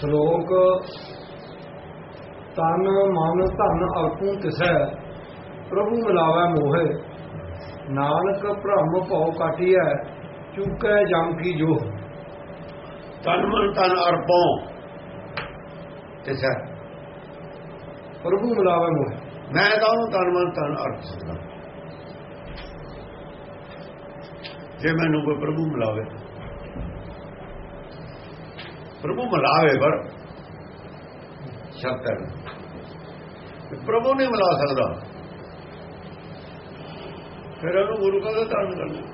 ਸ਼ਲੋਕ ਤਨ ਮਨ ਧਨ ਅਰਪੂ ਕਿਸੈ ਪ੍ਰਭੂ ਮਿਲਾਵੈ ਮੋਹਿ। ਨਾਨਕ ਭ੍ਰਮ ਭਉ ਕਾਟਿਐ ਚੁਕੈ ਜਮ ਕੀ ਜੋ ਤਨ ਮਨ ਤਨ ਅਰਪੋਂ ਕਿਸੈ ਪ੍ਰਭੂ ਮਿਲਾਵੈ ਮੋਹਿ। ਮੈਂ ਤਾਂ ਉਹਨੂੰ ਤਨ ਮਨ ਤਨ ਅਰਪ ਸਕਦਾ ਜੇ ਮੈਨੂੰ ਕੋਈ ਪ੍ਰਭੂ ਮਿਲਾਵੇ। ਪ੍ਰਭੂ ਮਿਲਾਵੇ ਪਰ ਸ਼ਰਤ ਹੈ ਪ੍ਰਭੂ ਨਹੀਂ ਮਿਲਾ ਸਕਦਾ ਫਿਰ ਉਹਨੂੰ ਗੁਰੂ ਕਾ ਧਾਰਨ ਕਰਨਾ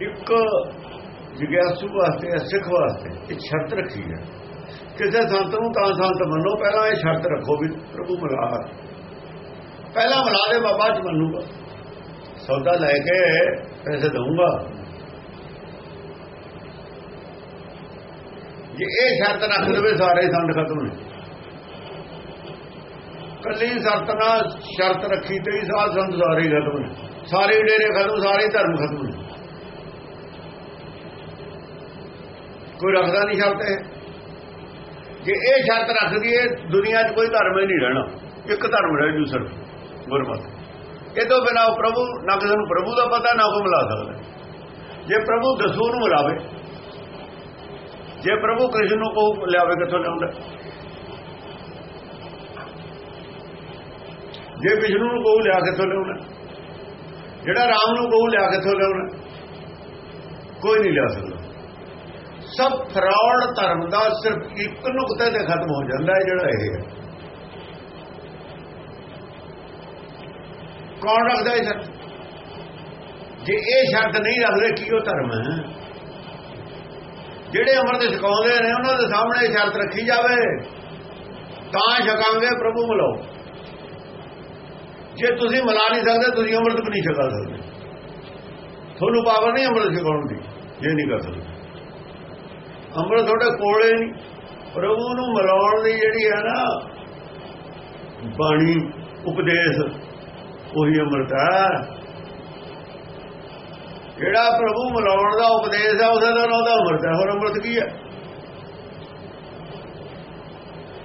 ਇੱਕ ਜਿਗਿਆਸੂ ਵਾਸਤੇ ਸਿੱਖ ਵਾਸਤੇ ਇਹ ਸ਼ਰਤ ਰੱਖੀ ਹੈ ਕਿਸੇ ਸੰਤ ਨੂੰ ਤਾਂ ਸੰਤ ਮੰਨੋ ਪਹਿਲਾਂ ਇਹ ਸ਼ਰਤ ਰੱਖੋ ਵੀ ਪ੍ਰਭੂ ਮਿਲਾ ਪਹਿਲਾਂ ਮਿਲਾ ਦੇ ਬਾਬਾ ਚ ਮੰਨੂਗਾ ਸੌਦਾ ਲੈ ਕੇ ਪੈਸੇ ਦਊਂਗਾ ਜੇ ਇਹ ਸ਼ਰਤ ਰੱਖ ਲਵੇ ਸਾਰੇ ਸੰਤ ਖਤਮ ਨੇ। ਕੱਲੀ ਸ਼ਰਤ ਨਾਲ ਸ਼ਰਤ ਰੱਖੀ ਤੇ ਹੀ ਸਾਧ ਸੰਤ ਸਾਰੇ ਹੀ ਖਤਮ ਨੇ। ਸਾਰੇ ਡੇਰੇ ਖਤਮ, ਸਾਰੇ ਧਰਮ ਖਤਮ ਨੇ। ਕੋਈ ਰੱਖਦਾ ਨਹੀਂ ਸ਼ਰਤ ਇਹ। ਜੇ ਇਹ ਸ਼ਰਤ ਰੱਖ ਦਈਏ, ਦੁਨੀਆ 'ਚ ਕੋਈ ਧਰਮ ਹੀ ਨਹੀਂ ਰਹਿਣਾ। ਇੱਕ ਧਰਮ ਰਹਿ ਜੂ ਸਿਰਫ, ਗੁਰਮਤ। ਇਹ ਤੋਂ ਬਿਨਾ ਪ੍ਰਭੂ, ਨਾ ਕਿਸੇ ਨੂੰ ਪ੍ਰਭੂ ਦਾ ਪਤਾ, ਨਾ ਕੋ ਮਿਲਾ ਸਕਦਾ। ਜੇ ਪ੍ਰਭੂ ਦਸੂ ਨੂੰ ਮਿਲਾਵੇ। ਜੇ ਪ੍ਰਭੂ ਕ੍ਰਿਸ਼ਨ ਨੂੰ ਕੋ ਲਿਆਵੇ, ਕਿੱਥੋਂ ਲਿਆਉਂਦਾ? ਜੇ ਵਿਸ਼ਨੂੰ ਨੂੰ ਕਹੂ ਲਿਆ, ਕਿੱਥੋਂ ਲਿਆਉਣਾ? ਜਿਹੜਾ ਰਾਮ ਨੂੰ ਕਹੂ ਲਿਆ, ਕਿੱਥੋਂ ਲਿਆਉਣਾ? ਕੋਈ ਨਹੀਂ ਲਿਆ ਸਕਦਾ। ਸਭ ਫਰਾਡ ਧਰਮ ਦਾ ਸਿਰਫ ਇੱਕ ਨੁਕਤੇ ਤੇ ਖਤਮ ਹੋ ਜਾਂਦਾ ਹੈ, ਜਿਹੜਾ ਇਹ ਹੈ। ਕੌਣ ਰੱਖਦਾ ਇਹ ਸ਼ਰਤ? ਜੇ ਇਹ ਸ਼ਰਤ ਨਹੀਂ ਰੱਖਦੇ, ਕੀ ਉਹ ਧਰਮ ਹੈ? ਜਿਹੜੇ ਅੰਮ੍ਰਿਤ ਛਕਾਉਂਦੇ ਨੇ, ਉਹਨਾਂ ਦੇ ਸਾਹਮਣੇ ਸ਼ਰਤ ਰੱਖੀ ਜਾਵੇ। ਤਾਂ ਛਕਾਂਗੇ ਪ੍ਰਭੂ ਮਿਲਾਓ ਜੇ ਤੁਸੀਂ ਮਿਲਾ ਨਹੀਂ ਸਕਦੇ, ਤੁਸੀਂ ਅੰਮ੍ਰਿਤ ਵੀ ਨਹੀਂ ਛਕਾ ਸਕਦੇ। ਤੁਹਾਨੂੰ ਪਾਵਰ ਨਹੀਂ ਅੰਮ੍ਰਿਤ ਛਕਾਉਣ ਦੀ, ਜੇ ਨਹੀਂ ਕਰ ਸਕਦੇ। ਅੰਮ੍ਰਿਤ ਤੁਹਾਡੇ ਕੋਲੇ ਨਹੀਂ। ਪ੍ਰਭੂ ਨੂੰ ਮਿਲਾਉਣ ਦੀ ਜਿਹੜੀ ਹੈ ਨਾ, ਬਾਣੀ, ਉਪਦੇਸ਼, ਉਹੀ ਅੰਮ੍ਰਿਤ ਹੈ। ਜਿਹੜਾ ਪ੍ਰਭੂ ਮਿਲਾਉਣ ਦਾ ਉਪਦੇਸ਼ ਹੈ ਉਹਦਾ ਨਾਲ ਉਹਦਾ ਅੰਮ੍ਰਿਤ ਹੈ। ਹੋਰ ਅੰਮ੍ਰਿਤ ਕੀ ਹੈ?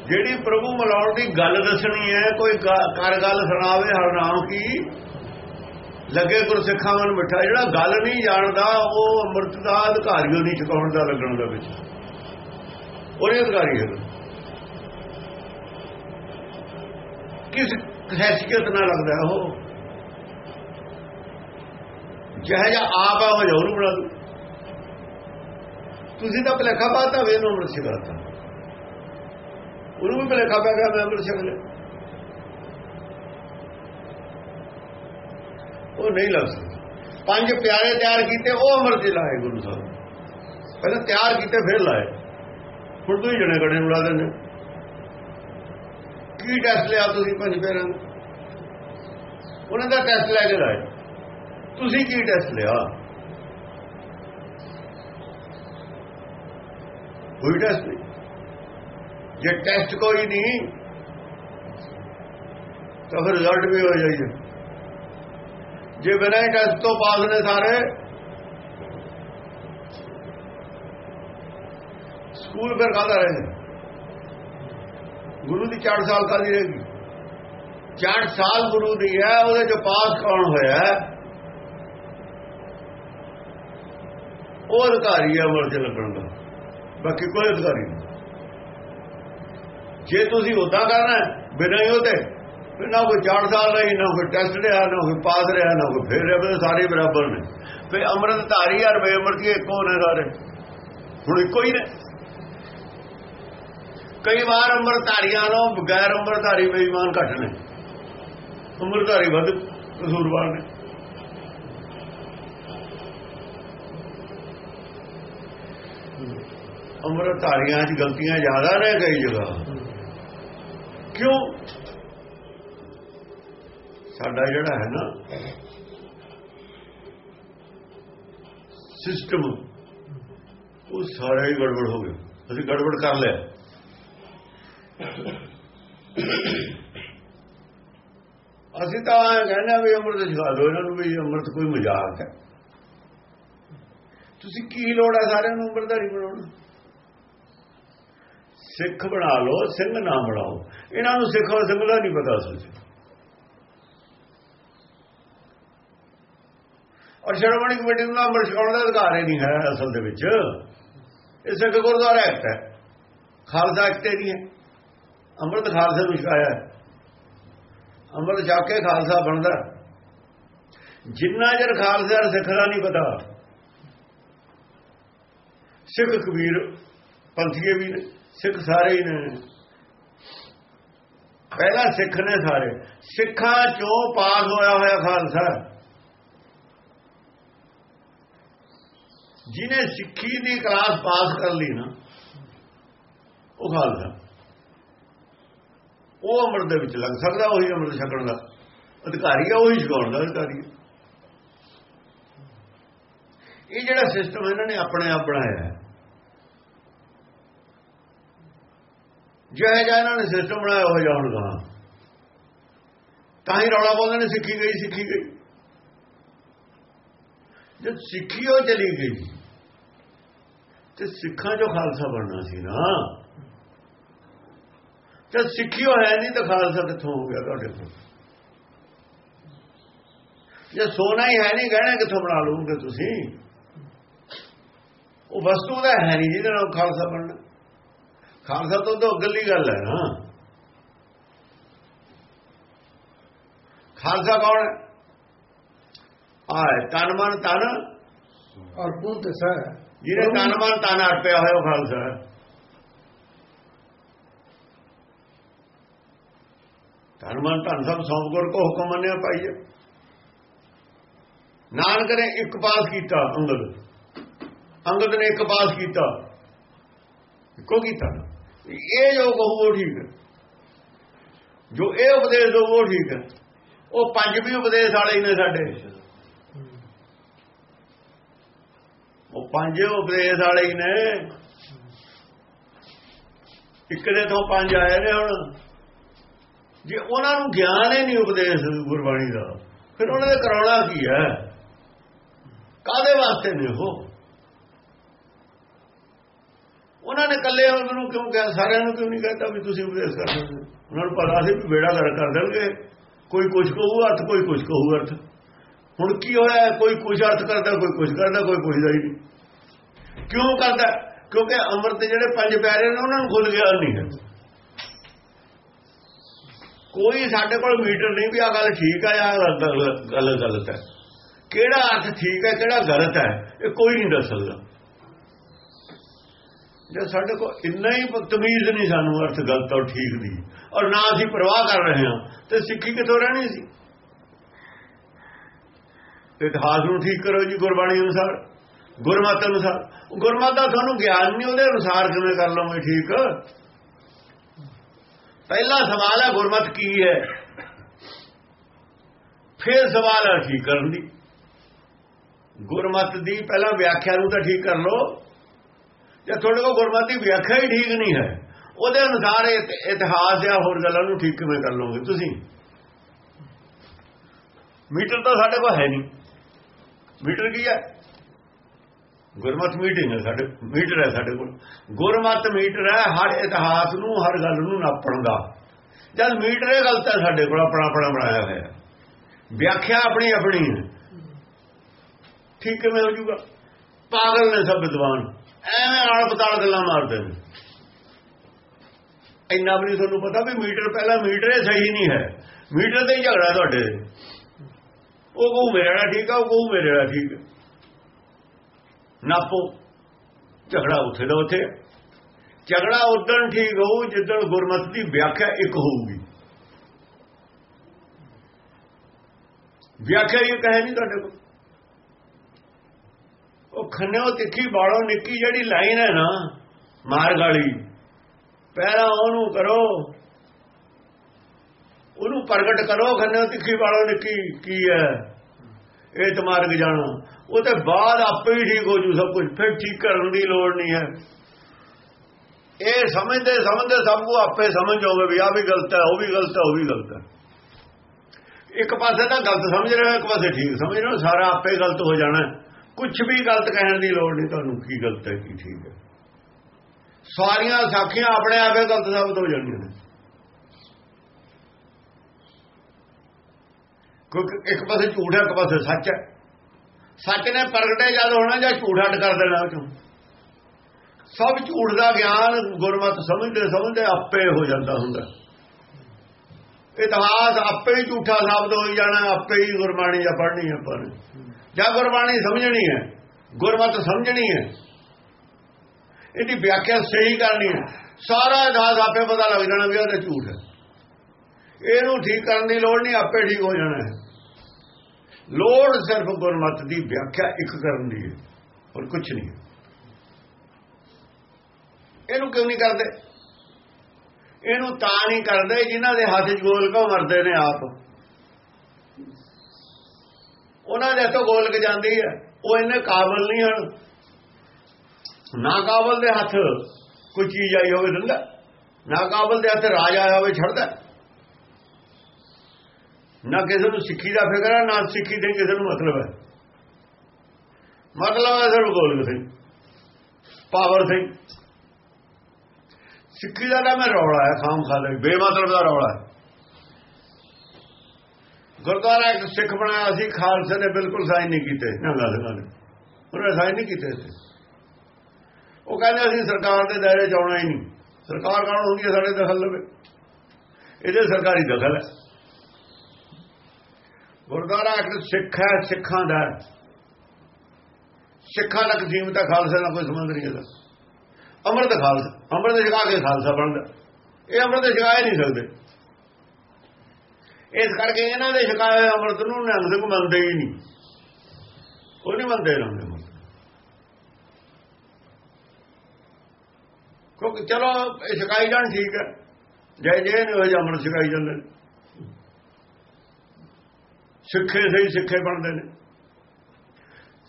ਜਿਹੜੀ ਪ੍ਰਭੂ ਮਿਲਾਉਣ ਦੀ ਗੱਲ ਦੱਸਣੀ ਹੈ, ਕੋਈ ਕਰ ਗੱਲ ਸੁਣਾਵੇ, ਹਰਨਾਮ ਕੀ? ਲੱਗੇ ਗੁਰਸਿੱਖਾਂ ਨੂੰ ਮਿੱਠਾ। ਜਿਹੜਾ ਗੱਲ ਨਹੀਂ ਜਾਣਦਾ, ਉਹ ਅੰਮ੍ਰਿਤ ਦਾ ਅਧਿਕਾਰੀਓ ਨਹੀਂ ਚੁਕਾਉਣ ਦਾ ਲੱਗਣ ਦਾ ਵਿੱਚ। ਉਹਨੇ ਅਧਿਕਾਰੀ ਹੈ। ਕਿਸ ਹੈਸੀਅਤ ਨਾਲ ਲੱਗਦਾ ਉਹ? ਜਿਹੇ ਜਾਂ ਆਪ ਆ ਹੋ ਜਾਉ ਬਣਾ ਦੂ ਤੁਸੀਂ ਤਾਂ ਭਲੇਖਾ ਪਾਤਾ ਵੇ ਨੂੰ ਅੰਮ੍ਰਿਤ ਛਕਾਤਾ ਉਹਨੂੰ ਵੀ ਭਲੇਖਾ ਪੈ ਗਿਆ, ਮੈਂ ਅੰਮ੍ਰਿਤ ਛਕ ਲਿਆ। ਉਹ ਨਹੀਂ ਲੱਗ ਸਕਦਾ। ਪੰਜ ਪਿਆਰੇ ਤਿਆਰ ਕੀਤੇ, ਉਹ ਅੰਮ੍ਰਿਤ ਲਾਏ ਗੁਰੂ ਸਾਹਿਬ। ਪਹਿਲਾਂ ਤਿਆਰ ਕੀਤੇ, ਫਿਰ ਲਾਏ। ਹੁਣ ਤੁਸੀਂ ਜਣੇ ਗੜੇ ਉਡਾ ਦਿੰਦੇ ਕੀ ਟੈਸਟ ਲਿਆ ਤੁਸੀਂ ਪੰਜ ਪਿਆਰਿਆਂ ਦਾ ਉਹਨਾਂ ਦਾ ਟੈਸਟ ਲੈ ਕੇ ਲਾਏ। ਤੁਸੀਂ ਕੀ ਟੈਸਟ ਲਿਆ? ਕੋਈ ਟੈਸਟ ਨਹੀਂ। ਜੇ ਟੈਸਟ ਕੋਈ ਨਹੀਂ, ਤਾਂ ਫਿਰ ਰਿਜ਼ਲਟ ਵੀ ਹੋ ਜਾਈਏ ਜੇ ਬਿਨਾਂ ਟੈਸਟ ਤੋਂ ਪਾਸ ਨੇ ਸਾਰੇ ਸਕੂਲ ਫਿਰ ਕਾਹਦਾ ਰਹੇ ਗੁਰੂ ਦੀ 4 ਸਾਲ ਕਾਦੀ ਰਹੇਗੀ 4 ਸਾਲ ਗੁਰੂ ਦੀ ਹੈ, ਉਹਦੇ ਜੋ ਪਾਸ ਕੌਣ ਹੋਇਆ? ਉਹ ਅਧਿਕਾਰੀ ਹੈ ਅਮਰ ਲੱਗਣ ਦਾ ਬਾਕੀ ਕੋਈ ਅਧਿਕਾਰੀ ਨਹੀਂ। ਜੇ ਤੁਸੀਂ ਉਦਾਂ ਕਰਨਾ ਬਿਨਾਂ ਹੀ ਉਹਦੇ ਨਾ ਕੋਈ 4 ਸਾਲ ਰਹੀ, ਨਾ ਕੋਈ ਟੈਸਟ ਰਿਹਾ, ਨਾ ਕੋਈ ਪਾਸ ਰਿਹਾ, ਨਾ ਕੋਈ ਫੇਰ ਰਿਹਾ ਸਾਰੇ ਬਰਾਬਰ ਨੇ। ਫਿਰ ਅੰਮ੍ਰਿਤ ਧਾਰੀ ਯਾਰ ਬੇਅਮਰਤੀ ਇੱਕੋ ਨੇ ਸਾਰੇ। ਹੁਣ ਇੱਕੋ ਹੀ ਨੇ। ਕਈ ਵਾਰ ਅੰਮ੍ਰਿਤਧਾਰੀਆਂ ਨੂੰ ਗੈਰ ਅੰਮ੍ਰਿਤਧਾਰੀ ਬੇਈਮਾਨ ਘੱਟ ਨੇ। ਅੰਮ੍ਰਿਤਧਾਰੀ ਵੱਧ ਕਸੂਰਵਾਰ ਨੇ। ਅੰਮ੍ਰਿਤਧਾਰੀਆਂ 'ਚ ਗਲਤੀਆਂ ਜ਼ਿਆਦਾ ਨੇ ਕਈ ਜਗ੍ਹਾ। ਕਿਉਂ? ਸਾਡਾ ਜਿਹੜਾ ਹੈ ਨਾ ਸਿਸਟਮ ਉਹ ਸਾਰਾ ਹੀ ਗੜਬੜ ਹੋ ਗਿਆ। ਅਸੀਂ ਗੜਬੜ ਕਰ ਲਿਆ। ਅਸੀਂ ਤਾਂ ਕਹਿੰਦੇ ਵੀ ਅੰਮ੍ਰਿਤ ਛਕਾ ਲਓ ਇਹਨਾਂ ਨੂੰ ਵੀ ਅੰਮ੍ਰਿਤ ਕੋਈ ਮਜ਼ਾਕ ਹੈ। ਤੁਸੀਂ ਕੀ ਲੋੜ ਹੈ ਸਾਰਿਆਂ ਨੂੰ ਅੰਮ੍ਰਿਤਧਾਰੀ ਬਣਾਉਣਾ? ਸਿੱਖ ਬਣਾ ਲਓ, ਸਿੰਘ ਨਾ ਬਣਾਓ। ਇਹਨਾਂ ਨੂੰ ਸਿੱਖ ਔਰ ਸਿੰਘ ਦਾ ਨਹੀਂ ਪਤਾ ਸੀ ਔਰ ਸ਼ਰਮਣੀ ਕਮੇਟੀ ਨੂੰ ਅੰਮ੍ਰਿਤ ਛਕਾਉਣ ਦਾ ਅਧਿਕਾਰ ਹੀ ਨਹੀਂ ਹੈ ਅਸਲ ਦੇ ਵਿੱਚ। ਇਹ ਸਿੱਖ ਗੁਰਦੁਆਰਾ ਐਕਟ ਹੈ। ਖਾਲਸਾ ਐਕਟ ਹੀ ਨਹੀਂ ਹੈ। ਅੰਮ੍ਰਿਤ ਖਾਲਸੇ ਨੂੰ ਛਕਾਇਆ ਅੰਮ੍ਰਿਤ ਜਾ ਕੇ ਖਾਲਸਾ ਬਣਦਾ ਜਿੰਨਾ ਜਰ ਖਾਲਸਾ ਸਿੱਖ ਦਾ ਨਹੀਂ ਪਤਾ, ਸਿੱਖ ਕਬੀਰ, ਪੰਥੀਏ ਵੀ ਨੇ। ਸਿੱਖ ਸਾਰੇ ਹੀ ਨੇ। ਪਹਿਲਾ ਸਿੱਖ ਨੇ ਸਾਰੇ। ਸਿੱਖਾਂ ਚੋਂ ਪਾਸ ਹੋਇਆ ਹੋਇਆ ਖਾਲਸਾ। ਜਿਹਨੇ ਸਿੱਖੀ ਦੀ ਕਲਾਸ ਪਾਸ ਕਰ ਲਈ ਨਾ, ਉਹ ਖਾਲਸਾ। ਉਹ ਅੰਮ੍ਰਿਤ ਦੇ ਵਿੱਚ ਲੱਗ ਸਕਦਾ, ਉਹੀ ਅਮਰ ਛਕਣ ਦਾ। ਅਧਿਕਾਰੀ ਆ, ਉਹੀ ਛਕਾਉਣ ਦਾ ਅਧਿਕਾਰੀ ਹੈ ਇਹ ਜਿਹੜਾ ਸਿਸਟਮ ਇਹਨਾਂ ਨੇ ਆਪਣੇ ਆਪ ਬਣਾਇਆ ਹੈ ਜਿਹਾ ਇਹਨਾਂ ਨੇ ਸਿਸਟਮ ਬਣਾਇਆ, ਉਹ ਜਾਣਗਾ ਤਾਂ ਹੀ ਰੌਲਾ ਪਾਉਂਦੇ ਨੇ, ਸਿੱਖੀ ਗਈ ਸਿੱਖੀ ਗਈ। ਜਦ ਸਿੱਖੀ ਉਹ ਚਲੀ ਗਈ, ਤੇ ਸਿੱਖਾਂ ਜੋ ਖਾਲਸਾ ਬਣਨਾ ਸੀ ਨਾ। ਜਦ ਸਿੱਖੀ ਉਹ ਹੈ ਨਹੀਂ, ਤਾਂ ਖਾਲਸਾ ਕਿੱਥੋਂ ਹੋ ਗਿਆ ਤੁਹਾਡੇ ਕੋਲ? ਜੇ ਸੋਨਾ ਹੀ ਹੈ ਨਹੀਂ, ਗਹਿਣਾ ਕਿੱਥੋਂ ਬਣਾ ਲਓਗੇ ਤੁਸੀਂ? ਉਹ ਵਸਤੂ ਦਾ ਹੈ ਨਹੀਂ ਜਿਹਦੇ ਨਾਲ ਖਾਲਸਾ ਬਣਨਾ। ਖਾਲਸਾ ਤੋਂ ਤਾਂ ਅਗਲੀ ਗੱਲ ਹੈ ਨਾ। ਖਾਲਸਾ ਕੌਣ ਹੈ? ਆ ਤਨ ਮਨ ਤਨ। ਅਰਪਣ ਤਿਸੈ ਜਿਹਨੇ ਤਨ ਮਨ ਤਨ ਅਰਪਿਆ ਹੋਇਆ ਉਹ ਖਾਲਸਾ ਹੈ ਤਨ ਮਨ ਤਨ ਸਭ ਸੌਂਪ ਗੁਰ ਕੋ ਹੁਕਮ ਮੰਨਿਆ ਪਾਈਏ। ਨਾਨਕ ਨੇ ਇੱਕ ਪਾਸ ਕੀਤਾ ਅੰਗਦ। ਅੰਗਦ ਨੇ ਇੱਕ ਪਾਸ ਕੀਤਾ। ਇੱਕੋ ਕੀਤਾ। ਇਹ ਜੋ ਕਹੂ ਉਹ ਠੀਕ ਹੈ। ਜੋ ਇਹ ਉਪਦੇਸ਼ ਦੋ ਉਹ ਠੀਕ ਹੈ। ਉਹ ਪੰਜ ਵੀ ਉਪਦੇਸ਼ ਵਾਲੇ ਨੇ ਸਾਡੇ। ਉਹ ਪੰਜ ਉਪਦੇਸ਼ ਵਾਲੇ ਹੀ ਨੇ। ਇੱਕ ਦੇ ਤੋਂ ਪੰਜ ਆਏ ਨੇ ਹੁਣ। ਜੇ ਉਹਨਾਂ ਨੂੰ ਗਿਆਨ ਹੀ ਨਹੀਂ ਉਪਦੇਸ਼ ਗੁਰਬਾਣੀ ਦਾ, ਫਿਰ ਉਹਨਾਂ ਦੇ ਕਰਾਉਣਾ ਕੀ ਹੈ? ਕਾਦੇ ਵਾਸਤੇ ਨੇ ਉਹ? ਉਹਨਾਂ ਨੇ ਕੱਲੇ ਉਹਨੂੰ ਕਿਉਂ ਕਿਹਾ ਸਾਰਿਆਂ ਨੂੰ ਕਿਉਂ ਨਹੀਂ ਕਹਿੰਦਾ ਵੀ ਤੁਸੀਂ ਉਪਦੇਸ਼ ਕਰ ਸਕਦੇ ਉਹਨਾਂ ਨੂੰ ਪਤਾ ਸੀ ਵੀ ਬੇੜਾ ਕਰ ਕਰ ਦੇਣਗੇ। ਕੋਈ ਕੁਝ ਕਹੂ ਅਰਥ, ਕੋਈ ਕੁਝ ਕਹੂ ਅਰਥ। ਹੁਣ ਕੀ ਹੋਇਆ? ਕੋਈ ਕੁਝ ਅਰਥ ਕਰਦਾ, ਕੋਈ ਕੁਝ ਕਰਦਾ, ਕੋਈ ਪੁੱਛਦਾ ਹੀ ਨਹੀਂ। ਕਿਉਂ ਕਰਦਾ? ਕਿਉਂਕਿ ਅੰਮ੍ਰਿਤ ਜਿਹੜੇ ਪੰਜ ਪਿਆਰੇ ਨੇ, ਉਹਨਾਂ ਨੂੰ ਖੁੱਲ ਗਿਆ ਨਹੀਂ ਹੈ। ਕੋਈ ਸਾਡੇ ਕੋਲ ਮੀਟਰ ਨਹੀਂ ਵੀ ਆ ਗੱਲ ਠੀਕ ਆ ਜਾਂ ਗੱਲ ਗਲਤ ਹੈ। ਕਿਹੜਾ ਅਰਥ ਠੀਕ ਹੈ, ਕਿਹੜਾ ਗਲਤ ਹੈ, ਇਹ ਕੋਈ ਨਹੀਂ ਦੱਸ ਸਕਦਾ। ਜੇ ਸਾਡੇ ਕੋਲ ਇੰਨਾ ਹੀ ਤਮੀਜ਼ ਨਹੀਂ ਸਾਨੂੰ ਅਰਥ ਗਲਤ ਔਰ ਠੀਕ ਦੀ ਔਰ ਨਾ ਅਸੀਂ ਪਰਵਾਹ ਕਰ ਰਹੇ ਹਾਂ, ਤੇ ਸਿੱਖੀ ਕਿੱਥੋਂ ਰਹਿਣੀ ਸੀ? ਇਤਿਹਾਸ ਨੂੰ ਠੀਕ ਕਰੋ ਜੀ ਗੁਰਬਾਣੀ ਅਨੁਸਾਰ, ਗੁਰਮਤ ਅਨੁਸਾਰ। ਗੁਰਮਤਿ ਦਾ ਤੁਹਾਨੂੰ ਗਿਆਨ ਨਹੀਂ, ਉਹਦੇ ਅਨੁਸਾਰ ਕਿਵੇਂ ਕਰ ਲਓਗੇ ਠੀਕ? ਪਹਿਲਾ ਸਵਾਲ ਹੈ ਗੁਰਮਤ ਕੀ ਹੈ? ਫਿਰ ਸਵਾਲ ਹੈ ਠੀਕ ਕਰਨ ਦੀ। ਗੁਰਮਤ ਦੀ ਪਹਿਲਾਂ ਵਿਆਖਿਆ ਨੂੰ ਤਾਂ ਠੀਕ ਕਰ ਲਓ। ਜੇ ਤੁਹਾਡੇ ਕੋਲ ਗੁਰਮਤਿ ਦੀ ਵਿਆਖਿਆ ਹੀ ਠੀਕ ਨਹੀਂ ਹੈ, ਉਹਦੇ ਅਨੁਸਾਰ ਇਤਿਹਾਸ ਜਾਂ ਹੋਰ ਗੱਲਾਂ ਨੂੰ ਠੀਕ ਕਿਵੇਂ ਕਰ ਲਓਗੇ ਤੁਸੀਂ? ਮੀਟਰ ਤਾਂ ਸਾਡੇ ਕੋਲ ਹੈ ਨਹੀਂ। ਮੀਟਰ ਕੀ ਹੈ? ਗੁਰਮਤ ਮੀਟਿੰਗ ਹੈ ਸਾਡੇ, ਮੀਟਰ ਹੈ ਸਾਡੇ ਕੋਲ। ਗੁਰਮਤ ਮੀਟਰ ਹੈ ਹਰ ਇਤਿਹਾਸ ਨੂੰ, ਹਰ ਗੱਲ ਨੂੰ ਨਾਪਣ ਦਾ। ਜਦ ਮੀਟਰ ਇਹ ਗਲਤ ਹੈ ਸਾਡੇ ਕੋਲ ਆਪਣਾ ਆਪਣਾ ਬਣਾਇਆ ਹੋਇਆ ਵਿਆਖਿਆ ਆਪਣੀ ਆਪਣੀ ਹੈ। ਠੀਕ ਕਿਵੇਂ ਹੋ ਜੂਗਾ ਪਾਗਲ ਨੇ ਸਭ ਵਿਦਵਾਨ। ਐਵੇਂ ਆਲ ਪਤਾਲ ਗੱਲਾਂ ਮਾਰਦੇ ਨੇ। ਇੰਨਾ ਵੀ ਤੁਹਾਨੂੰ ਪਤਾ ਵੀ ਮੀਟਰ ਪਹਿਲਾਂ ਮੀਟਰ ਇਹ ਸਹੀ ਨਹੀਂ ਹੈ। ਮੀਟਰ ਤੇ ਹੀ ਝਗੜਾ ਤੁਹਾਡੇ। ਉਹ ਕਹੂ ਮੇਰੇ ਨਾਲ ਠੀਕ ਆ, ਉਹ ਕਹੂ ਮੇਰੇ ਨਾਲ ਠੀਕ ਹੈ ਨਾਪੋ। ਝਗੜਾ ਉੱਥੇ ਦਾ ਉੱਥੇ। ਝਗੜਾ ਉਦੋਂ ਠੀਕ ਹੋਊ, ਜਿੱਦਣ ਗੁਰਮਤਿ ਦੀ ਵਿਆਖਿਆ ਇੱਕ ਹੋਊਗੀ। ਵਿਆਖਿਆ ਇਹ ਕਹੇ ਨਹੀਂ ਤੁਹਾਡੇ ਕੋਲ। ਉਹ ਖੰਨਿਓ ਤਿੱਖੀ ਬਾੜੋ ਨਿੱਕੀ ਜਿਹੜੀ ਲਾਈਨ ਹੈ ਨਾ, ਮਾਰਗ ਵਾਲੀ, ਪਹਿਲਾਂ ਉਹਨੂੰ ਕਰੋ, ਉਹਨੂੰ ਪ੍ਰਗਟ ਕਰੋ ਖੰਨਿਓ ਤਿੱਖੀ ਬਾੜੋ ਨਿੱਕੀ ਕੀ ਹੈ, ਇਹ ਤਮਾਰਗ ਜਾਣਾ। ਉਹ ਤੇ ਬਾਅਦ ਆਪੇ ਹੀ ਠੀਕ ਹੋ ਜੂ ਸਭ ਕੁਝ, ਫਿਰ ਠੀਕ ਕਰਨ ਦੀ ਲੋੜ ਨਹੀਂ ਹੈ। ਇਹ ਸਮਝਦੇ ਸਮਝਦੇ ਸਭ ਨੂੰ ਆਪੇ ਸਮਝ ਜਾਓਗੇ ਵੀ ਆ ਵੀ ਗਲਤ ਹੈ, ਉਹ ਵੀ ਗਲਤ ਹੈ, ਉਹ ਵੀ ਗਲਤ ਹੈ। ਇੱਕ ਪਾਸੇ ਤਾਂ ਗਲਤ ਸਮਝ ਰਹੇ ਹੋ, ਇੱਕ ਪਾਸੇ ਠੀਕ ਸਮਝ ਰਹੇ ਹੋ, ਸਾਰਾ ਆਪੇ ਗਲਤ ਹੋ ਜਾਣਾ ਕੁਝ ਵੀ ਗਲਤ ਕਹਿਣ ਦੀ ਲੋੜ ਨਹੀਂ, ਤੁਹਾਨੂੰ ਕੀ ਗਲਤ ਹੈ, ਕੀ ਠੀਕ ਹੈ। ਸਾਰੀਆਂ ਸਾਖੀਆਂ ਆਪਣੇ ਆਪੇ ਗਲਤ ਸਾਬਤ ਹੋ ਜਾਂਦੀਆਂ ਨੇ। ਕਿਉਂਕਿ ਇੱਕ ਪਾਸੇ ਝੂਠ ਹੈ, ਇੱਕ ਪਾਸੇ ਸੱਚ ਹੈ। ਸੱਚ ਨੇ ਪ੍ਰਗਟੇ ਜਦ ਹੋਣਾ ਜਾਂ ਝੂਠ ਹਟ ਕਰ ਦੇਣਾ ਉਹ ਚੋਂ ਸਭ ਝੂਠ ਦਾ ਗਿਆਨ ਗੁਰਮਤ ਸਮਝਦੇ ਸਮਝਦੇ ਆਪੇ ਹੋ ਜਾਂਦਾ ਹੁੰਦਾ। ਇਤਿਹਾਸ ਆਪੇ ਹੀ ਝੂਠਾ ਸਾਬਤ ਹੋਈ ਜਾਣਾ, ਆਪੇ ਹੀ ਗੁਰਬਾਣੀ ਜਾਂ ਪੜ੍ਹਨੀ ਆਪਾਂ ਪਰ ਜਾਂ ਗੁਰਬਾਣੀ ਸਮਝਣੀ ਹੈ, ਗੁਰਮਤ ਸਮਝਣੀ ਹੈ। ਇਹਦੀ ਵਿਆਖਿਆ ਸਹੀ ਕਰਨੀ ਹੈ। ਸਾਰਾ ਇਤਿਹਾਸ ਆਪੇ ਪਤਾ ਲੱਗ ਜਾਣਾ ਵੀ ਇਹ ਝੂਠ ਹੈ। ਇਹਨੂੰ ਠੀਕ ਕਰਨ ਦੀ ਲੋੜ ਨਹੀਂ, ਆਪੇ ਠੀਕ ਹੋ ਜਾਣਾ ਹੈ। ਲੋੜ ਸਿਰਫ ਗੁਰਮਤ ਦੀ ਵਿਆਖਿਆ ਇੱਕ ਕਰਨ ਦੀ ਹੈ, ਹੋਰ ਕੁਝ ਨਹੀਂ। ਇਹਨੂੰ ਕਿਉਂ ਨਹੀਂ ਕਰਦੇ? ਇਹਨੂੰ ਤਾਂ ਨਹੀਂ ਕਰਦੇ ਜਿਨ੍ਹਾਂ ਦੇ ਹੱਥ 'ਚ ਗੋਲ ਗੋਲਕ ਮਰਦੇ ਨੇ ਆਪ। ਉਹਨਾਂ ਦੇ ਤੋਂ ਗੋਲਕ ਜਾਂਦੀ ਹੈ। ਉਹ ਇੰਨੇ ਕਾਬਲ ਨਹੀਂ ਹਨ। ਨਾ ਕਾਬਲ ਦੇ ਹੱਥ ਕੋਈ ਚੀਜ਼ ਆਈ ਹੋਵੇ ਦਿੰਦਾ ਨਾ ਕਾਬਲ ਦੇ ਹੱਥ ਰਾਜ ਆਇਆ ਹੋਵੇ ਛੱਡਦਾ। ਨਾ ਕਿਸੇ ਨੂੰ ਸਿੱਖੀ ਦਾ ਫਿਕਰ ਹੈ, ਨਾ ਸਿੱਖੀ ਦੇ ਕਿਸੇ ਨੂੰ ਮਤਲਬ ਹੈ। ਮਤਲਬ ਹੈ ਸਿਰਫ ਗੋਲਕ ਸਿੰਘ, ਪਾਵਰ ਸਿੰਘ। ਸਿੱਖੀ ਦਾ ਤਾਂ ਮੈਂ ਰੌਲਾ ਹੈ, ਖਾਮ ਖਾਲੇ ਬੇਮਤਲਬ ਦਾ ਰੌਲਾ ਹੈ। ਗੁਰਦੁਆਰਾ ਇੱਕ ਸਿੱਖ ਬਣਾਇਆ ਸੀ ਖਾਲਸੇ ਨੇ ਬਿਲਕੁਲ ਸਾਈਨ ਨਹੀਂ ਕੀਤੇ। ਨੰਗਾ ਸਿੰਘਾਂ ਨੇ ਉਹਨੇ ਸਾਈਨ ਨਹੀਂ ਕੀਤੇ ਸੀ ਉਹ ਕਹਿੰਦੇ ਅਸੀਂ ਸਰਕਾਰ ਦੇ ਦਾਇਰੇ ਚ ਆਉਣਾ ਹੀ ਨਹੀਂ। ਸਰਕਾਰ ਕੌਣ ਹੁੰਦੀ ਹੈ ਸਾਡੇ ਦਖਲ ਲਵੇ ਇਹਦੇ ਸਰਕਾਰੀ ਦਖਲ ਹੈ। ਗੁਰਦੁਆਰਾ ਇੱਕ ਸਿੱਖ ਹੈ ਸਿੱਖਾਂ ਦਾ ਸਿੱਖਾਂ ਤੱਕ ਜੀਵਤ ਹੈ ਖਾਲਸੇ ਨਾਲ ਕੋਈ ਸੰਬੰਧ ਨਹੀਂ ਇਹਦਾ। ਅੰਮ੍ਰਿਤ ਖਾਲਸਾ ਅੰਮ੍ਰਿਤ ਛਕਾ ਕੇ ਖਾਲਸਾ ਬਣਦਾ। ਇਹ ਅੰਮ੍ਰਿਤ ਛਕਾ ਹੀ ਨਹੀਂ ਸਕਦੇ। ਇਸ ਕਰਕੇ ਇਹਨਾਂ ਦੇ ਛਕਾਏ ਅੰਮ੍ਰਿਤ ਨੂੰ ਨਿਹੰਗ ਸਿੰਘ ਮੰਨਦੇ ਹੀ ਨਹੀਂ। ਉਹ ਨਹੀਂ ਮੰਨਦੇ ਰਹਿੰਦੇ ਕਿਉਂਕਿ ਚਲੋ, ਇਹ ਛਕਾਈ ਜਾਣ ਠੀਕ ਹੈ। ਜੇ ਜੇ ਨਹੀਂ ਉਹ ਜਿਹਾ ਅੰਮ੍ਰਿਤ ਛਕਾਈ ਜਾਂਦੇ ਨੇ। ਸਿੱਖੇ ਸਹੀ ਸਿੱਖੇ ਬਣਦੇ ਨੇ।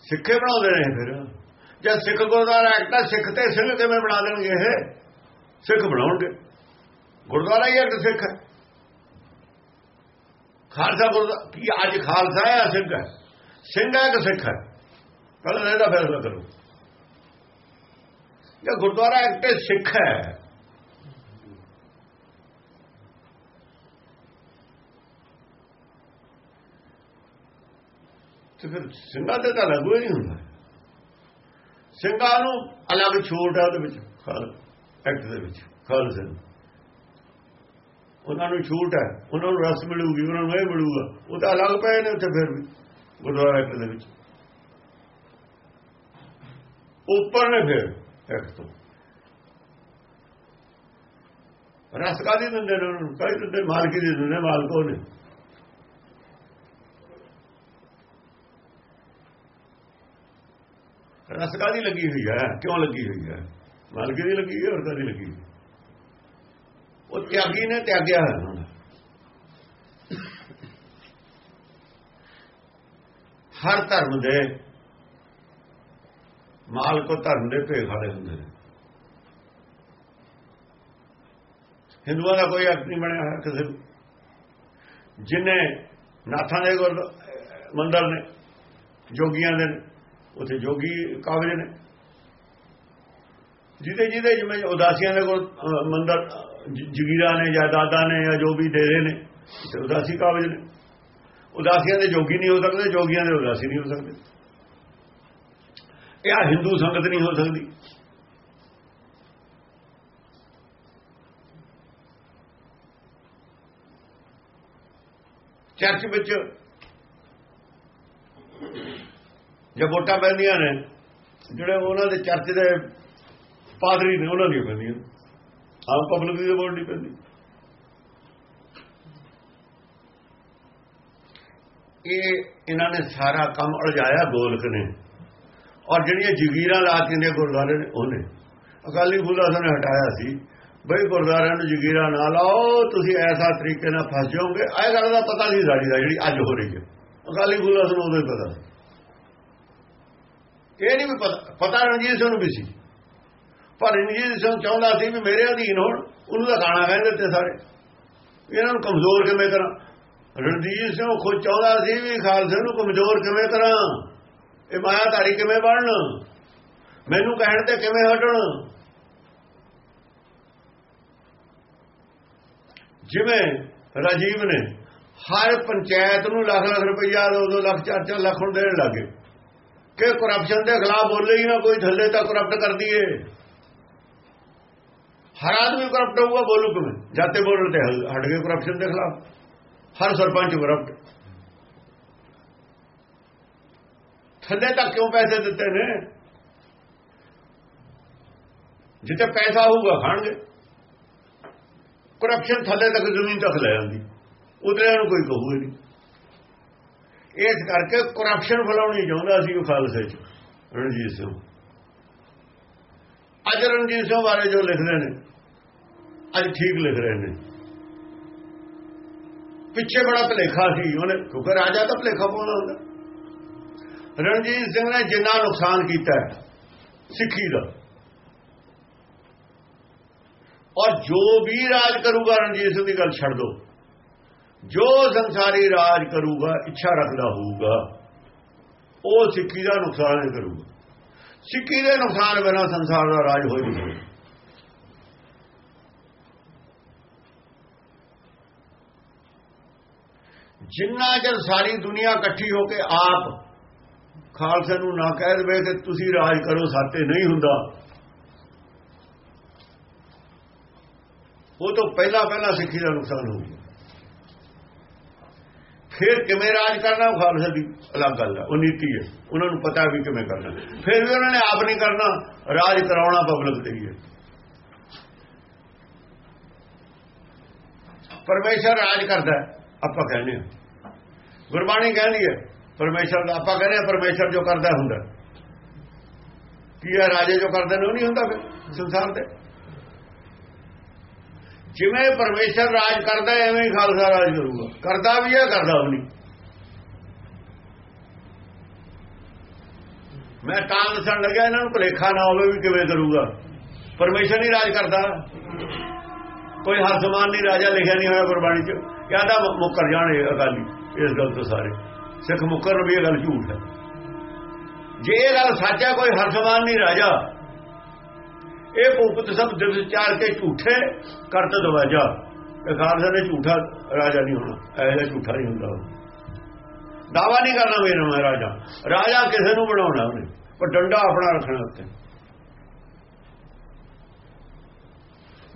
ਸਿੱਖੇ ਬਣਾਉਂਦੇ ਨੇ ਫਿਰ। ਜੇ ਸਿੱਖ ਗੁਰਦੁਆਰਾ ਐਕਟਾ ਸਿੱਖ ਤੇ ਸਿੰਘ ਕਿਵੇਂ ਬਣਾ ਦੇਣਗੇ ਇਹ? ਸਿੱਖ ਬਣਾਉਣਗੇ। ਗੁਰਦੁਆਰਾ ਹੀ ਐਕਟ ਸਿੱਖ। ਹੈ ਖਾਲਸਾ ਗੁਰਦੁਆਰਾ ਕੀ ਅੱਜ ਖਾਲਸਾ ਹੈ ਸਿੰਘ ਹੈ? ਸਿੰਘ ਹੈ ਕਿ ਸਿੱਖ ਹੈ? ਪਹਿਲਾਂ ਇਹਦਾ ਫੈਸਲਾ ਕਰੋ। ਜੇ ਗੁਰਦੁਆਰਾ ਐਕਟ ਸਿੱਖ ਹੈ, ਤੇ ਫਿਰ ਸਿੰਘਾਂ ਤੇ ਤਾਂ ਲੱਗੂ ਹੀ ਨਹੀਂ ਹੁੰਦਾ। ਸਿੰਘਾਂ ਨੂੰ ਅਲੱਗ ਛੋਟ ਹੈ ਉਹਦੇ ਵਿੱਚ ਐਕਟ ਦੇ ਵਿੱਚ, ਖਾਲਸੇ ਨੂੰ। ਉਹਨਾਂ ਨੂੰ ਛੂਟ ਹੈ, ਉਹਨਾਂ ਨੂੰ ਰਸ ਮਿਲੂਗੀ, ਉਹਨਾਂ ਨੂੰ ਇਹ ਮਿਲੂਗਾ, ਉਹ ਤਾਂ ਅਲੱਗ ਪਏ ਨੇ ਉੱਥੇ ਫਿਰ ਵੀ, ਗੁਰਦੁਆਰਾ ਇੱਕ ਦੇ ਵਿੱਚ। ਉੱਪਰ ਨੇ ਫਿਰ ਐਕਟ ਤੋਂ। ਰਸ ਕਾਦੀ ਦਿੰਦੇ ਨੇ ਉਹਨਾਂ? ਨੂੰ ਕਈ ਦਿੰਦੇ? ਮਾਲਕੀ ਦੇ ਦਿੰਦੇ, ਮਾਲਕੋ ਨੇ। ਰਸ ਕਾਦੀ ਲੱਗੀ ਹੋਈ ਹੈ? ਕਿਉਂ ਲੱਗੀ ਹੋਈ ਹੈ? ਮਾਲਕੀ ਦੀ ਲੱਗੀ ਹੈ, ਹੋਰ ਕਾਦੀ ਲੱਗੀ ਹੋਈ ਉਹ ਤਿਆਗੀ ਨੇ ਤਿਆਗਿਆ ਹੈ ਹਰ ਧਰਮ ਦੇ ਮਾਲਕ ਧਰਮ ਦੇ ਭੇਖ ਵਾਲੇ ਹੁੰਦੇ ਨੇ। ਹਿੰਦੂਆਂ ਦਾ ਕੋਈ ਹੱਕ ਨਹੀਂ ਬਣਿਆ ਹੋਇਆ ਕਿਸੇ ਜਿਨੇ ਨਾਥਾਂ ਦੇ ਗੁਰ ਮੰਦਰ ਨੇ, ਜੋਗੀਆਂ ਦੇ ਨੇ, ਉੱਥੇ ਜੋਗੀ ਕਾਬਜ ਨੇ। ਜਿਹਦੇ ਜਿਹਦੇ ਜਿਵੇਂ ਉਦਾਸੀਆਂ ਦੇ ਕੋਲ ਮੰਦਰ ਜਗੀਰਾਂ ਨੇ ਜਾਇਦਾਦਾਂ ਨੇ ਜਾਂ ਜੋ ਵੀ ਡੇਰੇ ਨੇ, ਤੇ ਉਦਾਸੀ ਕਾਬਜ ਨੇ। ਉਦਾਸੀਆਂ ਦੇ ਜੋਗੀ ਨਹੀਂ ਹੋ ਸਕਦੇ, ਜੋਗੀਆਂ ਦੇ ਉਦਾਸੀ ਨਹੀਂ ਹੋ ਸਕਦੇ। ਇਹ ਆ ਹਿੰਦੂ ਸੰਗਤ ਨਹੀਂ ਹੋ ਸਕਦੀ। ਚਰਚ ਵਿੱਚ ਜੇ ਵੋਟਾਂ ਪੈਂਦੀਆਂ ਨੇ, ਜਿਹੜੇ ਉਹਨਾਂ ਦੇ ਚਰਚ ਦੇ ਪਾਦਰੀ ਨੇ, ਉਹਨਾਂ ਦੀਆਂ ਪੈਂਦੀਆਂ ਆਮ ਪਬਲਿਕ ਦੀ ਵੋਟ ਨਹੀਂ ਪੈਂਦੀ ਇਹ ਇਹਨਾਂ ਨੇ ਸਾਰਾ ਕੰਮ ਅਲਝਾਇਆ ਗੋਲਕ ਨੇ। ਔਰ ਜਿਹੜੀਆਂ ਜਗੀਰਾਂ ਲਾਤੀਆਂ ਨੇ ਗੁਰਦੁਆਰੇ ਨੇ ਉਹਨੇ ਅਕਾਲੀ ਫੂਲਾ ਨੇ ਹਟਾਇਆ ਸੀ। ਬਈ ਗੁਰਦੁਆਰਿਆਂ ਨੂੰ ਜਗੀਰਾਂ ਨਾ ਲਾਓ, ਤੁਸੀਂ ਐਸਾ ਤਰੀਕੇ ਨਾਲ ਫਸ ਜਾਓਗੇ। ਇਹ ਗੱਲ ਦਾ ਪਤਾ ਨਹੀਂ ਸਾਡੀ ਦਾ ਜਿਹੜੀ ਅੱਜ ਹੋ ਰਹੀ ਹੈ। ਅਕਾਲੀ ਫੂਲਾ ਨੂੰ ਉਦੋਂ ਹੀ ਪਤਾ ਇਹ ਨਹੀਂ ਵੀ ਪਤਾ ਪਤਾ ਰਣਜੀਤ ਸਿੰਘ ਨੂੰ ਵੀ ਸੀ। ਪਰ ਰਣਜੀਤ ਸਿੰਘ ਚਾਹੁੰਦਾ ਸੀ ਵੀ ਮੇਰੇ ਅਧੀਨ ਹੋਣ, ਉਹਨੂੰ ਤਾਂ ਖਾਣਾ ਕਹਿੰਦੇ ਤੇ ਸਾਰੇ। ਇਹਨਾਂ ਨੂੰ ਕਮਜ਼ੋਰ ਕਿਵੇਂ ਕਰਾਂ? ਰਣਜੀਤ ਸਿੰਘ ਖੁਦ ਚਾਹੁੰਦਾ ਸੀ ਵੀ ਖਾਲਸੇ ਨੂੰ ਕਮਜ਼ੋਰ ਕਿਵੇਂ ਕਰਾਂ? ਇਹ ਮਾਇਆਧਾਰੀ ਕਿਵੇਂ ਬਣਨ? ਮੈਨੂੰ ਕਹਿਣ ਤੇ ਕਿਵੇਂ ਹਟਣ? ਜਿਵੇਂ ਰਾਜੀਵ ਨੇ ਹਰ ਪੰਚਾਇਤ ਨੂੰ ਲੱਖ ਲੱਖ ਰੁਪਈਆ 2-2 ਲੱਖ 4-4 ਲੱਖ ਹੁਣ ਦੇਣ ਲੱਗੇ। ਕਿ ਕਰਪਸ਼ਨ ਦੇ ਖਿਲਾਫ ਬੋਲੇ ਹੀ ਨਾ, ਕੋਈ ਥੱਲੇ ਤਾਂ ਕਰਪਟ ਕਰਦੀ ਦਈਏ। ਹਰ ਆਦਮੀ ਕਰਪਟ ਹੋਊਗਾ, ਬੋਲੂ ਕਿਵੇਂ? ਜਾਤੇ ਬੋਲਣ ਤੇ ਹਟ ਗਏ ਕਰਪਸ਼ਨ ਦੇ ਖਿਲਾਫ। ਹਰ ਸਰਪੰਚ ਕਰਪਟ ਥੱਲੇ ਤੱਕ ਕਿਉਂ ਪੈਸੇ ਦਿੱਤੇ ਨੇ? ਜਿੱਥੇ ਪੈਸਾ ਹੋਊਗਾ, ਖਾਣਗੇ। ਕਰਪਸ਼ਨ ਥੱਲੇ ਤੱਕ ਜ਼ਮੀਨ ਤੱਕ ਲੈ ਜਾਂਦੀ ਉਧਰੇ ਨੂੰ ਕੋਈ ਕਹੂਗਾ ਨਹੀਂ। ਇਸ ਕਰਕੇ ਕਰਪਸ਼ਨ ਫਲਾਉਣੀ ਚਾਹੁੰਦਾ ਸੀ ਉਹ ਖਾਲਸੇ ਚ, ਰਣਜੀਤ ਸਿੰਘ। ਅੱਜ ਰਣਜੀਤ ਸਿੰਘ ਬਾਰੇ ਜੋ ਲਿਖਦੇ ਨੇ, ਅੱਜ ਠੀਕ ਲਿਖ ਰਹੇ ਨੇ। ਪਿੱਛੇ ਬੜਾ ਭਲੇਖਾ ਸੀ, ਉਹਨੇ ਕਿਉਂਕਿ ਰਾਜਾ ਤਾਂ ਭਲੇਖਾ ਪਾਉਣਾ ਹੁੰਦਾ। ਰਣਜੀਤ ਸਿੰਘ ਨੇ ਜਿੰਨਾ ਨੁਕਸਾਨ ਕੀਤਾ ਸਿੱਖੀ ਦਾ। ਔਰ ਜੋ ਵੀ ਰਾਜ ਕਰੂਗਾ ਰਣਜੀਤ ਸਿੰਘ ਦੀ ਗੱਲ ਛੱਡ ਦੋ। ਜੋ ਸੰਸਾਰੀ ਰਾਜ ਕਰੂਗਾ, ਇੱਛਾ ਰੱਖਦਾ ਹੋਊਗਾ, ਉਹ ਸਿੱਖੀ ਦਾ ਨੁਕਸਾਨ ਹੀ ਕਰੂਗਾ। ਸਿੱਖੀ ਦੇ ਨੁਕਸਾਨ ਬਿਨਾ ਸੰਸਾਰ ਦਾ ਰਾਜ ਹੋ ਨਹੀਂ। ਜਿੰਨਾ ਚਿਰ ਸਾਰੀ ਦੁਨੀਆ ਇਕੱਠੀ ਹੋ ਕੇ ਆਪ ਖਾਲਸੇ ਨੂੰ ਨਾ ਕਹਿ ਦੇਵੇ ਕਿ ਤੁਸੀਂ ਰਾਜ ਕਰੋ ਸਾਤੇ ਨਹੀਂ ਹੁੰਦਾ। ਉਹ ਤੋਂ ਪਹਿਲਾਂ ਪਹਿਲਾਂ ਸਿੱਖੀ ਦਾ ਨੁਕਸਾਨ ਹੋ ਗਿਆ। ਫਿਰ ਕਿਵੇਂ ਰਾਜ ਕਰਨਾ, ਉਹ ਖਾਲਸੇ ਦੀ ਅਲੱਗ ਗੱਲ ਹੈ ਉਹ ਨੀਤੀ ਹੈ। ਉਹਨਾਂ ਨੂੰ ਪਤਾ ਵੀ ਕਿਵੇਂ ਕਰਨਾ। ਫਿਰ ਵੀ ਉਹਨਾਂ ਨੇ ਆਪ ਨਹੀਂ ਕਰਨਾ, ਰਾਜ ਕਰਾਉਣਾ ਪਬਲਿਕ ਤੇ ਹੀ ਹੈ। ਪਰਮੇਸ਼ਰ ਰਾਜ ਕਰਦਾ ਆਪਾਂ ਕਹਿੰਦੇ ਹਾਂ। ਗੁਰਬਾਣੀ ਕਹਿੰਦੀ ਹੈ, ਪਰਮੇਸ਼ਰ ਦਾ ਆਪਾਂ ਕਹਿੰਦੇ ਹਾਂ, ਪਰਮੇਸ਼ਰ ਜੋ ਕਰਦਾ ਹੁੰਦਾ। ਕੀ ਹੈ, ਰਾਜੇ ਜੋ ਕਰਦੇ ਨੇ, ਉਹ ਨਹੀਂ ਹੁੰਦਾ ਫਿਰ, ਸੰਸਾਰ ਤੇ। ਜਿਵੇਂ ਪਰਮੇਸ਼ਰ ਰਾਜ ਕਰਦਾ ਐਵੇਂ ਹੀ ਖਾਲਸਾ ਰਾਜ ਕਰੂਗਾ। ਕਰਦਾ ਵੀ ਹੈ, ਕਰਦਾ ਵੀ ਨਹੀਂ। ਮੈਂ ਤਾਂ ਦੱਸਣ ਲੱਗਿਆ ਇਹਨਾਂ ਨੂੰ ਭਲੇਖਾ ਨਾ ਹੋਵੇ ਵੀ ਕਿਵੇਂ ਕਰੂਗਾ। ਪਰਮੇਸ਼ਰ ਨਹੀਂ ਰਾਜ ਕਰਦਾ। ਕੋਈ ਹਰ ਸਮਾਨ ਨਹੀਂ, ਰਾਜਾ ਲਿਖਿਆ ਨਹੀਂ ਹੋਇਆ ਗੁਰਬਾਣੀ 'ਚ। ਕਹਿੰਦਾ ਮੁੱਕਰ ਜਾਣੇ ਅਕਾਲੀ ਇਸ ਗੱਲ ਤੋਂ ਸਾਰੇ। ਸਿੱਖ ਮੁੱਕਰ ਵੀ ਇਹ ਗੱਲ ਝੂਠ ਹੈ। ਜੇ ਇਹ ਗੱਲ ਸੱਚ ਹੈ, ਕੋਈ ਹਰ ਸਮਾਨ ਨਹੀਂ, ਰਾਜਾ। ਇਹ ਭੂਪਤ ਸਭ ਦਿਲ ਵਿਚਾਰ ਕੇ ਝੂਠੇ ਕਰਤ ਦਵਾਜਾ ਇਹ ਖਾਲਸਾ ਨੇ ਝੂਠਾ ਰਾਜਾ ਨਹੀਂ ਹੋਣਾ। ਇਹ ਜਿਹਾ ਝੂਠਾ ਨਹੀਂ ਹੁੰਦਾ ਦਾਵਾ ਨਹੀਂ ਕਰਨਾ ਮੇਰਾ ਮੈਂ ਰਾਜਾ। ਰਾਜਾ ਕਿਸੇ ਨੂੰ ਬਣਾਉਣਾ ਉਹਨੇ। ਪਰ ਡੰਡਾ ਆਪਣਾ ਰੱਖਣਾ ਉੱਤੇ।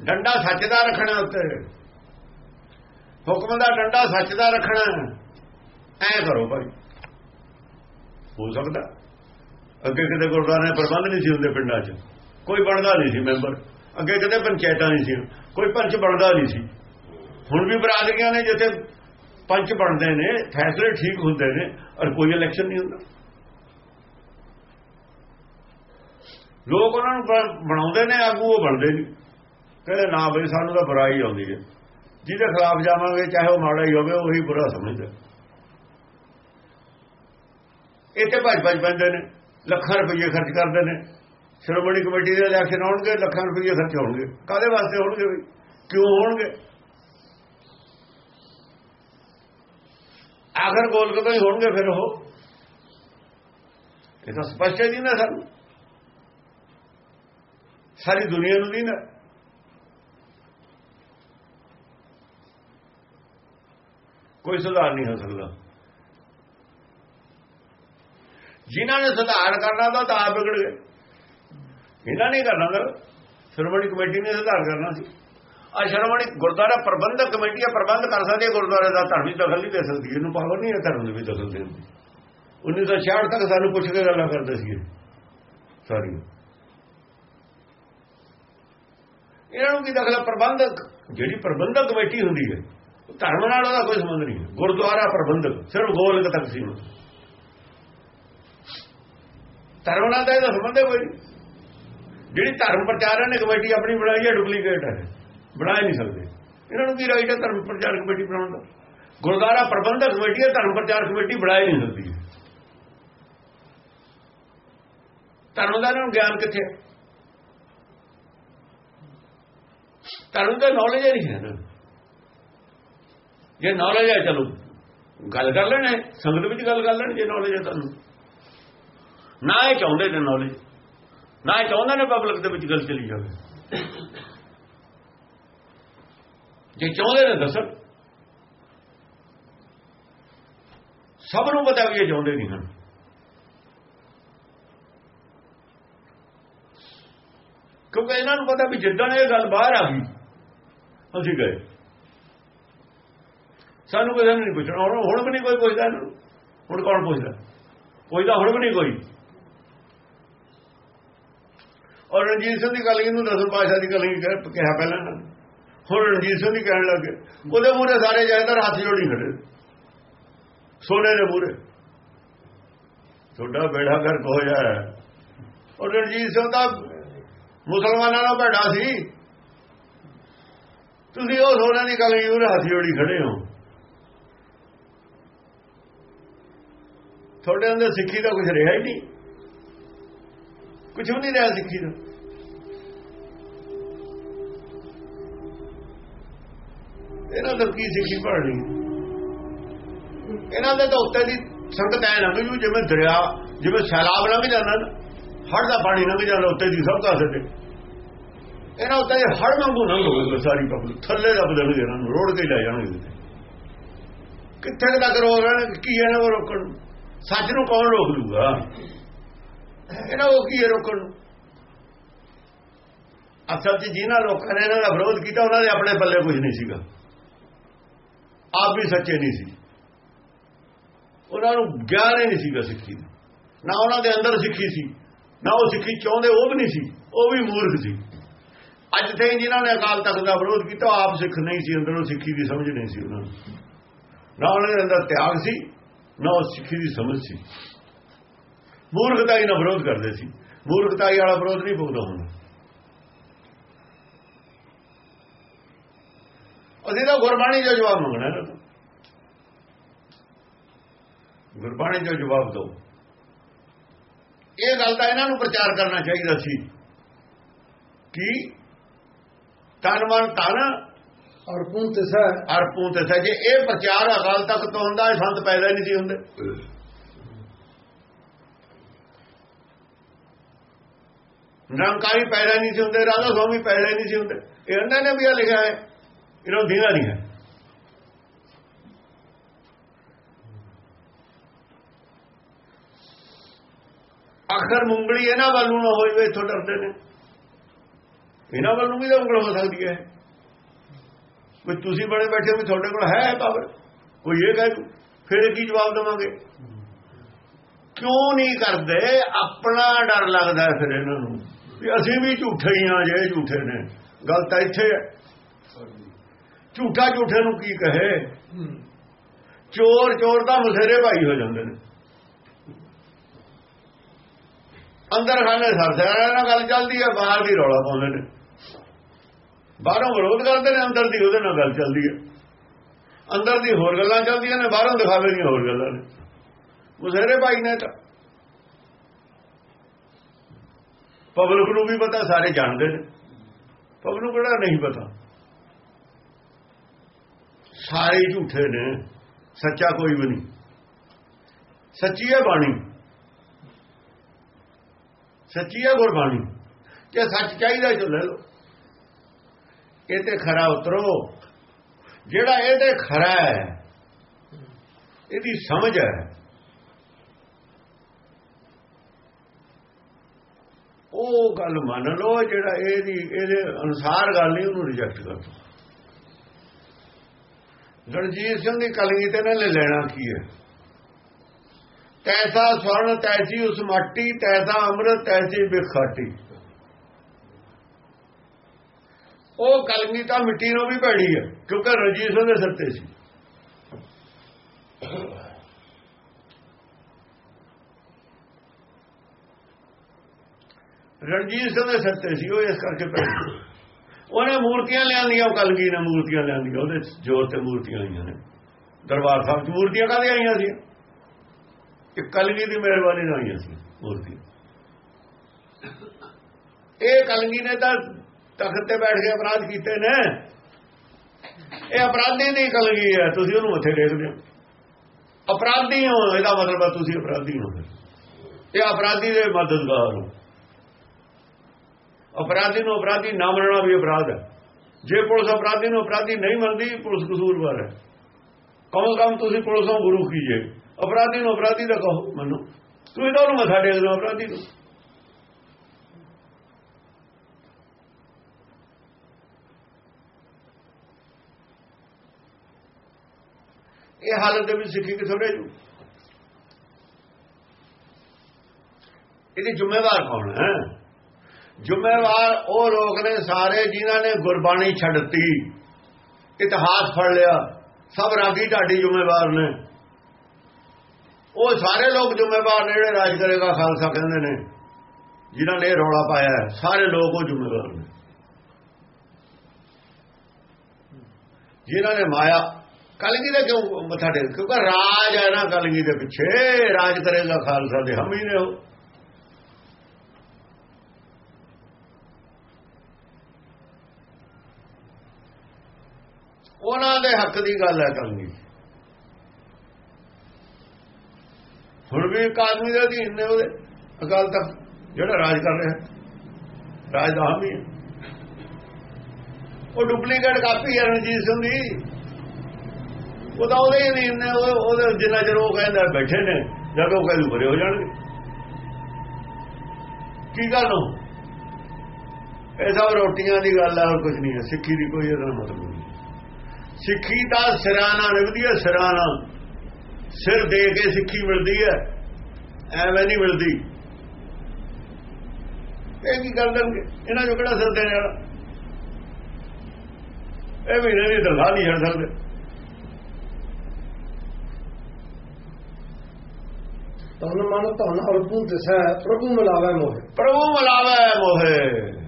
ਡੰਡਾ ਸੱਚ ਦਾ ਰੱਖਣਾ ਉੱਤੇ। ਹੁਕਮ ਦਾ ਡੰਡਾ ਸੱਚ ਦਾ ਰੱਖਣਾ। ਐ ਕਰੋ ਭਾਈ। ਹੋ ਸਕਦਾ। ਅੱਗੇ ਕਿਤੇ ਗੁਰਦੁਆਰੇ ਪ੍ਰਬੰਧ ਨਹੀਂ ਸੀ ਹੁੰਦੇ ਪਿੰਡਾਂ 'ਚ। ਕੋਈ ਬਣਦਾ ਨਹੀਂ ਸੀ ਮੈਂਬਰ। ਅੱਗੇ ਕਿਤੇ ਪੰਚਾਇਤਾਂ ਨਹੀਂ ਸੀ। ਕੋਈ ਪੰਚ ਬਣਦਾ ਨਹੀਂ ਸੀ। ਹੁਣ ਵੀ ਬਰਾਦਰੀਆਂ ਨੇ ਜਿੱਥੇ ਪੰਚ ਬਣਦੇ ਨੇ, ਫੈਸਲੇ ਠੀਕ ਹੁੰਦੇ ਨੇ, ਔਰ ਕੋਈ ਇਲੈਕਸ਼ਨ ਨਹੀਂ ਹੁੰਦਾ। ਲੋਕ ਉਹਨਾਂ ਨੂੰ ਬਣਾਉਂਦੇ ਨੇ, ਆਗੂ ਉਹ ਬਣਦੇ ਨਹੀਂ। ਕਹਿੰਦੇ ਨਾ ਬਈ, ਸਾਨੂੰ ਤਾਂ ਬੁਰਾਈ ਆਉਂਦੀ ਹੈ। ਜਿਹਦੇ ਖਿਲਾਫ ਜਾਵਾਂਗੇ, ਚਾਹੇ ਉਹ ਮਾੜਾ ਹੀ ਹੋਵੇ, ਉਹੀ ਬੁਰਾ ਸਮਝਦਾ। ਇੱਥੇ ਭੱਜ ਭੱਜ ਪੈਂਦੇ ਨੇ। ਲੱਖਾਂ ਰੁਪਏ ਖਰਚ ਕਰਦੇ ਨੇ। ਸ਼੍ਰੋਮਣੀ ਕਮੇਟੀ ਦੇ ਇਲੈਕਸ਼ਨ ਹੋਣਗੇ, ਲੱਖਾਂ ਰੁਪਏ ਖਰਚ ਹੋਣਗੇ। ਕਾਦੇ ਵਾਸਤੇ ਹੋਣਗੇ ਵੀ? ਕਿਉਂ ਹੋਣਗੇ? ਆਖਰ ਗੋਲ ਕਦੋਂ ਹੀ ਹੋਣਗੇ ਫਿਰ ਉਹ। ਇਹ ਤਾਂ ਸਪਸ਼ਟ ਨਹੀਂ ਨਾ ਸਾਨੂੰ। ਸਾਰੀ ਦੁਨੀਆ ਨੂੰ ਨਹੀਂ ਨਾ। ਕੋਈ ਸੁਧਾਰ ਨਹੀਂ ਹੋ ਸਕਦਾ। ਜਿਨ੍ਹਾਂ ਨੇ ਸੁਧਾਰ ਕਰਨਾ ਤਾਂ ਆਪ ਵਿਗੜ ਗਏ। ਇਹਨਾਂ ਨੇ ਕਰਨਾ ਗਾ ਸ਼੍ਰੋਮਣੀ ਕਮੇਟੀ ਨੇ ਸੁਧਾਰ ਕਰਨਾ ਸੀ। ਆ ਸ਼੍ਰੋਮਣੀ ਗੁਰਦੁਆਰਾ ਪ੍ਰਬੰਧਕ ਕਮੇਟੀ ਆ, ਪ੍ਰਬੰਧ ਕਰ ਸਕਦੀ ਹੈ ਗੁਰਦੁਆਰੇ ਦਾ, ਧਰਮੀ ਦਖਲ ਨਹੀਂ ਦੇ ਸਕਦੀ। ਇਹਨੂੰ ਪਾਵਰ ਨਹੀਂ ਹੈ ਧਰਮ ਦੇ ਵੀ ਦਖਲ ਦੇਣ ਦੀ। 1966 ਤੱਕ ਸਾਨੂੰ ਪੁੱਛ ਕੇ ਗੱਲਾਂ ਕਰਦੇ ਸੀ ਸਾਰੀ ਇਹਨਾਂ ਨੂੰ ਕੀ ਦਖਲ ਪ੍ਰਬੰਧਕ। ਜਿਹੜੀ ਪ੍ਰਬੰਧਕ ਕਮੇਟੀ ਹੁੰਦੀ ਹੈ ਧਰਮ ਨਾਲ ਉਹਦਾ ਕੋਈ ਸੰਬੰਧ ਨਹੀਂ ਗੁਰਦੁਆਰਾ ਪ੍ਰਬੰਧਕ, ਸਿਰਫ ਗੋਲਕ ਤੱਕ ਸੀ। ਧਰਮ ਨਾਲ ਦਾ ਇਹਦਾ ਸੰਬੰਧ ਹੈ ਕੋਈ ਜਿਹੜੀ ਧਰਮ ਪ੍ਰਚਾਰਾਂ ਨੇ ਕਮੇਟੀ ਆਪਣੀ ਬਣਾਈ ਹੈ ਡੁਪਲੀਕੇਟ ਹੈ। ਬਣਾ ਨਹੀਂ ਸਕਦੇ। ਇਹਨਾਂ ਨੂੰ ਕੀ ਰਾਈਟ ਹੈ ਧਰਮ ਪ੍ਰਚਾਰ ਕਮੇਟੀ ਬਣਾਉਣ ਦਾ? ਗੁਰਦੁਆਰਾ ਪ੍ਰਬੰਧਕ ਕਮੇਟੀ ਹੈ, ਧਰਮ ਪ੍ਰਚਾਰ ਕਮੇਟੀ ਬਣਾਈ ਨਹੀਂ ਸਕਦੀ ਧਰਮ ਦਾ ਨੂੰ ਗਿਆਨ ਕਿੱਥੇ ਹੈ? ਧਰਮ ਦਾ ਨੌਲੇਜ ਨਹੀਂ ਹੈ ਨਾ। ਜੇ ਨੌਲੇਜ ਹੈ, ਚਲੋ, ਗੱਲ ਕਰ ਲੈਣਾ, ਸੰਗਤ ਵਿੱਚ ਗੱਲ ਕਰ ਲੈਣ, ਜੇ ਨੌਲੇਜ ਹੈ ਤੁਹਾਨੂੰ ਨਾ ਇਹ ਚਾਹੁੰਦੇ ਨੇ ਨੌਲੇਜ ਨਾ ਇਹ ਚਾਹੁੰਦੇ ਨੇ ਪਬਲਿਕ ਦੇ ਵਿੱਚ ਗੱਲ ਚਲੀ ਜਾਵੇ। ਜੇ ਚਾਹੁੰਦੇ ਨੇ ਦੱਸਣ। ਸਭ ਨੂੰ ਪਤਾ ਵੀ ਇਹ ਚਾਹੁੰਦੇ ਨਹੀਂ ਹਨ। ਕਿਉਂਕਿ ਇਹਨਾਂ ਨੂੰ ਪਤਾ ਵੀ ਜਿੱਦਣ ਇਹ ਗੱਲ ਬਾਹਰ ਆ ਗਈ, ਅਸੀਂ ਗਏ। ਸਾਨੂੰ ਕੋਈ ਨਹੀਂ ਪੁੱਛਣਾ। ਹੁਣ ਹੁਣ ਵੀ ਨਹੀਂ ਕੋਈ ਪੁੱਛਦਾ ਇਹਨਾਂ ਹੁਣ ਕੌਣ ਪੁੱਛਦਾ? ਪੁੱਛਦਾ ਹੁਣ ਵੀ ਨਹੀਂ ਕੋਈ। ਔਰ ਰਣਜੀਤ ਸਿੰਘ ਦੀ ਗੱਲ ਇਹਨੂੰ ਦਸਮ ਪਾਸ਼ਾ ਦੀ ਗੱਲ ਕਿਹਾ ਪਹਿਲਾਂ ਇਹਨਾਂ ਨੇ। ਹੁਣ ਰਣਜੀਤ ਸਿੰਘ ਦੀ ਕਹਿਣ ਲੱਗੇ ਉਹਦੇ ਮੂਹਰੇ ਸਾਰੇ ਜਾਇਦਾਰ ਹੱਥ ਜੋੜੀ ਖੜੇ। ਸੋਨੇ ਦੇ ਮੂਹਰੇ। ਤੁਹਾਡਾ ਬੇੜਾ ਕਰ ਹੋ। ਜਾਇਆ ਔਰ ਰਣਜੀਤ ਸਿੰਘ ਦਾ ਮੁਸਲਮਾਨਾਂ ਨਾਲ ਭੈੜਾ ਸੀ। ਤੁਸੀਂ ਉਹ ਸੋਨੇ ਦੀ ਗੱਲ ਹੀ ਹੱਥ ਜੋੜੀ ਖੜੇ ਹੋ। ਤੁਹਾਡੇ ਅੰਦਰ ਸਿੱਖੀ ਦਾ ਕੁਝ ਰਿਹਾ ਹੀ ਨਹੀਂ। ਕੁਝ ਵੀ ਨਹੀਂ ਰਿਹਾ ਸਿੱਖੀ ਦਾ ਇਹਨਾਂ ਦਾ ਕੀ ਸਿੱਖੀ ਪੜਨੀ ਇਹਨਾਂ ਦੇ ਤਾਂ ਉੱਤੇ ਦੀ ਸੰਗਤ ਐ ਲੰਘ ਜੂ ਜਿਵੇਂ ਦਰਿਆ, ਜਿਵੇਂ ਸੈਲਾਬ ਲੰਘ ਜਾਂਦਾ ਹੜ ਦਾ ਪਾਣੀ ਲੰਘ ਜਾਂਦਾ ਉੱਤੇ ਦੀ ਸਭ ਕਾਸੇ ਤੇ। ਇਹਨਾਂ ਉੱਤੇ ਹੜ ਵਾਂਗੂ ਲੰਘ ਹੋਵੇ ਸਾਰੀ ਪਬਲਿਕ ਥੱਲੇ ਦਾ ਬਦਲ ਗਿਆ ਇਹਨਾਂ ਨੂੰ ਰੋੜ ਕੇ ਲੈ ਜਾਣਗੇ ਕਿੱਥੇ ਤੱਕ ਰੋਕ ਰਹੇ ਕੀ ਇਹਨਾਂ ਨੂੰ ਰੋਕਣ ਨੂੰ? ਸੱਚ ਨੂੰ ਕੌਣ ਰੋਕ ਲੂਗਾ? ਇਹਨਾਂ ਉਹ ਕੀ ਹੈ ਰੋਕਣ ਨੂੰ? ਅਸਲ 'ਚ ਜਿਨ੍ਹਾਂ ਲੋਕਾਂ ਨੇ ਇਹਨਾਂ ਦਾ ਵਿਰੋਧ ਕੀਤਾ, ਉਹਨਾਂ ਦੇ ਆਪਣੇ ਪੱਲੇ ਕੁਝ ਨਹੀਂ ਸੀਗਾ। ਆਪ ਵੀ ਸੱਚੇ ਨਹੀਂ ਸੀ। ਉਹਨਾਂ ਨੂੰ ਗਿਆਨ ਹੀ ਨਹੀਂ ਸੀਗਾ ਸਿੱਖੀ ਦਾ। ਨਾ ਉਹਨਾਂ ਦੇ ਅੰਦਰ ਸਿੱਖੀ ਸੀ, ਨਾ ਉਹ ਸਿੱਖੀ ਚਾਹੁੰਦੇ ਉਹ ਵੀ ਨਹੀਂ ਸੀ, ਉਹ ਵੀ ਮੂਰਖ ਸੀ। ਅੱਜ ਤੇ ਜਿਨ੍ਹਾਂ ਨੇ ਅਕਾਲ ਤਖਤ ਦਾ ਵਿਰੋਧ ਕੀਤਾ, ਉਹ ਆਪ ਸਿੱਖ ਨਹੀਂ ਸੀ, ਅੰਦਰੋਂ ਸਿੱਖੀ ਦੀ ਸਮਝ ਨਹੀਂ ਸੀ ਉਹਨਾਂ ਨੂੰ। ਨਾ ਉਹਨਾਂ ਦੇ ਅੰਦਰ ਤਿਆਗ ਸੀ, ਨਾ ਉਹ ਸਿੱਖੀ ਦੀ ਸਮਝ ਸੀ। ਮੂਰਖਤਾਈ ਨਾਲ ਵਿਰੋਧ ਕਰਦੇ ਸੀ। ਮੂਰਖਤਾਈ ਵਾਲਾ ਵਿਰੋਧ ਨਹੀਂ ਭੁਗਦਾ ਹੁੰਦਾ। ਅਸੀਂ ਤਾਂ ਗੁਰਬਾਣੀ ਦਾ ਜਵਾਬ ਮੰਗਣਾ ਇਹਨਾਂ ਤੋਂ। ਗੁਰਬਾਣੀ ਦਾ ਜਵਾਬ ਦਿਓ। ਇਹ ਗੱਲ ਤਾਂ ਇਹਨਾਂ ਨੂੰ ਪ੍ਰਚਾਰ ਕਰਨਾ ਚਾਹੀਦਾ ਸੀ ਕਿ ਤਨ ਮਨ ਤਨ ਅਰਪਣ ਤਿਸੈ। ਅਰਪੂ ਤੇ ਸੱਜੇ ਇਹ ਪ੍ਰਚਾਰ ਅਕਾਲ ਤੱਕ ਤੋਂ ਹੁੰਦਾ ਇਹ ਸੰਤ ਪੈਦਾ ਹੀ ਨਹੀਂ ਸੀ ਹੁੰਦੇ। ਨਿਰੰਕਾਰੀ ਪੈਦਾ ਨਹੀਂ ਸੀ ਹੁੰਦੇ ਰਾਧਾ ਸਵਾਮੀ ਪੈਦਾ ਹੀ ਨਹੀਂ ਸੀ ਹੁੰਦੇ। ਇਹ ਉਹਨਾਂ ਨੇ ਵੀ ਇਹ ਲਿਖਿਆ ਹੈ। ਇਹਨਾਂ ਨੂੰ ਦੀਨਾ ਨਹੀਂ ਹੈ ਅਖਰ ਮੁੰਗਲੀ ਇਹਨਾਂ ਵੱਲ ਨੂੰ ਨਾ ਹੋਈ ਵੇ ਇੱਥੋਂ ਡਰਦੇ ਨੇ। ਇਹਨਾਂ ਵੱਲ ਨੂੰ ਵੀ ਤਾਂ ਉਂਗਲ ਹੋ ਸਕਦੀ ਹੈ। ਵੀ ਤੁਸੀਂ ਬੜੇ ਬੈਠੇ ਹੋ ਵੀ ਤੁਹਾਡੇ ਕੋਲ ਹੈ ਪਾਵਰ। ਕੋਈ ਇਹ ਕਹੇ ਫਿਰ ਕੀ ਜਵਾਬ ਦੇਵਾਂਗੇ? ਕਿਉਂ ਨਹੀਂ ਕਰਦੇ? ਆਪਣਾ ਡਰ ਲੱਗਦਾ ਹੈ ਫਿਰ ਇਹਨਾਂ ਨੂੰ। ਵੀ ਅਸੀਂ ਵੀ ਝੂਠੇ ਹੀ ਆ ਜੇ ਝੂਠੇ ਨੇ। ਗੱਲ ਤਾਂ ਇੱਥੇ ਹੈ। ਝੂਠਾ ਝੂਠੇ ਨੂੰ ਕੀ ਕਹੇ? ਚੋਰ ਚੋਰ ਦਾ ਮਸੇਰੇ ਭਾਈ ਹੋ ਜਾਂਦੇ ਨੇ। ਅੰਦਰ ਖਾਨੇ ਸਰਦਾਰਾਂ ਨਾਲ ਗੱਲ ਚੱਲਦੀ ਹੈ ਬਾਹਰ ਦੀ ਰੌਲਾ ਪਾਉਂਦੇ ਨੇ। ਬਾਹਰੋਂ ਵਿਰੋਧ ਕਰਦੇ ਨੇ, ਅੰਦਰ ਦੀ ਉਹਦੇ ਨਾਲ ਗੱਲ ਚੱਲਦੀ ਹੈ ਅੰਦਰ ਦੀ ਹੋਰ ਗੱਲਾਂ ਚੱਲਦੀਆਂ ਨੇ, ਬਾਹਰੋਂ ਦਿਖਾਵੇ ਦੀਆਂ ਹੋਰ ਗੱਲਾਂ ਨੇ। ਮੁਸੇਰੇ ਭਾਈ ਨੇ ਤਾਂ। ਪਬਲਿਕ ਨੂੰ ਵੀ ਪਤਾ, ਸਾਰੇ ਜਾਣਦੇ ਨੇ। ਪਬਲਿਕ ਨੂੰ ਕਿਹੜਾ ਨਹੀਂ ਪਤਾ? ਸਾਰੇ ਝੂਠੇ ਨੇ। ਸੱਚਾ ਕੋਈ ਵੀ ਨਹੀਂ। ਸੱਚੀ ਹੈ ਬਾਣੀ। ਸੱਚੀ ਹੈ ਗੁਰਬਾਣੀ। ਜੇ ਸੱਚ ਚਾਹੀਦਾ ਤਾਂ ਲੈ ਲਓ। ਇਹ ਤੇ ਖਰਾ ਉਤਰੋ। ਜਿਹੜਾ ਇਹ ਇਹਦੇ ਖਰਾ ਹੈ, ਇਹਦੀ ਸਮਝ ਹੈ। ਉਹ ਗੱਲ ਮੰਨ ਲਓ, ਜਿਹੜਾ ਇਹਦੀ, ਇਹਦੇ ਅਨੁਸਾਰ ਗੱਲ ਨਹੀਂ, ਉਹਨੂੰ ਰਿਜੈਕਟ ਕਰ ਦੋ। ਰਣਜੀਤ ਸਿੰਘ ਦੀ ਕਲਗੀ ਤੇ ਨਾ ਲੈ ਲੈਣਾ ਕੀ ਹੈ? ਤੈਸਾ ਸਵਰਨ, ਤੈਸੀ ਉਸ ਮਾਟੀ, ਤੈਸਾ ਅੰਮ੍ਰਿਤ, ਤੈਸੀ ਬਿਖਾਟੀ। ਉਹ ਕਲਗੀ ਤਾਂ ਮਿੱਟੀ ਨੂੰ ਵੀ ਭੈੜੀ ਹੈ, ਕਿਉਂਕਿ ਰਣਜੀਤ ਸਿੰਘ ਦੇ ਸੱਤੇ ਸੀ। ਰਣਜੀਤ ਸਿੰਘ ਦੇ ਸਿਰ ਤੇ ਸੀ, ਉਹ ਇਸ ਕਰਕੇ ਪੈ ਉਹਨੇ ਮੂਰਤੀਆਂ ਲਿਆਂਦੀਆਂ ਉਹ ਕਲਗੀ ਨੇ ਮੂਰਤੀਆਂ ਲਿਆਂਦੀਆਂ ਉਹਦੇ ਜੋਰ ਤੇ ਮੂਰਤੀਆਂ ਆਈਆਂ ਨੇ। ਦਰਬਾਰ ਸਾਹਿਬ ਚ ਮੂਰਤੀਆਂ ਕਾਹਦੀਆਂ ਆਈਆਂ ਸੀ? ਇਹ ਕਲਗੀ ਦੀ ਮਿਹਰਬਾਨੀ ਨਾਲ ਆਈਆਂ ਸੀ ਮੂਰਤੀ ਇਹ ਕਲਗੀ ਨੇ ਤਾਂ ਤਖਤ ਤੇ ਬੈਠ ਕੇ ਅਪਰਾਧ ਕੀਤੇ ਨੇ। ਇਹ ਅਪਰਾਧੀ ਦੀ ਕਲਗੀ ਹੈ, ਤੁਸੀਂ ਉਹਨੂੰ ਉੱਥੇ ਟੇਕਦੇ ਹੋ ਅਪਰਾਧੀ ਹੋ, ਇਹਦਾ ਮਤਲਬ ਹੈ ਤੁਸੀਂ ਅਪਰਾਧੀ ਹੋ। ਇਹ ਅਪਰਾਧੀ ਦੇ ਮਦਦਗਾਰ ਹੋ। ਅਪਰਾਧੀ ਨੂੰ ਅਪਰਾਧੀ ਨਾ ਮੰਨਣਾ ਵੀ ਅਪਰਾਧ ਹੈ। ਜੇ ਪੁਲਿਸ ਅਪਰਾਧੀ ਨੂੰ ਅਪਰਾਧੀ ਨਹੀਂ ਮੰਨਦੀ, ਪੁਲਿਸ ਕਸੂਰਵਾਰ ਹੈ। ਕਮ ਕਮ ਤੁਸੀਂ ਪੁਲਿਸ ਨੂੰ ਗੁਰੂ ਕੀਜੇ ਅਪਰਾਧੀ ਨੂੰ ਅਪਰਾਧੀ ਦਾ ਕਹੋ, ਮੰਨੋ। ਤੁਸੀਂ ਤਾਂ ਉਹਨੂੰ ਮੱਥਾ ਟੇਕ ਦਿਓ ਅਪਰਾਧੀ ਨੂੰ। ਇਹ ਹਾਲਤ ਦੇ ਵਿੱਚ ਸਿੱਖੀ ਕਿਥੋਂ ਰਹਿ ਜੂ? ਇਹਦੀ ਜ਼ਿੰਮੇਵਾਰ ਕੌਣ ਹੈ? ਜ਼ਿੰਮੇਵਾਰ ਉਹ ਲੋਕ ਨੇ ਸਾਰੇ ਜਿਨ੍ਹਾਂ ਨੇ ਗੁਰਬਾਣੀ ਛੱਡਤੀ ਇਤਿਹਾਸ ਫੜ ਲਿਆ। ਸਭ ਰਾਗੀ ਢਾਡੀ ਜ਼ਿੰਮੇਵਾਰ ਨੇ। ਉਹ ਸਾਰੇ ਲੋਕ ਜ਼ਿੰਮੇਵਾਰ ਨੇ ਜਿਹੜੇ ਰਾਜ ਕਰੇਗਾ ਖਾਲਸਾ ਕਹਿੰਦੇ ਨੇ। ਜਿਨ੍ਹਾਂ ਨੇ ਰੌਲਾ ਪਾਇਆ ਸਾਰੇ ਲੋਕ ਉਹ ਜ਼ਿੰਮੇਵਾਰ ਨੇ। ਜਿਨ੍ਹਾਂ ਨੇ ਮਾਇਆ, ਕਲਗੀ ਦਾ ਕਿਉਂ ਮੱਥਾ ਟੇਕ ਕਿਉਂਕਿ ਰਾਜ ਹੈ ਨਾ ਕਲਗੀ ਦੇ ਪਿੱਛੇ। ਰਾਜ ਕਰੇਗਾ ਖਾਲਸਾ ਦੇ ਹਮੀ ਨੇ ਉਹ। ਉਹਨਾਂ ਦੇ ਹੱਕ ਦੀ ਗੱਲ ਹੈ ਕਲਗੀ ਹੁਣ ਵੀ ਇੱਕ ਆਦਮੀ ਦੇ ਅਧੀਨ ਨੇ ਉਹਦੇ। ਅਕਾਲ ਤਖ਼ਤ, ਜਿਹੜਾ ਰਾਜ ਕਰ ਰਿਹਾ। ਰਾਜ ਦਾ ਹਮ ਹੀ। ਹੈ ਉਹ ਡੁਪਲੀਕੇਟ ਕਾਪੀ ਹੈ ਰਣਜੀਤ ਸਿੰਘ ਦੀ। ਉਹਦਾ ਉਹਦੇ ਹੀ ਅਧੀਨ ਨੇ, ਉਹ- ਉਹਦੇ ਜਿੰਨਾ ਚਿਰ ਉਹ ਕਹਿੰਦਾ ਬੈਠੇ ਨੇ, ਜਦ ਉਹ ਕਹਿੰਦੇ ਭਰੇ ਹੋ ਜਾਣਗੇ। ਕੀ ਗੱਲ ਹੋ? ਇਹ ਸਭ ਰੋਟੀਆਂ ਦੀ ਗੱਲ ਹੈ ਹੋਰ ਕੁਝ ਨਹੀਂ ਹੈ। ਸਿੱਖੀ ਦੀ ਕੋਈ ਇਹਦਾ ਮਤਲਬ ਸਿੱਖੀ ਦਾ ਸਿਰਾਣਾ ਨਿਭਦੀ ਹੈ ਸਿਰਾਣਾ ਸਿਰ ਦੇ ਕੇ ਸਿੱਖੀ ਮਿਲਦੀ ਹੈ ਐਵੇਂ ਨਹੀਂ ਮਿਲਦੀ। ਇਹ ਕੀ ਕਰ ਦੇਣਗੇ? ਇਹਨਾਂ ਜੋ ਕਿਹੜਾ ਸਿਰ ਦੇਣ ਵਾਲਾ? ਇਹ ਵੀ ਨਹੀਂ ਦਰਗਾਹ ਨਹੀਂ ਛੱਡ ਸਕਦੇ। ਤਨ ਮਨ ਧਨ ਅਰਪੂ ਦਿਸੈ ਪ੍ਰਭੂ ਮਿਲਾਵੇ ਮੋਹਿ। ਪ੍ਰਭੂ ਮਲਾਵੇ ਮੋਹੇ।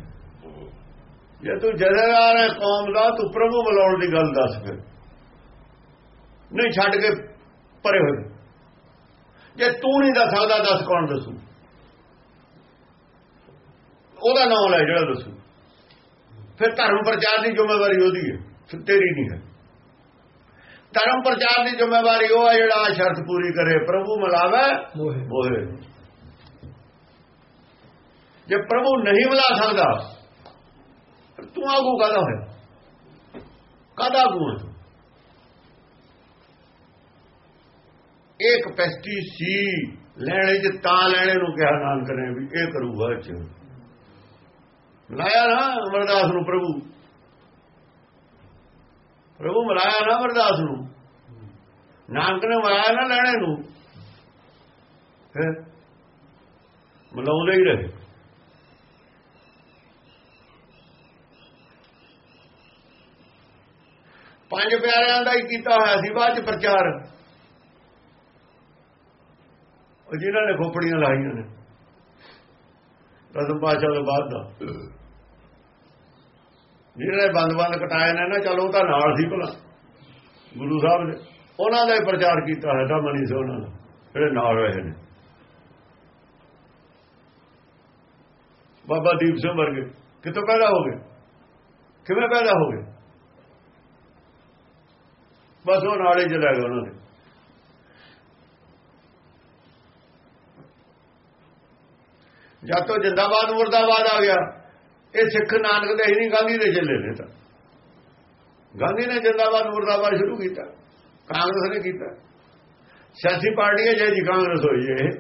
ਜੇ ਤੂੰ ਜਥੇਦਾਰ ਹੈ ਕੌਮ ਦਾ ਤੂੰ ਪ੍ਰਭੂ ਮਿਲਾਉਣ ਦੀ ਗੱਲ ਦੱਸ ਫਿਰ। ਨਹੀਂ ਛੱਡ ਕੇ ਪਰੇ ਹੋ ਜਾ। ਤੂੰ ਨਹੀਂ ਦੱਸ ਸਕਦਾ ਦੱਸ ਕੌਣ ਦੱਸੂ? ਉਹਦਾ ਨਾਮ ਲੈ ਜਿਹੜਾ ਦੱਸੂ। ਫਿਰ ਧਰਮ ਪ੍ਰਚਾਰ ਦੀ ਜ਼ਿੰਮੇਵਾਰੀ ਉਹਦੀ ਹੈ ਫਿਰ ਤੇਰੀ ਨਹੀਂ ਹੈ। ਧਰਮ ਪ੍ਰਚਾਰ ਦੀ ਜ਼ਿੰਮੇਵਾਰੀ ਉਹ ਹੈ ਜਿਹੜਾ ਸ਼ਰਤ ਪੂਰੀ ਕਰੇ ਪ੍ਰਭੂ ਮਿਲਾਵੇ ਮੋਹਿ। ਜੇ ਪ੍ਰਭੂ ਨਹੀਂ ਮਿਲਾ ਸਕਦਾ ਤੂੰ ਆਗੂ ਕਾਦਾ ਹੋਇਆ ਕਾਦਾ ਆਗੂ ਇਹ ਕਪੈਸਿਟੀ ਸੀ ਲੈਣੇ ਚ ਤਾਂ ਲੈਣੇ ਨੂੰ ਕਿਹਾ ਨਾਨਕ ਨੇ ਵੀ ਇਹ ਕਰੂਗਾ ਚ ਮਿਲਾਇਆ ਨਾ ਅਮਰਦਾਸ ਨੂੰ ਪ੍ਰਭੂ ਪ੍ਰਭੂ ਮਿਲਾਇਆ ਨਾ ਅਮਰਦਾਸ ਨੂੰ ਨਾਨਕ ਨੇ ਮਲਾਇਆ ਨਾ ਲੈਣੇ ਨੂੰ ਫਿਰ ਮਿਲਾਉਂਦੇ ਹੀ ਰਹੇ ਪੰਜ ਪਿਆਰਿਆਂ ਦਾ ਹੀ ਕੀਤਾ ਹੋਇਆ ਸੀ, ਬਾਅਦ ਚ ਪ੍ਰਚਾਰ। ਉਹ ਜਿਨ੍ਹਾਂ ਨੇ ਖੋਪੜੀਆਂ ਲਾਈਆਂ ਨੇ। ਰਸਮ ਪਾਸ਼ਾ ਤੋਂ ਬਾਅਦ ਦਾ। ਜਿਹਨਾਂ ਨੇ ਬੰਦ-ਬੰਦ ਕਟਾਏ ਨੇ ਨਾ, ਚਲੋ ਉਹ ਤਾਂ ਨਾਲ ਸੀ ਭਲਾ। ਗੁਰੂ ਸਾਹਿਬ ਨੇ। ਉਹਨਾਂ ਦਾ ਹੀ ਪ੍ਰਚਾਰ ਕੀਤਾ ਹੈ ਤਾਂ ਮਨੀ ਸੀ ਉਹਨਾਂ ਦਾ, ਜਿਹੜੇ ਨਾਲ ਰਹੇ ਨੇ। ਬਾਬਾ ਦੀਪ ਸਿੰਘ ਵਰਗੇ। ਕਿੱਥੋਂ ਪੈਦਾ ਹੋ ਗਏ? ਕਿਵੇਂ ਪੈਦਾ ਹੋ ਗਏ? ਬਸ ਉਹ ਨਾਲੇ ਚਲਾ ਗਿਆ ਉਹਨਾਂ ਦੇ। ਜਦ ਤੋਂ ਜਿੰਦਾਬਾਦ ਮੁਰਦਾਬਾਦ ਆ ਗਿਆ, ਇਹ ਸਿੱਖ ਨਾਨਕ ਦੇ ਹੀ ਨਹੀਂ ਗਾਂਧੀ ਦੇ ਚੱਲੇ ਨੇ ਤਾਂ। ਗਾਂਧੀ ਨੇ ਜਿੰਦਾਬਾਦ ਮੁਰਦਾਬਾਦ ਸ਼ੁਰੂ ਕੀਤਾ, ਕਾਂਗਰਸ ਨੇ ਕੀਤਾ। ਸਿਆਸੀ ਪਾਰਟੀਆਂ ਜੇ ਜੀ ਕਾਂਗਰਸ ਹੋਈ ਇਹ।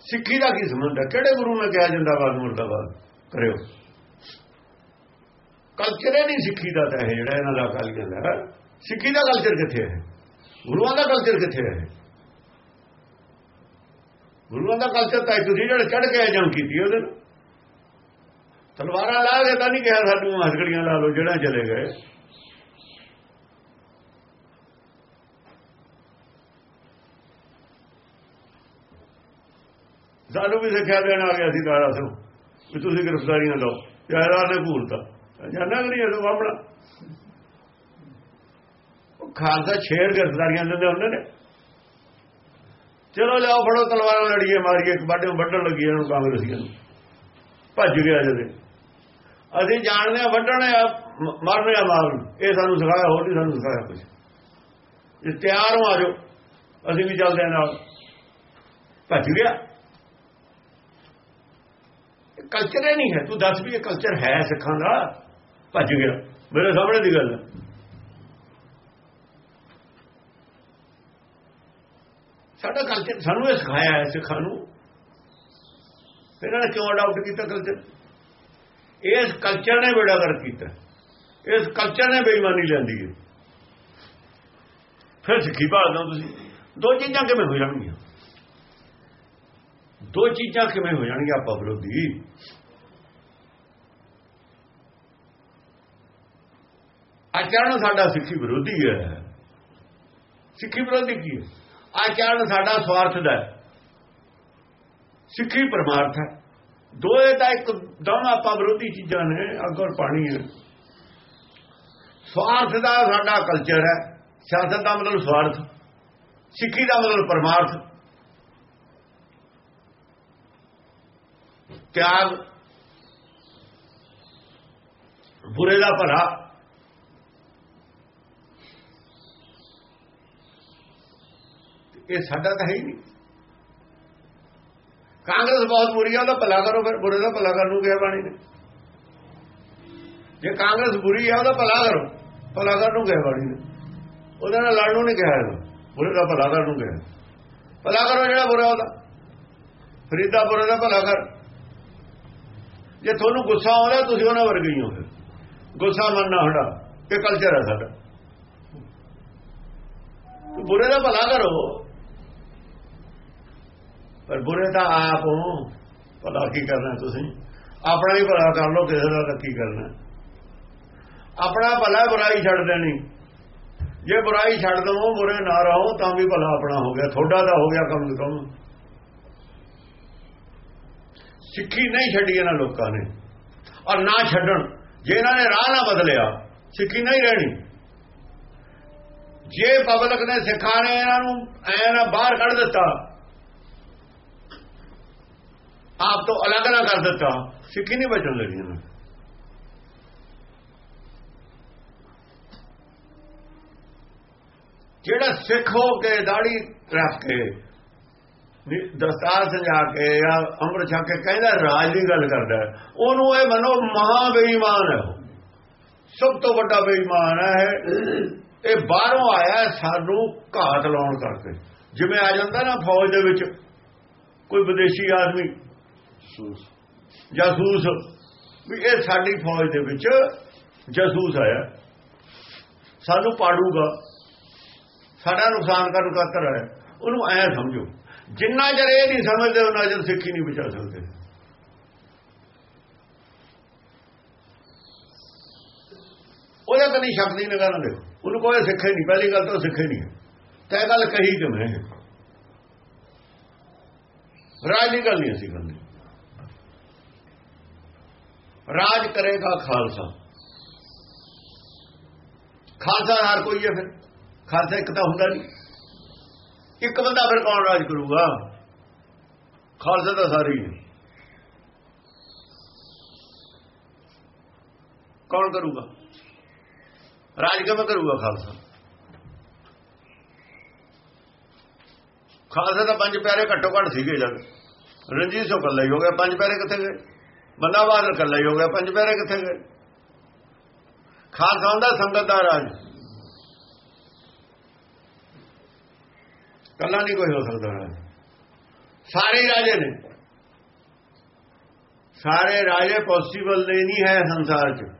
ਸਿੱਖੀ ਦਾ ਕੀ ਸੰਬੰਧ ਹੈ? ਕਿਹੜੇ ਗੁਰੂ ਨੇ ਕਿਹਾ ਜਿੰਦਾਬਾਦ ਮੁਰਦਾਬਾਦ ਕਰਿਓ? ਕਲਚਰ ਹੀ ਨਹੀਂ ਸਿੱਖੀ ਦਾ ਤਾਂ ਇਹ ਜਿਹੜਾ ਇਹਨਾਂ ਦਾ ਕਾਲੀਆਂ ਦਾ ਸਿੱਖੀ ਦਾ ਕਲਚਰ ਕਿੱਥੇ ਹੈ? ਗੁਰੂਆਂ ਦਾ ਕਲਚਰ ਕਿੱਥੇ ਹੈ? ਗੁਰੂਆਂ ਦਾ ਕਲਚਰ ਤਾਂ ਤੁਸੀਂ ਜਿਹੜੇ ਚੜ ਕੇ ਜਾਂ ਕੀਤੀ ਉਹਦੇ ਨਾਲ। ਤਲਵਾਰਾਂ ਲਾ ਕੇ ਤਾਂ ਨਹੀਂ ਕਿਹਾ ਸਾਨੂੰ ਹਸਕੜੀਆਂ ਲਾ ਲਓ, ਜਿਹੜਾ ਚਲੇ ਗਏ। ਸਾਨੂੰ ਵੀ ਸਿੱਖਿਆ ਦੇਣ ਆ ਗਿਆ ਸੀ ਦਾਰਾ ਸਿੰਘ ਵੀ ਤੁਸੀਂ ਗ੍ਰਿਫਤਾਰੀਆਂ ਲਓ। ਯਾਰਾ ਨੇ ਭੂਲਤਾ ਜਾਨਾ ਕਿ ਨਹੀਂ ਇਹ ਆਪਣਾ ਖਾਲਸਾ ਛੇੜ ਗ੍ਰਿਫਤਾਰੀਆਂ ਦਿੰਦੇ ਹੁੰਦੇ ਨੇ। ਚਲੋ ਲਿਆਓ, ਫੜੋ ਤਲਵਾਰਾਂ ਲੜੀਏ ਮਾਰੀਏ ਇੱਕ ਵੱਢਣ ਲੱਗੀ ਇਹਨੂੰ ਕਾਂਗਰਸੀਆਂ ਨੂੰ। ਭੱਜ ਗਿਆ ਜਦੇ ਅਸੀਂ ਜਾਣਦੇ ਆ ਵੱਢਣੇ ਆ ਮ- ਆ ਮਾਰਨ ਇਹ ਸਾਨੂੰ ਸਿਖਾਇਆ, ਹੋਰ ਨਹੀਂ ਸਾਨੂੰ ਸਿਖਾਇਆ ਕੁਝ ਜੇ ਤਿਆਰ ਹੋ ਆਜੋ ਅਸੀਂ ਵੀ ਚੱਲਦੇ ਆ ਨਾਲ। ਭੱਜ ਗਿਆ। ਕਲਚਰ ਹੀ ਨਹੀਂ ਹੈ। ਤੂੰ ਦੱਸ ਵੀ ਇਹ ਕਲਚਰ ਹੈ ਸਿੱਖਾਂ ਦਾ। ਭੱਜ ਗਿਆ। ਮੇਰੇ ਸਾਹਮਣੇ ਦੀ ਗੱਲ ਹੈ। ਸਾਡਾ ਕਲਚਰ ਸਾਨੂੰ ਇਹ ਸਿਖਾਇਆ ਹੈ ਸਿੱਖਾਂ ਨੂੰ। ਇਹਨਾਂ ਨੇ ਕਿਉਂ ਅਡਾਪਟ ਕੀਤਾ ਕਲਚਰ ਇਸ ਕਲਚਰ ਨੇ ਬੇੜਾ ਕਰ ਕੀਤਾ। ਇਸ ਕਲਚਰ ਨੇ ਬੇਈਮਾਨੀ ਲੈਂਦੀ ਹੈ। ਫਿਰ ਸਿੱਖੀ ਭਾਲਦਾ ਤੁਸੀਂ। ਦੋ ਚੀਜ਼ਾਂ ਕਿਵੇਂ ਹੋ ਜਾਣਗੀਆਂ? ਦੋ ਚੀਜ਼ਾਂ ਕਿਵੇਂ ਹੋ ਜਾਣਗੀਆਂ ਆਪਾਂ ਵਿਰੋਧੀ? ਆਚਰਣ ਸਾਡਾ ਸਿੱਖੀ ਵਿਰੋਧੀ ਹੈ। ਸਿੱਖੀ ਵਿਰੋਧੀ ਕੀ ਹੈ? ਆਚਰਣ ਸਾਡਾ ਸਵਾਰਥ ਦਾ ਸਿੱਖੀ ਪਰਮਾਰਥ ਹੈ। ਦੋਏ ਤਾਂ ਇੱਕ ਦਮ ਆਪਾਂ ਵਿਰੋਧੀ ਚੀਜ਼ਾਂ ਨੇ, ਅੱਗੋਂ ਪਾਣੀ ਹੈ। ਸਵਾਰਥ ਦਾ ਸਾਡਾ ਕਲਚਰ ਹੈ। ਸਿਆਸਤ ਦਾ ਮਤਲਬ ਸਵਾਰਥ, ਸਿੱਖੀ ਦਾ ਮਤਲਬ ਪਰਮਾਰਥ। ਤਿਆਗ, ਬੁਰੇ ਦਾ ਭਲਾ। ਇਹ ਸਾਡਾ ਤਾਂ ਹੈ ਹੀ ਨਹੀਂ। ਕਾਂਗਰਸ ਬਹੁਤ ਬੁਰੀ ਆ, ਉਹਦਾ ਭਲਾ ਕਰੋ ਫਿਰ, ਬੁਰੇ ਦਾ ਭਲਾ ਕਰਨ ਨੂੰ ਕਿਹਾ ਬਾਣੀ ਨੇ? ਜੇ ਕਾਂਗਰਸ ਬੁਰੀ ਆ, ਉਹਦਾ ਭਲਾ ਕਰੋ, ਭਲਾ ਕਰਨ ਨੂੰ ਕਿਹਾ ਬਾਣੀ ਨੇ? ਉਹਦੇ ਨਾਲ ਲੜਨ ਨੂੰ ਨਹੀਂ ਕਿਹਾ ਇਹਨੂੰ, ਬੁਰੇ ਦਾ ਭਲਾ ਕਰਨ ਨੂੰ ਕਿਹਾ। ਭਲਾ ਕਰੋ ਜਿਹੜਾ ਬੁਰਾ ਉਹਦਾ, ਫਰੀਦਾ ਬੁਰੇ ਦਾ ਭਲਾ ਕਰ। ਜੇ ਤੁਹਾਨੂੰ ਗੁੱਸਾ ਆਉਂਦਾ, ਤੁਸੀਂ ਉਹਨਾਂ ਵਰਗੇ ਹੀ ਹੋ ਫਿਰ। ਗੁੱਸਾ ਮੰਨਣਾ ਹੜਾ ਇਹ ਕਲਚਰ ਹੈ ਸਾਡਾ। ਬੁਰੇ ਦਾ ਭਲਾ ਕਰੋ। ਪਰ ਬੁਰੇ ਤਾਂ ਆਪ ਹੋ। ਭਲਾ ਕੀ ਕਰਨਾ ਤੁਸੀਂ? ਆਪਣਾ ਹੀ ਭਲਾ ਕਰ ਲੋ ਕਿਸੇ ਦਾ ਕੀ ਕਰਨਾ? ਆਪਣਾ ਭਲਾ ਬੁਰਾਈ ਛੱਡ ਦੇਣੀ। ਜੇ ਬੁਰਾਈ ਛੱਡ ਦਵੋ, ਬੁਰੇ ਨਾ ਰਹੋ, ਤਾਂ ਵੀ ਭਲਾ ਆਪਣਾ ਹੋ ਗਿਆ। ਥੋੜਾ ਦਾ ਹੋ ਗਿਆ ਕਮ ਕਮ ਸਿੱਖੀ ਨਹੀਂ ਛੱਡੀ ਇਹਨਾਂ ਲੋਕਾਂ ਨੇ। ਔਰ ਨਾ ਛੱਡਣ। ਜੇ ਇਹਨਾਂ ਨੇ ਰਾਹ ਨਾ ਬਦਲਿਆ, ਸਿੱਖੀ ਨਹੀਂ ਰਹਿਣੀ। ਜੇ ਪਬਲਿਕ ਨੇ ਸਿੱਖਾਂ ਨੇ ਇਹਨਾਂ ਨੂੰ ਐ ਨਾ ਬਾਹਰ ਕੱਢ ਦਿੱਤਾ ਆਪ ਤੋਂ ਅਲੱਗ ਨਾ ਕਰ ਦਿੱਤਾ। ਸਿੱਖੀ ਨਹੀਂ ਬਚਣ ਲੱਗੀ ਇਹਨਾਂ ਜਿਹੜਾ ਸਿੱਖ ਹੋ ਕੇ ਦਾੜੀ ਰੱਖ ਕੇ ਦਸਤਾਰ ਸਜਾ ਕੇ ਜਾਂ ਅੰਮ੍ਰਿਤ ਛਕ ਕੇ ਕਹਿੰਦਾ ਰਾਜ ਦੀ ਗੱਲ ਕਰਦਾ ਉਹਨੂੰ ਇਹ ਮੰਨੋ ਮਹਾ ਬੇਈਮਾਨ ਹੈ ਸਭ ਤੋਂ ਵੱਡਾ ਬੇਈਮਾਨ ਹੈ ਇਹ। ਬਾਹਰੋਂ ਆਇਆ ਸਾਨੂੰ ਘਾਤ ਲਾਉਣ ਕਰਕੇ। ਜਿਵੇਂ ਆ ਜਾਂਦਾ ਨਾ ਫੌਜ ਦੇ ਵਿੱਚ, ਕੋਈ ਵਿਦੇਸ਼ੀ ਆਦਮੀ ਜਾਸੂਸ। ਵੀ ਇਹ ਸਾਡੀ ਫੌਜ ਦੇ ਵਿੱਚ ਜਾਸੂਸ ਆਇਆ। ਸਾਨੂੰ ਪਾੜੂਗਾ। ਸਾਡਾ ਨੁਕਸਾਨ ਕਰਨ ਖਾਤਰ ਆਇਆ। ਉਹਨੂੰ ਐ ਸਮਝੋ। ਜਿੰਨਾ ਚਿਰ ਇਹ ਨਹੀਂ ਸਮਝਦੇ ਉਹਨਾਂ ਚਿਰ ਸਿੱਖੀ ਨਹੀਂ ਬਚਾ ਸਕਦੇ। ਉਹਦੇ ਤੇ ਨਹੀਂ ਸ਼ੱਕ ਦੀ ਨਿਗਾਹ ਦੇਖੋ ਉਹਨੂੰ ਕੋਈ ਸਿੱਖੇ ਨਹੀਂ। ਪਹਿਲੀ ਗੱਲ ਤਾਂ ਸਿੱਖੇ ਨਹੀਂ। ਤੈ ਗੱਲ ਕਹੀ ਕਿਵੇਂ ਰਾਜ ਦੀ ਗੱਲ ਨਹੀਂ ਅਸੀਂ ਕਰਨੀ ਰਾਜ ਕਰੇਗਾ ਖਾਲਸਾ। ਖਾਲਸਾ ਹਰ ਕੋਈ ਹੈ ਫਿਰ? ਖਾਲਸਾ ਇੱਕ ਤਾਂ ਹੁੰਦਾ ਨਹੀਂ। ਇੱਕ ਬੰਦਾ ਫਿਰ ਕੌਣ ਰਾਜ ਕਰੂਗਾ? ਖਾਲਸਾ ਤਾਂ ਸਾਰੇ ਹੀ। ਕੌਣ ਕਰੂਗਾ? ਰਾਜ ਕਿਵੇਂ ਕਰੂਗਾ ਖਾਲਸਾ? ਖਾਲਸਾ ਤਾਂ ਪੰਜ ਪਿਆਰੇ ਘੱਟੋ ਘੱਟ ਸੀਗੇ ਜਦ। ਰਣਜੀਤ ਸਿੰਘ ਕੱਲਾ ਹੀ ਹੋ ਗਿਆ। ਪੰਜ ਪਿਆਰੇ ਕਿੱਥੇ ਗਏ? ਬੰਦਾ ਬਹਾਦਰ ਇਕੱਲਾ ਹੀ ਹੋ ਗਿਆ, ਪੰਜ ਪੈਰੇ ਕਿੱਥੇ ਗਏ? ਖਾਲਸਾ ਹੁੰਦਾ, ਸੰਗਤ ਦਾ ਰਾਜ। ਕੱਲਾ ਨਹੀਂ ਕੋਈ ਹੋ ਸਕਦਾ ਰਾਜ। ਸਾਰੇ ਰਾਜੇ ਨੇ। ਸਾਰੇ ਰਾਜੇ ਪੋਸੀਬਲ ਨਹੀਂ ਹੈ ਸੰਸਾਰ 'ਚ।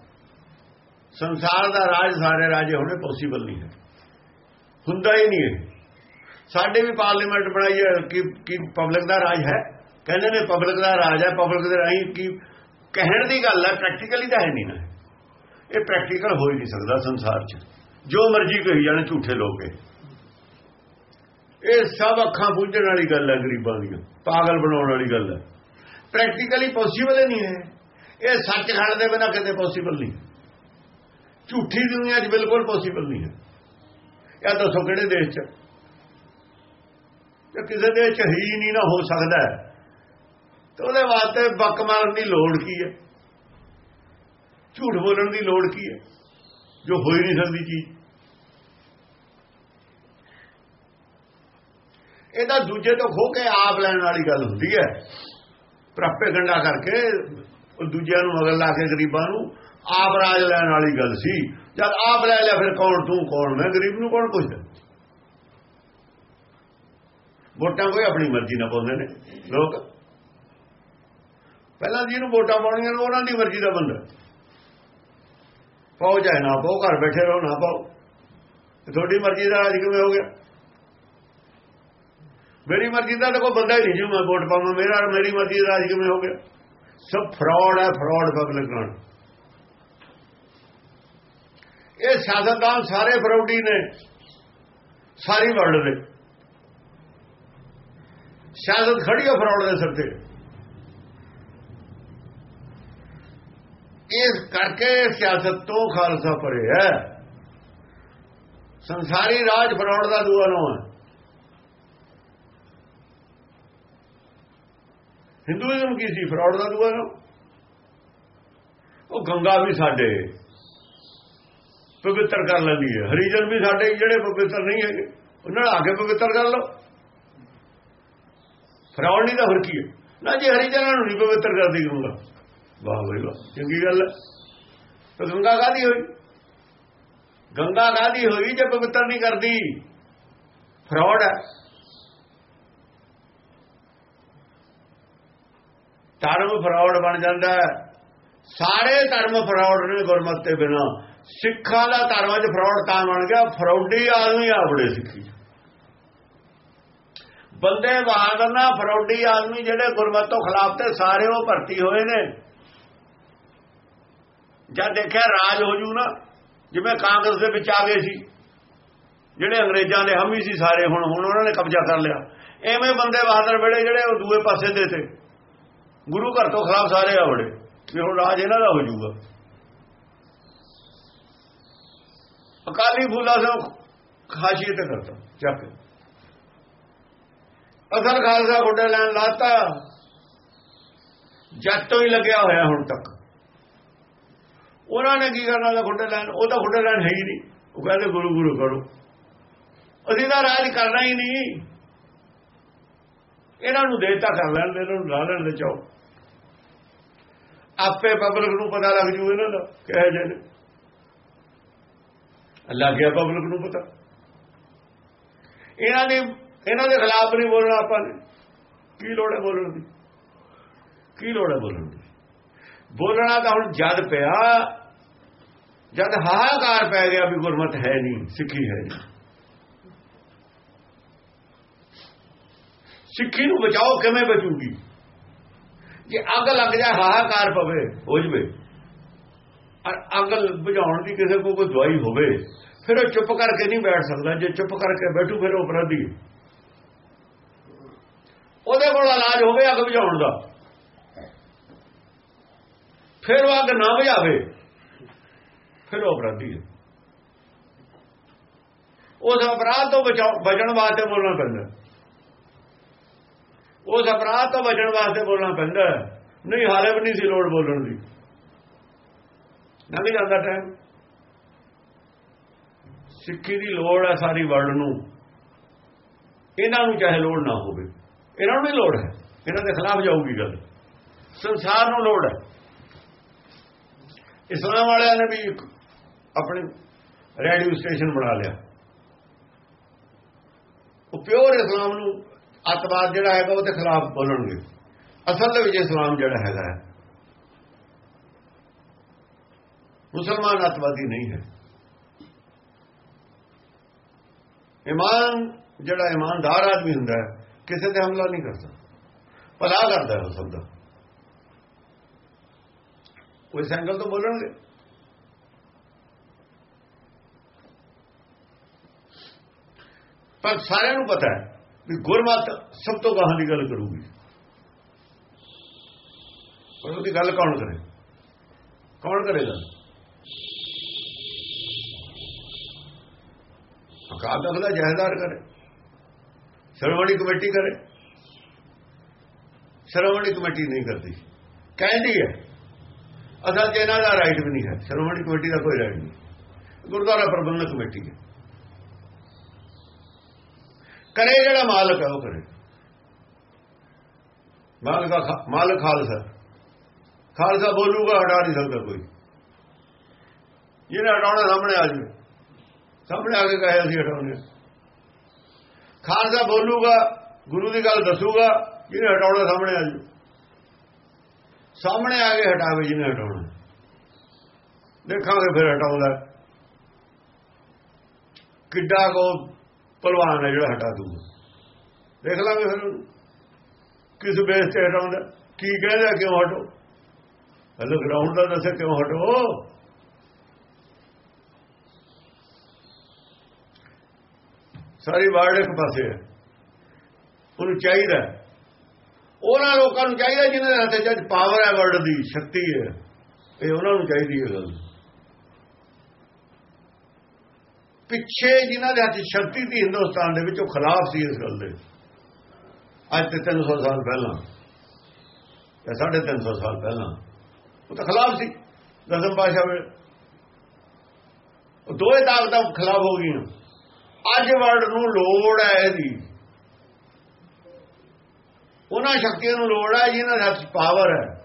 ਸੰਸਾਰ ਦਾ ਰਾਜ ਸਾਰੇ ਰਾਜੇ ਹੋਣੇ ਪੋਸੀਬਲ ਨਹੀਂ ਹੈ। ਹੁੰਦਾ ਹੀ ਨਹੀਂ ਹੈ ਸਾਡੇ ਵੀ ਪਾਰਲੀਮੈਂਟ ਬਣਾਈ ਹੈ ਕਿ ਪਬਲਿਕ ਦਾ ਰਾਜ ਹੈ। ਕਹਿੰਦੇ ਨੇ ਪਬਲਿਕ ਦਾ ਰਾਜ ਹੈ ਪਬਲਿਕ ਦੇ ਰਾਹੀਂ ਕੀ ਕਹਿਣ ਦੀ ਗੱਲ ਹੈ ਪ੍ਰੈਕਟੀਕਲੀ ਤਾਂ ਹੈ ਨਹੀਂ ਨਾ। ਇਹ ਪ੍ਰੈਕਟੀਕਲ ਹੋ ਹੀ ਨਹੀਂ ਸਕਦਾ ਸੰਸਾਰ 'ਚ। ਜੋ ਮਰਜ਼ੀ ਕਹੀ ਜਾਣ, ਝੂਠੇ ਲੋਕ ਇਹ। ਸਭ ਅੱਖਾਂ ਬੁੱਝਣ ਵਾਲੀ ਗੱਲ ਹੈ, ਗਰੀਬਾਂ ਦੀ ਪਾਗਲ ਬਣਾਉਣ ਵਾਲੀ ਗੱਲ ਹੈ। ਪ੍ਰੈਕਟੀਕਲੀ ਪੋਸੀਬਲ ਹੀ ਨਹੀਂ ਹੈ। ਇਹ ਸੱਚ ਖੰਡ ਦੇ ਬਿਨਾ ਕਿਤੇ ਪੋਸੀਬਲ ਨਹੀਂ। ਝੂਠੀ ਦੁਨੀਆ 'ਚ ਬਿਲਕੁਲ ਪੋਸੀਬਲ ਨਹੀਂ ਹੈ। ਇਹ ਦੱਸੋ ਕਿਹੜੇ ਦੇਸ਼ 'ਚ? ਜੇ ਕਿਸੇ ਦੇਸ਼ 'ਚ ਹੀ ਨਹੀਂ ਨਾ ਹੋ ਸਕਦਾ ਤਾਂ ਉਹਦੇ ਵਾਸਤੇ ਬੱਕ ਮਾਰਨ ਦੀ ਲੋੜ ਕੀ ਹੈ? ਝੂਠ ਬੋਲਣ ਦੀ ਲੋੜ ਕੀ ਹੈ? ਜੋ ਹੋ ਹੀ ਨਹੀਂ ਸਕਦੀ ਚੀਜ਼। ਇਹਦਾ ਦੂਜੇ ਤੋਂ ਖੋ ਕੇ ਆਪ ਲੈਣ ਵਾਲੀ ਗੱਲ ਹੁੰਦੀ ਹੈ। ਪ੍ਰਾਪੇ ਗੰਡਾ ਕਰਕੇ ਉਹ ਦੂਜਿਆਂ ਨੂੰ ਮਗਰ ਲਾ ਕੇ ਗਰੀਬਾਂ ਨੂੰ ਆਪ ਰਾਜ ਲੈਣ ਵਾਲੀ ਗੱਲ ਸੀ। ਜਦ ਆਪ ਲੈ ਲਿਆ ਫਿਰ ਕੌਣ ਤੂੰ, ਕੌਣ ਮੈਂ? ਗਰੀਬ ਨੂੰ ਕੌਣ ਪੁੱਛਦਾ? ਵੋਟਾਂ ਕੋਈ ਆਪਣੀ ਮਰਜ਼ੀ ਨਾਲ ਪਾਉਂਦੇ ਨੇ। ਲੋਕ ਪਹਿਲਾਂ ਜਿਹਨੂੰ ਵੋਟਾਂ ਪਾਉਣੀਆਂ ਨੇ, ਉਹਨਾਂ ਦੀ ਮਰਜ਼ੀ ਦਾ ਬੰਦਾ। ਪਾਓ ਚਾਹੇ ਨਾ ਪਾਓ, ਘਰ ਬੈਠੇ ਰਹੋ, ਨਾ ਪਾਓ। ਤੁਹਾਡੀ ਮਰਜ਼ੀ ਦਾ ਰਾਜ ਕਿਵੇਂ ਹੋ ਗਿਆ? ਮੇਰੀ ਮਰਜ਼ੀ ਦਾ ਤਾਂ ਕੋਈ ਬੰਦਾ ਹੀ ਨਹੀਂ ਜੀ, ਮੈਂ ਵੋਟ ਪਾਵਾਂ, ਮੇਰਾ ਮੇਰੀ ਮਰਜ਼ੀ ਦਾ ਰਾਜ ਕਿਵੇਂ ਹੋ ਗਿਆ? ਸਭ ਫਰਾਡ ਹੈ ਫਰਾਡ ਪਬਲਿਕ ਨਾਲ। ਇਹ ਸਿਆਸਤਦਾਨ ਸਾਰੇ ਫਰਾਡੀ ਨੇ, ਸਾਰੀ ਵਰਲਡ ਦੇ। ਸਿਆਸਤ ਖੜੀ ਹੈ ਫਰਾਡ ਦੇ ਸਿਰ ਤੇ। ਇਸ ਕਰਕੇ ਸਿਆਸਤ ਤੋਂ ਖਾਲਸਾ ਪਰੇ ਹੈ। ਸੰਸਾਰੀ ਰਾਜ ਫਰਾਉਣ ਦਾ ਦੂਆ ਨੋ ਹੈ। ਹਿੰਦੂਇਜ਼ਮ ਕੀ ਸੀ? ਫਰਾਡ ਦਾ ਦੂਆ ਨੋ ਉਹ ਗੰਗਾ ਵੀ ਸਾਡੇ ਪਵਿੱਤਰ ਕਰ ਲੈਂਦੀ ਹੈ। ਹਰੀਜਨ ਵੀ ਸਾਡੇ ਜਿਹੜੇ ਪਵਿੱਤਰ ਨਹੀਂ ਹੈਗੇ, ਉਹਨਾਂ ਨਾਲ ਆ ਕੇ ਪਵਿੱਤਰ ਕਰ ਲਓ। ਫਰਾਡ ਨਹੀਂ ਤਾਂ ਹੋਰ ਕੀ ਹੈ? ਨਾ ਜੀ ਹਰੀਜਨਾਂ ਨੂੰ ਨਹੀਂ ਪਵਿੱਤਰ ਕਰਦੀ ਗੰਗਾ। ਵਾਹ ਬਈ ਵਾਹ। ਚੰਗੀ ਗੱਲ ਹੈ। ਤਾਂ ਗੰਗਾ ਕਾਦੀ ਹੋਈ? ਗੰਗਾ ਕਾਦੀ ਹੋਈ ਜੇ ਪਵਿੱਤਰ ਨਹੀਂ ਕਰਦੀ? ਫਰਾਡ ਹੈ। ਧਰਮ ਫਰਾਡ ਬਣ ਜਾਂਦਾ ਹੈ। ਸਾਰੇ ਧਰਮ ਫਰਾਡ ਨੇ ਗੁਰਮਤਿ ਦੇ ਬਿਨਾ। ਸਿੱਖਾਂ ਦਾ ਧਰਮ 'ਚ ਫਰਾਡ ਤਾਂ ਬਣ ਗਿਆ, ਫਰਾਡੀ ਆਦਮੀ ਆਪਣੇ ਸਿੱਖੀ। ਬੰਦੇ ਬਹਾਦਰ ਨਾ ਫਰਾਡੀ ਆਦਮੀ ਜਿਹੜੇ ਗੁਰਮਤਿ ਤੋਂ ਖਿਲਾਫ ਤੇ ਸਾਰੇ ਉਹ ਭਰਤੀ ਹੋਏ ਨੇ। ਜਦ ਦੇਖਿਆ ਰਾਜ ਹੋ ਜੂ ਨਾ, ਜਿਵੇਂ ਕਾਂਗਰਸ ਦੇ ਵਿੱਚ ਆ ਗਏ ਸੀ, ਜਿਹੜੇ ਅੰਗਰੇਜ਼ਾਂ ਦੇ ਹਮੀ ਸੀ ਸਾਰੇ, ਹੁਣ ਹੁਣ ਉਹਨਾਂ ਨੇ ਕਬਜ਼ਾ ਕਰ ਲਿਆ। ਐਵੇਂ ਬੰਦੇ ਬਹਾਦਰ ਵੇਲੇ ਜਿਹੜੇ ਉਹ ਦੂਏ ਪਾਸੇ ਦੇ ਤੇ। ਗੁਰੂ ਘਰ ਤੋਂ ਖਿਲਾਫ ਸਾਰੇ ਆਵੜੇ ਵੀ ਹੁਣ ਰਾਜ ਇਹਨਾਂ ਦਾ ਹੋ ਜੂਗਾ। ਅਕਾਲੀ ਫੂਲਾ ਸਿੰਘ ਖਾਸੀਅਤ ਕਰਤਾ, ਚੱਕ ਅਸਲ ਖਾਲਸਾ ਗੋਡੇ ਲੈਣ ਲਾਤਾ ਜੱਟ ਤੋਂ ਹੀ ਲੱਗਿਆ ਹੋਇਆ ਹੁਣ ਤੱਕ। ਉਹਨਾਂ ਨੇ ਕੀ ਕਰਨਾ ਦਾ ਖੁੱਡੇ ਲੈਣ? ਉਹ ਤਾਂ ਖੁੱਡੇ ਲੈਣ ਹੈ ਹੀ ਨਹੀਂ। ਉਹ ਕਹਿੰਦੇ, ਗੁਰੂ ਗੁਰੂ, ਕਰੋ। ਅਸੀਂ ਤਾਂ ਰਾਜ ਕਰਨਾ ਹੀ ਨਹੀਂ। ਇਹਨਾਂ ਨੂੰ ਦੇਤਾ ਕਰ ਲੈਣ ਦੇ, ਇਹਨਾਂ ਨੂੰ ਲਾ ਲੈਣ ਦੇ ਚਾਹੋ ਆਪੇ ਪਬਲਿਕ ਨੂੰ ਪਤਾ ਲੱਗ ਜੂ ਇਹਨਾਂ ਦਾ, ਕਹੇ ਜੇ ਨੇ। ਅੱਲਾ ਗਿਆ ਪਬਲਿਕ ਨੂੰ ਪਤਾ। ਇਹਨਾਂ ਨੇ, ਇਹਨਾਂ ਦੇ ਖਿਲਾਫ ਨਹੀਂ ਬੋਲਣਾ ਆਪਾਂ ਨੇ। ਕੀ ਲੋੜ ਹੈ ਬੋਲਣ ਦੀ? ਕੀ ਲੋੜ ਹੈ ਬੋਲਣ ਦੀ? ਬੋਲਣਾ ਤਾਂ ਹੁਣ ਜਦ ਪਿਆ, ਜਦ ਹਾਹਾਕਾਰ ਪੈ ਗਿਆ ਵੀ ਗੁਰਮਤ ਹੈ ਨਹੀਂ, ਸਿੱਖੀ ਹੈ ਨਹੀਂ। ਸਿੱਖੀ ਨੂੰ ਬਚਾਓ, ਕਿਵੇਂ ਬਚੂਗੀ? ਜੇ ਅੱਗ ਲੱਗ ਜਾਏ, ਹਾਹਾਕਾਰ ਪਵੇ, ਹੋ ਜਵੇ। ਔਰ ਅੱਗ ਬੁਝਾਉਣ ਦੀ ਕਿਸੇ ਕੋਲ ਕੋਈ ਦਵਾਈ ਹੋਵੇ, ਫਿਰ ਉਹ ਚੁੱਪ ਕਰਕੇ ਨਹੀਂ ਬੈਠ ਸਕਦਾ। ਜੇ ਚੁੱਪ ਕਰਕੇ ਬੈਠੂ, ਫਿਰ ਉਹ ਅਪਰਾਧੀ ਉਹਦੇ ਕੋਲ ਇਲਾਜ ਹੋਵੇ ਅੱਗ ਬੁਝਾਉਣ ਦਾ। ਫਿਰ ਉਹ ਅੱਗ ਨਾ ਬੁਝਾਵੇ ਫਿਰ ਉਹ ਅਪਰਾਧੀ ਹੈ। ਉਸ ਅਪਰਾਧ ਤੋਂ ਬਚਣ ਵਾਸਤੇ ਬੋਲਣਾ ਪੈਂਦਾ ਉਸ ਅਪਰਾਧ ਤੋਂ ਬਚਣ ਵਾਸਤੇ ਬੋਲਣਾ ਪੈਂਦਾ ਨਹੀਂ, ਹਾਲੇ ਵੀ ਨਹੀਂ ਸੀ ਲੋੜ ਬੋਲਣ ਦੀ। ਲੰਘ ਜਾਂਦਾ ਟਾਈਮ ਸਿੱਖੀ ਦੀ ਲੋੜ ਹੈ ਸਾਰੀ ਵਰਲਡ ਨੂੰ। ਇਹਨਾਂ ਨੂੰ ਚਾਹੇ ਲੋੜ ਨਾ ਹੋਵੇ। ਇਹਨਾਂ ਨੂੰ ਵੀ ਲੋੜ ਹੈ। ਇਹਨਾਂ ਦੇ ਖਿਲਾਫ ਜਾਊਗੀ ਗੱਲ। ਸੰਸਾਰ ਨੂੰ ਲੋੜ ਹੈ। ਇਸਲਾਮ ਵਾਲਿਆਂ ਨੇ ਵੀ ਆਪਣੇ ਰੇਡੀਓ ਸਟੇਸ਼ਨ ਬਣਾ ਲਿਆ। ਉਹ ਪਿਓਰ ਇਸਲਾਮ ਨੂੰ ਅਤਵਾਦ ਜਿਹੜਾ ਹੈਗਾ ਉਹਦੇ ਖਿਲਾਫ ਬੋਲਣਗੇ। ਅਸਲ ਦੇ ਵਿੱਚ ਇਸਲਾਮ ਜਿਹੜਾ ਹੈਗਾ ਹੈ, ਮੁਸਲਮਾਨ ਅਤਵਾਦੀ ਨਹੀਂ ਹੈ। ਇਮਾਨ, ਜਿਹੜਾ ਇਮਾਨਦਾਰ ਆਦਮੀ ਹੁੰਦਾ ਹੈ, ਕਿਸੇ ਤੇ ਹਮਲਾ ਨਹੀਂ ਕਰਦਾ ਭਲਾ ਕਰਦਾ ਹੈ ਸਭ ਦਾ। ਇਸ ਐਂਗਲ ਤੋਂ ਬੋਲਣਗੇ ਪਰ ਸਾਰਿਆਂ ਨੂੰ ਪਤਾ ਹੈ ਵੀ ਗੁਰਮਤ ਸਭ ਤੋਂ ਗਾਹਾਂ ਦੀ ਗੱਲ ਕਰੂਗੀ ਪਰ ਉਹਦੀ ਗੱਲ ਕੌਣ ਕਰੇ ਕੌਣ ਕਰੇਗਾ ਅਕਾਲ ਤਖਤ ਦਾ ਜਹਦਾਰ ਕਰੇ ਸ਼੍ਰੋਮਣੀ ਕਮੇਟੀ ਕਰੇ ਸ਼੍ਰੋਮਣੀ ਕਮੇਟੀ ਨਹੀਂ ਕਰਦੀ ਕਹਿੰਦੀ ਹੈ ਅਸਲ 'ਚ ਇਹਨਾਂ ਦਾ ਰਾਈਟ ਵੀ ਨਹੀਂ ਹੈ। ਸ਼੍ਰੋਮਣੀ ਕਮੇਟੀ ਦਾ ਕੋਈ ਰਾਈਟ ਨਹੀਂ। ਗੁਰਦੁਆਰਾ ਪ੍ਰਬੰਧਕ ਕਮੇਟੀ ਹੈ। ਕਰੇ ਜਿਹੜਾ ਮਾਲਕ ਹੈ, ਉਹ ਕਰੇ। ਮਾਲਕ ਮਾਲਕ ਖਾਲਸਾ। ਖਾਲਸਾ ਬੋਲੂਗਾ, ਹਟਾ ਨਹੀਂ ਸਕਦਾ ਕੋਈ। ਜਿਹਨੇ ਹਟਾਉਣਾ ਸਾਹਮਣੇ ਆ ਜਾਵੇ ਸਾਹਮਣੇ ਆ ਕੇ ਕਹੇ, ਅਸੀਂ ਹਟਾਉਣੇ ਖਾਲਸਾ ਬੋਲੂਗਾ, ਗੁਰੂ ਦੀ ਗੱਲ ਦੱਸੂਗਾ, ਜਿਹਨੇ ਹਟਾਉਣਾ ਸਾਹਮਣੇ ਆ ਜਾਵੇ ਸਾਹਮਣੇ ਆ ਕੇ ਹਟਾਵੇ, ਜਿਹਨੇ ਹਟਾਉਣਾ। ਦੇਖਾਂਗੇ ਫਿਰ ਹਟਾਉਂਦਾ ਕਿੱਡਾ ਕੋ ਪਹਿਲਵਾਨ ਹੈ ਜਿਹੜਾ ਹਟਾ ਦੂਗਾ ਦੇਖ ਲਾਂਗੇ ਫਿਰ ਕਿਸ ਬੇਸ ਤੇ ਹਟਾਉਂਦਾ ਕੀ ਕਹਿੰਦਾ ਕਿਉਂ ਹਟੋ? ਹਲੋ ਗਰਾਊਂਡ ਦਾ ਦੱਸੇ ਕਿਉਂ ਹਟੋ? ਸਾਰੀ ਵਾਰਡ ਇੱਕ ਪਾਸੇ ਹੈ। ਉਹਨੂੰ ਚਾਹੀਦਾ ਉਹਨਾਂ ਲੋਕਾਂ ਨੂੰ ਚਾਹੀਦਾ ਜਿਨ੍ਹਾਂ ਦੇ ਹੱਥ 'ਚ ਪਾਵਰ ਹੈ ਵਰਡ ਦੀ, ਸ਼ਕਤੀ ਹੈ। ਇਹ ਉਹਨਾਂ ਨੂੰ ਚਾਹੀਦੀ ਹੈ ਗੱਲ। ਪਿੱਛੇ ਜਿਨ੍ਹਾਂ ਦੇ ਹੱਥ ਸ਼ਕਤੀ ਸੀ ਹਿੰਦੁਸਤਾਨ ਦੇ ਵਿੱਚ ਉਹ ਖਿਲਾਫ ਸੀ ਇਸ ਗੱਲ ਦੇ। ਅੱਜ ਤੇ 300 ਸਾਲ ਪਹਿਲਾਂ। ਜਾਂ 350 ਸਾਲ ਪਹਿਲਾਂ। ਉਹ ਤਾਂ ਖਿਲਾਫ ਸੀ, ਦਸਮ ਪਾਸ਼ਾ ਵੇਲੇ ਉਹ ਦੋਏ ਤਾਕਤਾਂ ਖਿਲਾਫ ਹੋ ਗਈਆਂ। ਅੱਜ ਵਰਡ ਨੂੰ ਲੋੜ ਹੈ ਇਹਦੀ। ਉਹਨਾਂ ਸ਼ਕਤੀਆਂ ਨੂੰ ਲੋੜ ਹੈ, ਜਿਨ੍ਹਾਂ ਦੇ ਹੱਥ ਪਾਵਰ ਹੈ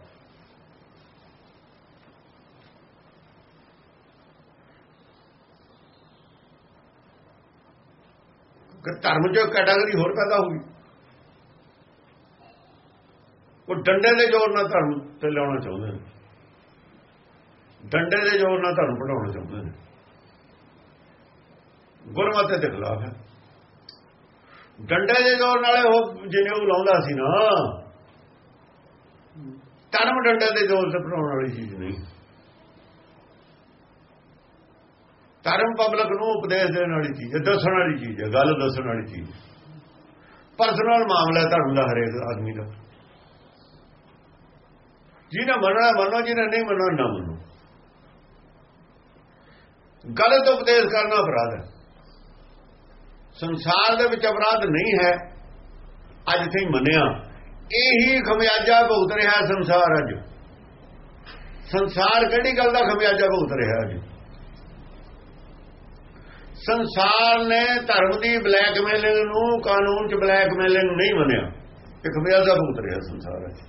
ਕਿ ਧਰਮ ਚੋਂ ਕੈਟਾਗਰੀ ਹੋਰ ਪੈਦਾ ਹੋ ਗਈ। ਉਹ ਡੰਡੇ ਦੇ ਜ਼ੋਰ ਨਾਲ ਧਰਮ ਤੇ ਲਿਆਉਣਾ ਚਾਹੁੰਦੇ ਨੇ। ਡੰਡੇ ਦੇ ਜ਼ੋਰ ਨਾਲ ਧਰਮ ਪੜਾਉਣਾ ਚਾਹੁੰਦੇ ਨੇ। ਗੁਰਮਤਿ ਦੇ ਖਿਲਾਫ ਹੈ। ਡੰਡੇ ਦੇ ਜ਼ੋਰ ਨਾਲੇ ਉਹ ਜਿਹਨੇ ਉਹ ਲਾਉਂਦਾ ਸੀ ਨਾ, ਧਰਮ ਡੰਡੇ ਦੇ ਜ਼ੋਰ ਤੇ ਪੜਾਉਣ ਵਾਲੀ ਚੀਜ਼ ਨਹੀਂ। ਧਰਮ ਪਬਲਿਕ ਨੂੰ ਉਪਦੇਸ਼ ਦੇਣ ਵਾਲੀ ਚੀਜ਼ ਹੈ, ਦੱਸਣ ਵਾਲੀ ਚੀਜ਼ ਹੈ, ਗੱਲ ਦੱਸਣ ਵਾਲੀ ਚੀਜ਼ ਪਰਸਨਲ ਮਾਮਲਾ ਧਰਮ ਦਾ ਹਰੇਕ ਆਦਮੀ ਦਾ। ਜਿਹਨੇ ਮੰਨਣਾ ਮੰਨੋ, ਜਿਹਨੇ ਨਹੀਂ ਮੰਨਣਾ, ਨਾ ਮੰਨੋ। ਗਲਤ ਉਪਦੇਸ਼ ਕਰਨਾ ਅਪਰਾਧ ਹੈ। ਸੰਸਾਰ ਦੇ ਵਿੱਚ ਅਪਰਾਧ ਨਹੀਂ ਹੈ। ਅੱਜ ਤੇ ਮੰਨਿਆ, ਇਹੀ ਖਮਿਆਜਾ ਭੁਗਤ ਰਿਹਾ ਸੰਸਾਰ ਅੱਜ। ਸੰਸਾਰ ਕਿਹੜੀ ਗੱਲ ਦਾ ਖਮਿਆਜਾ ਭੁਗਤ ਰਿਹਾ ਅੱਜ? ਸੰਸਾਰ ਨੇ ਧਰਮ ਦੀ ਬਲੈਕਮੇਲਿੰਗ ਨੂੰ ਕਾਨੂੰਨ 'ਚ ਬਲੈਕਮੇਲਿੰਗ ਨਹੀਂ ਮੰਨਿਆ। ਇਹ ਖਮਿਆਜਾ ਭੁਗਤ ਰਿਹਾ ਸੰਸਾਰ ਅੱਜ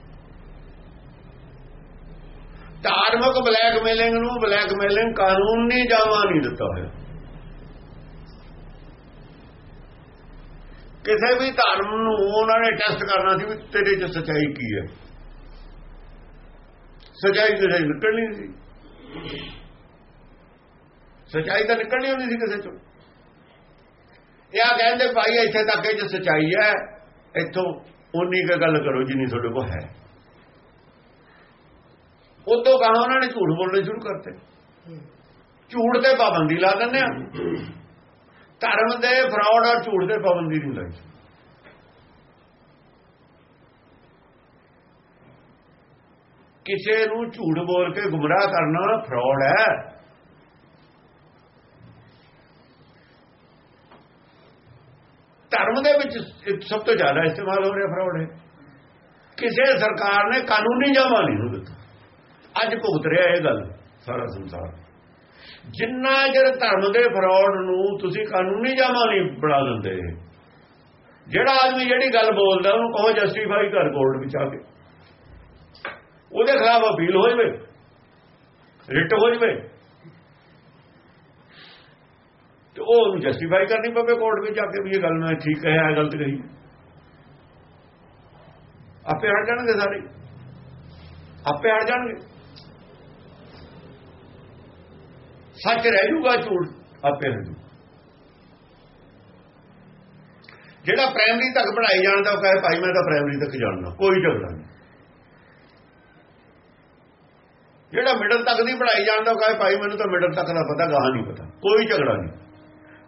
ਧਾਰਮਿਕ ਬਲੈਕਮੇਲਿੰਗ ਨੂੰ ਬਲੈਕਮੇਲਿੰਗ ਕਾਨੂੰਨ ਨਹੀਂ ਜਾਵਾ ਨਹੀਂ ਦਿੱਤਾ ਹੋਇਆ। ਕਿਸੇ ਵੀ ਧਰਮ ਨੂੰ ਉਹਨਾਂ ਨੇ ਟੈਸਟ ਕਰਨਾ ਸੀ ਵੀ ਤੇਰੇ 'ਚ ਸਚਾਈ ਕੀ ਹੈ। ਸਚਾਈ ਕਿਸੇ ਨਿਕਲਣੀ ਸੀ। ਸਚਾਈ ਤਾਂ ਨਿਕਲਣੀ ਹੁੰਦੀ ਸੀ ਕਿਸੇ 'ਚੋਂ। ਇਹ ਆ ਕਹਿੰਦੇ ਭਾਈ ਇੱਥੇ ਤੱਕ ਇਹ 'ਚ ਸਚਾਈ ਹੈ, ਇੱਥੋਂ ਉਨੀ ਕੁ ਗੱਲ ਕਰੋ ਜਿੰਨੀ ਤੁਹਾਡੇ ਕੋਲ ਹੈ। ਉਦੋਂ ਕਹਾ ਉਹਨਾਂ ਨੇ ਝੂਠ ਬੋਲਣੇ ਸ਼ੁਰੂ ਕਰਤੇ। ਝੂਠ ਤੇ ਪਾਬੰਦੀ ਲਾ ਦਿੰਦੇ ਆ। ਧਰਮ ਦੇ ਫਰਾਡ ਔਰ ਝੂਠ ਤੇ ਪਾਬੰਦੀ ਨਹੀਂ ਲਾਈ। ਕਿਸੇ ਨੂੰ ਝੂਠ ਬੋਲ ਕੇ ਗੁੰਮਰਾਹ ਕਰਨਾ ਫਰਾਡ ਹੈ। ਧਰਮ ਦੇ ਵਿੱਚ ਸਭ ਤੋਂ ਜ਼ਿਆਦਾ ਇਸਤੇਮਾਲ ਹੋ ਰਿਹਾ ਫਰਾਡ ਹੈ ਕਿਸੇ ਸਰਕਾਰ ਨੇ ਕਾਨੂੰਨੀ ਜਾਮਾ ਨਹੀਂ ਨੂੰ ਦਿੱਤਾ। ਅੱਜ ਭੁਗਤ ਰਿਹਾ ਇਹ ਗੱਲ। ਸਾਰਾ ਸੰਸਾਰ। ਜਿੰਨਾ ਜਰ ਧਰਮ ਦੇ ਫਰਾਡ ਨੂੰ ਤੁਸੀਂ ਕਾਨੂੰਨੀ ਜਾਮਾ ਨਹੀਂ ਬਣਾ ਦਿੰਦੇ, ਜਿਹੜਾ ਆਦਮੀ ਜਿਹੜੀ ਗੱਲ ਬੋਲਦਾ, ਉਹਨੂੰ ਕਹੋ ਜਸਟੀਫਾਈ ਕਰ ਕੋਰਟ ਵਿੱਚ ਆ ਕੇ ਉਹਦੇ ਖਿਲਾਫ ਅਪੀਲ ਹੋ ਜਵੇ। ਰਿਟ ਹੋ ਜਵੇ। ਤੇ ਉਹ ਉਹਨੂੰ ਜਸਟੀਫਾਈ ਕਰਨੀ ਪਵੇ ਕੋਰਟ ਵਿੱਚ ਜਾ ਕੇ ਵੀ ਇਹ ਗੱਲ ਮੈਂ ਠੀਕ ਕਹਿਆ ਹੈ ਗਲਤ ਕਹੀ। ਆਪੇ ਹਟ ਜਾਣਗੇ ਸਾਰੇ। ਆਪੇ ਹਟ ਜਾਣਗੇ। ਸੱਚ ਰਹਿ ਜੂਗਾ ਝੂਠ, ਆਪੇ ਹਟ ਜੂ। ਜਿਹੜਾ ਪ੍ਰਾਇਮਰੀ ਤੱਕ ਪੜਾਈ ਜਾਣਦਾ, ਉਹ ਕਹੇ, ਭਾਈ, ਮੈਂ ਤਾਂ ਪ੍ਰਾਇਮਰੀ ਤੱਕ ਜਾਣਦਾ, ਕੋਈ ਝਗੜਾ ਨਹੀਂ। ਜਿਹੜਾ ਮਿਡਲ ਤੱਕ ਦੀ ਪੜਾਈ ਜਾਣਦਾ, ਉਹ ਕਹੇ, ਭਾਈ, ਮੈਨੂੰ ਤਾਂ ਮਿਡਲ ਤੱਕ ਦਾ ਪਤਾ, ਗਾਹ ਨਹੀਂ ਪਤਾ, ਕੋਈ ਝਗੜਾ ਨਹੀਂ।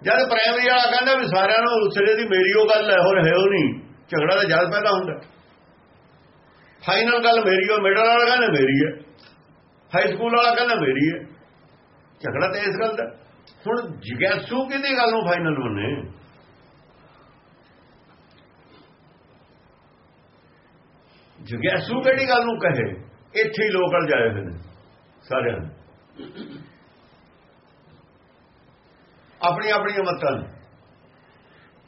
ਜਦ ਪ੍ਰਾਇਮਰੀ ਵਾਲਾ ਕਹਿੰਦਾ ਵੀ ਸਾਰਿਆਂ ਨੂੰ ਉਸਰੇ ਦੀ ਮੇਰੀ ਉਹ ਗੱਲ ਹੈ, ਹੋਰ ਹੈ ਉਹ ਨਹੀਂ। ਝਗੜਾ ਤਾਂ ਜਦ ਪੈਦਾ ਹੁੰਦਾ। ਫਾਈਨਲ ਗੱਲ ਮੇਰੀ ਉਹ ਮਿਡਲ ਵਾਲਾ ਕਹਿੰਦਾ ਮੇਰੀ ਹੈ। ਹਾਈ ਸਕੂਲ ਵਾਲਾ ਕਹਿੰਦਾ ਮੇਰੀ ਹੈ। ਝਗੜਾ ਤਾਂ ਇਸ ਗੱਲ ਦਾ। ਹੁਣ ਜਿਗਿਆਸੂ ਕਿਹਦੀ ਗੱਲ ਨੂੰ ਫਾਈਨਲ ਮੰਨੇ? ਜਿਗਿਆਸੂ ਕਿਹੜੀ ਗੱਲ ਨੂੰ ਕਹੇ? ਇੱਥੇ ਹੀ ਲੋਕਲ ਜਾਏ ਹੋਏ ਨੇ, ਸਾਰਿਆਂ ਨੇ। ਆਪਣੀ ਆਪਣੀ ਮਤਾਂ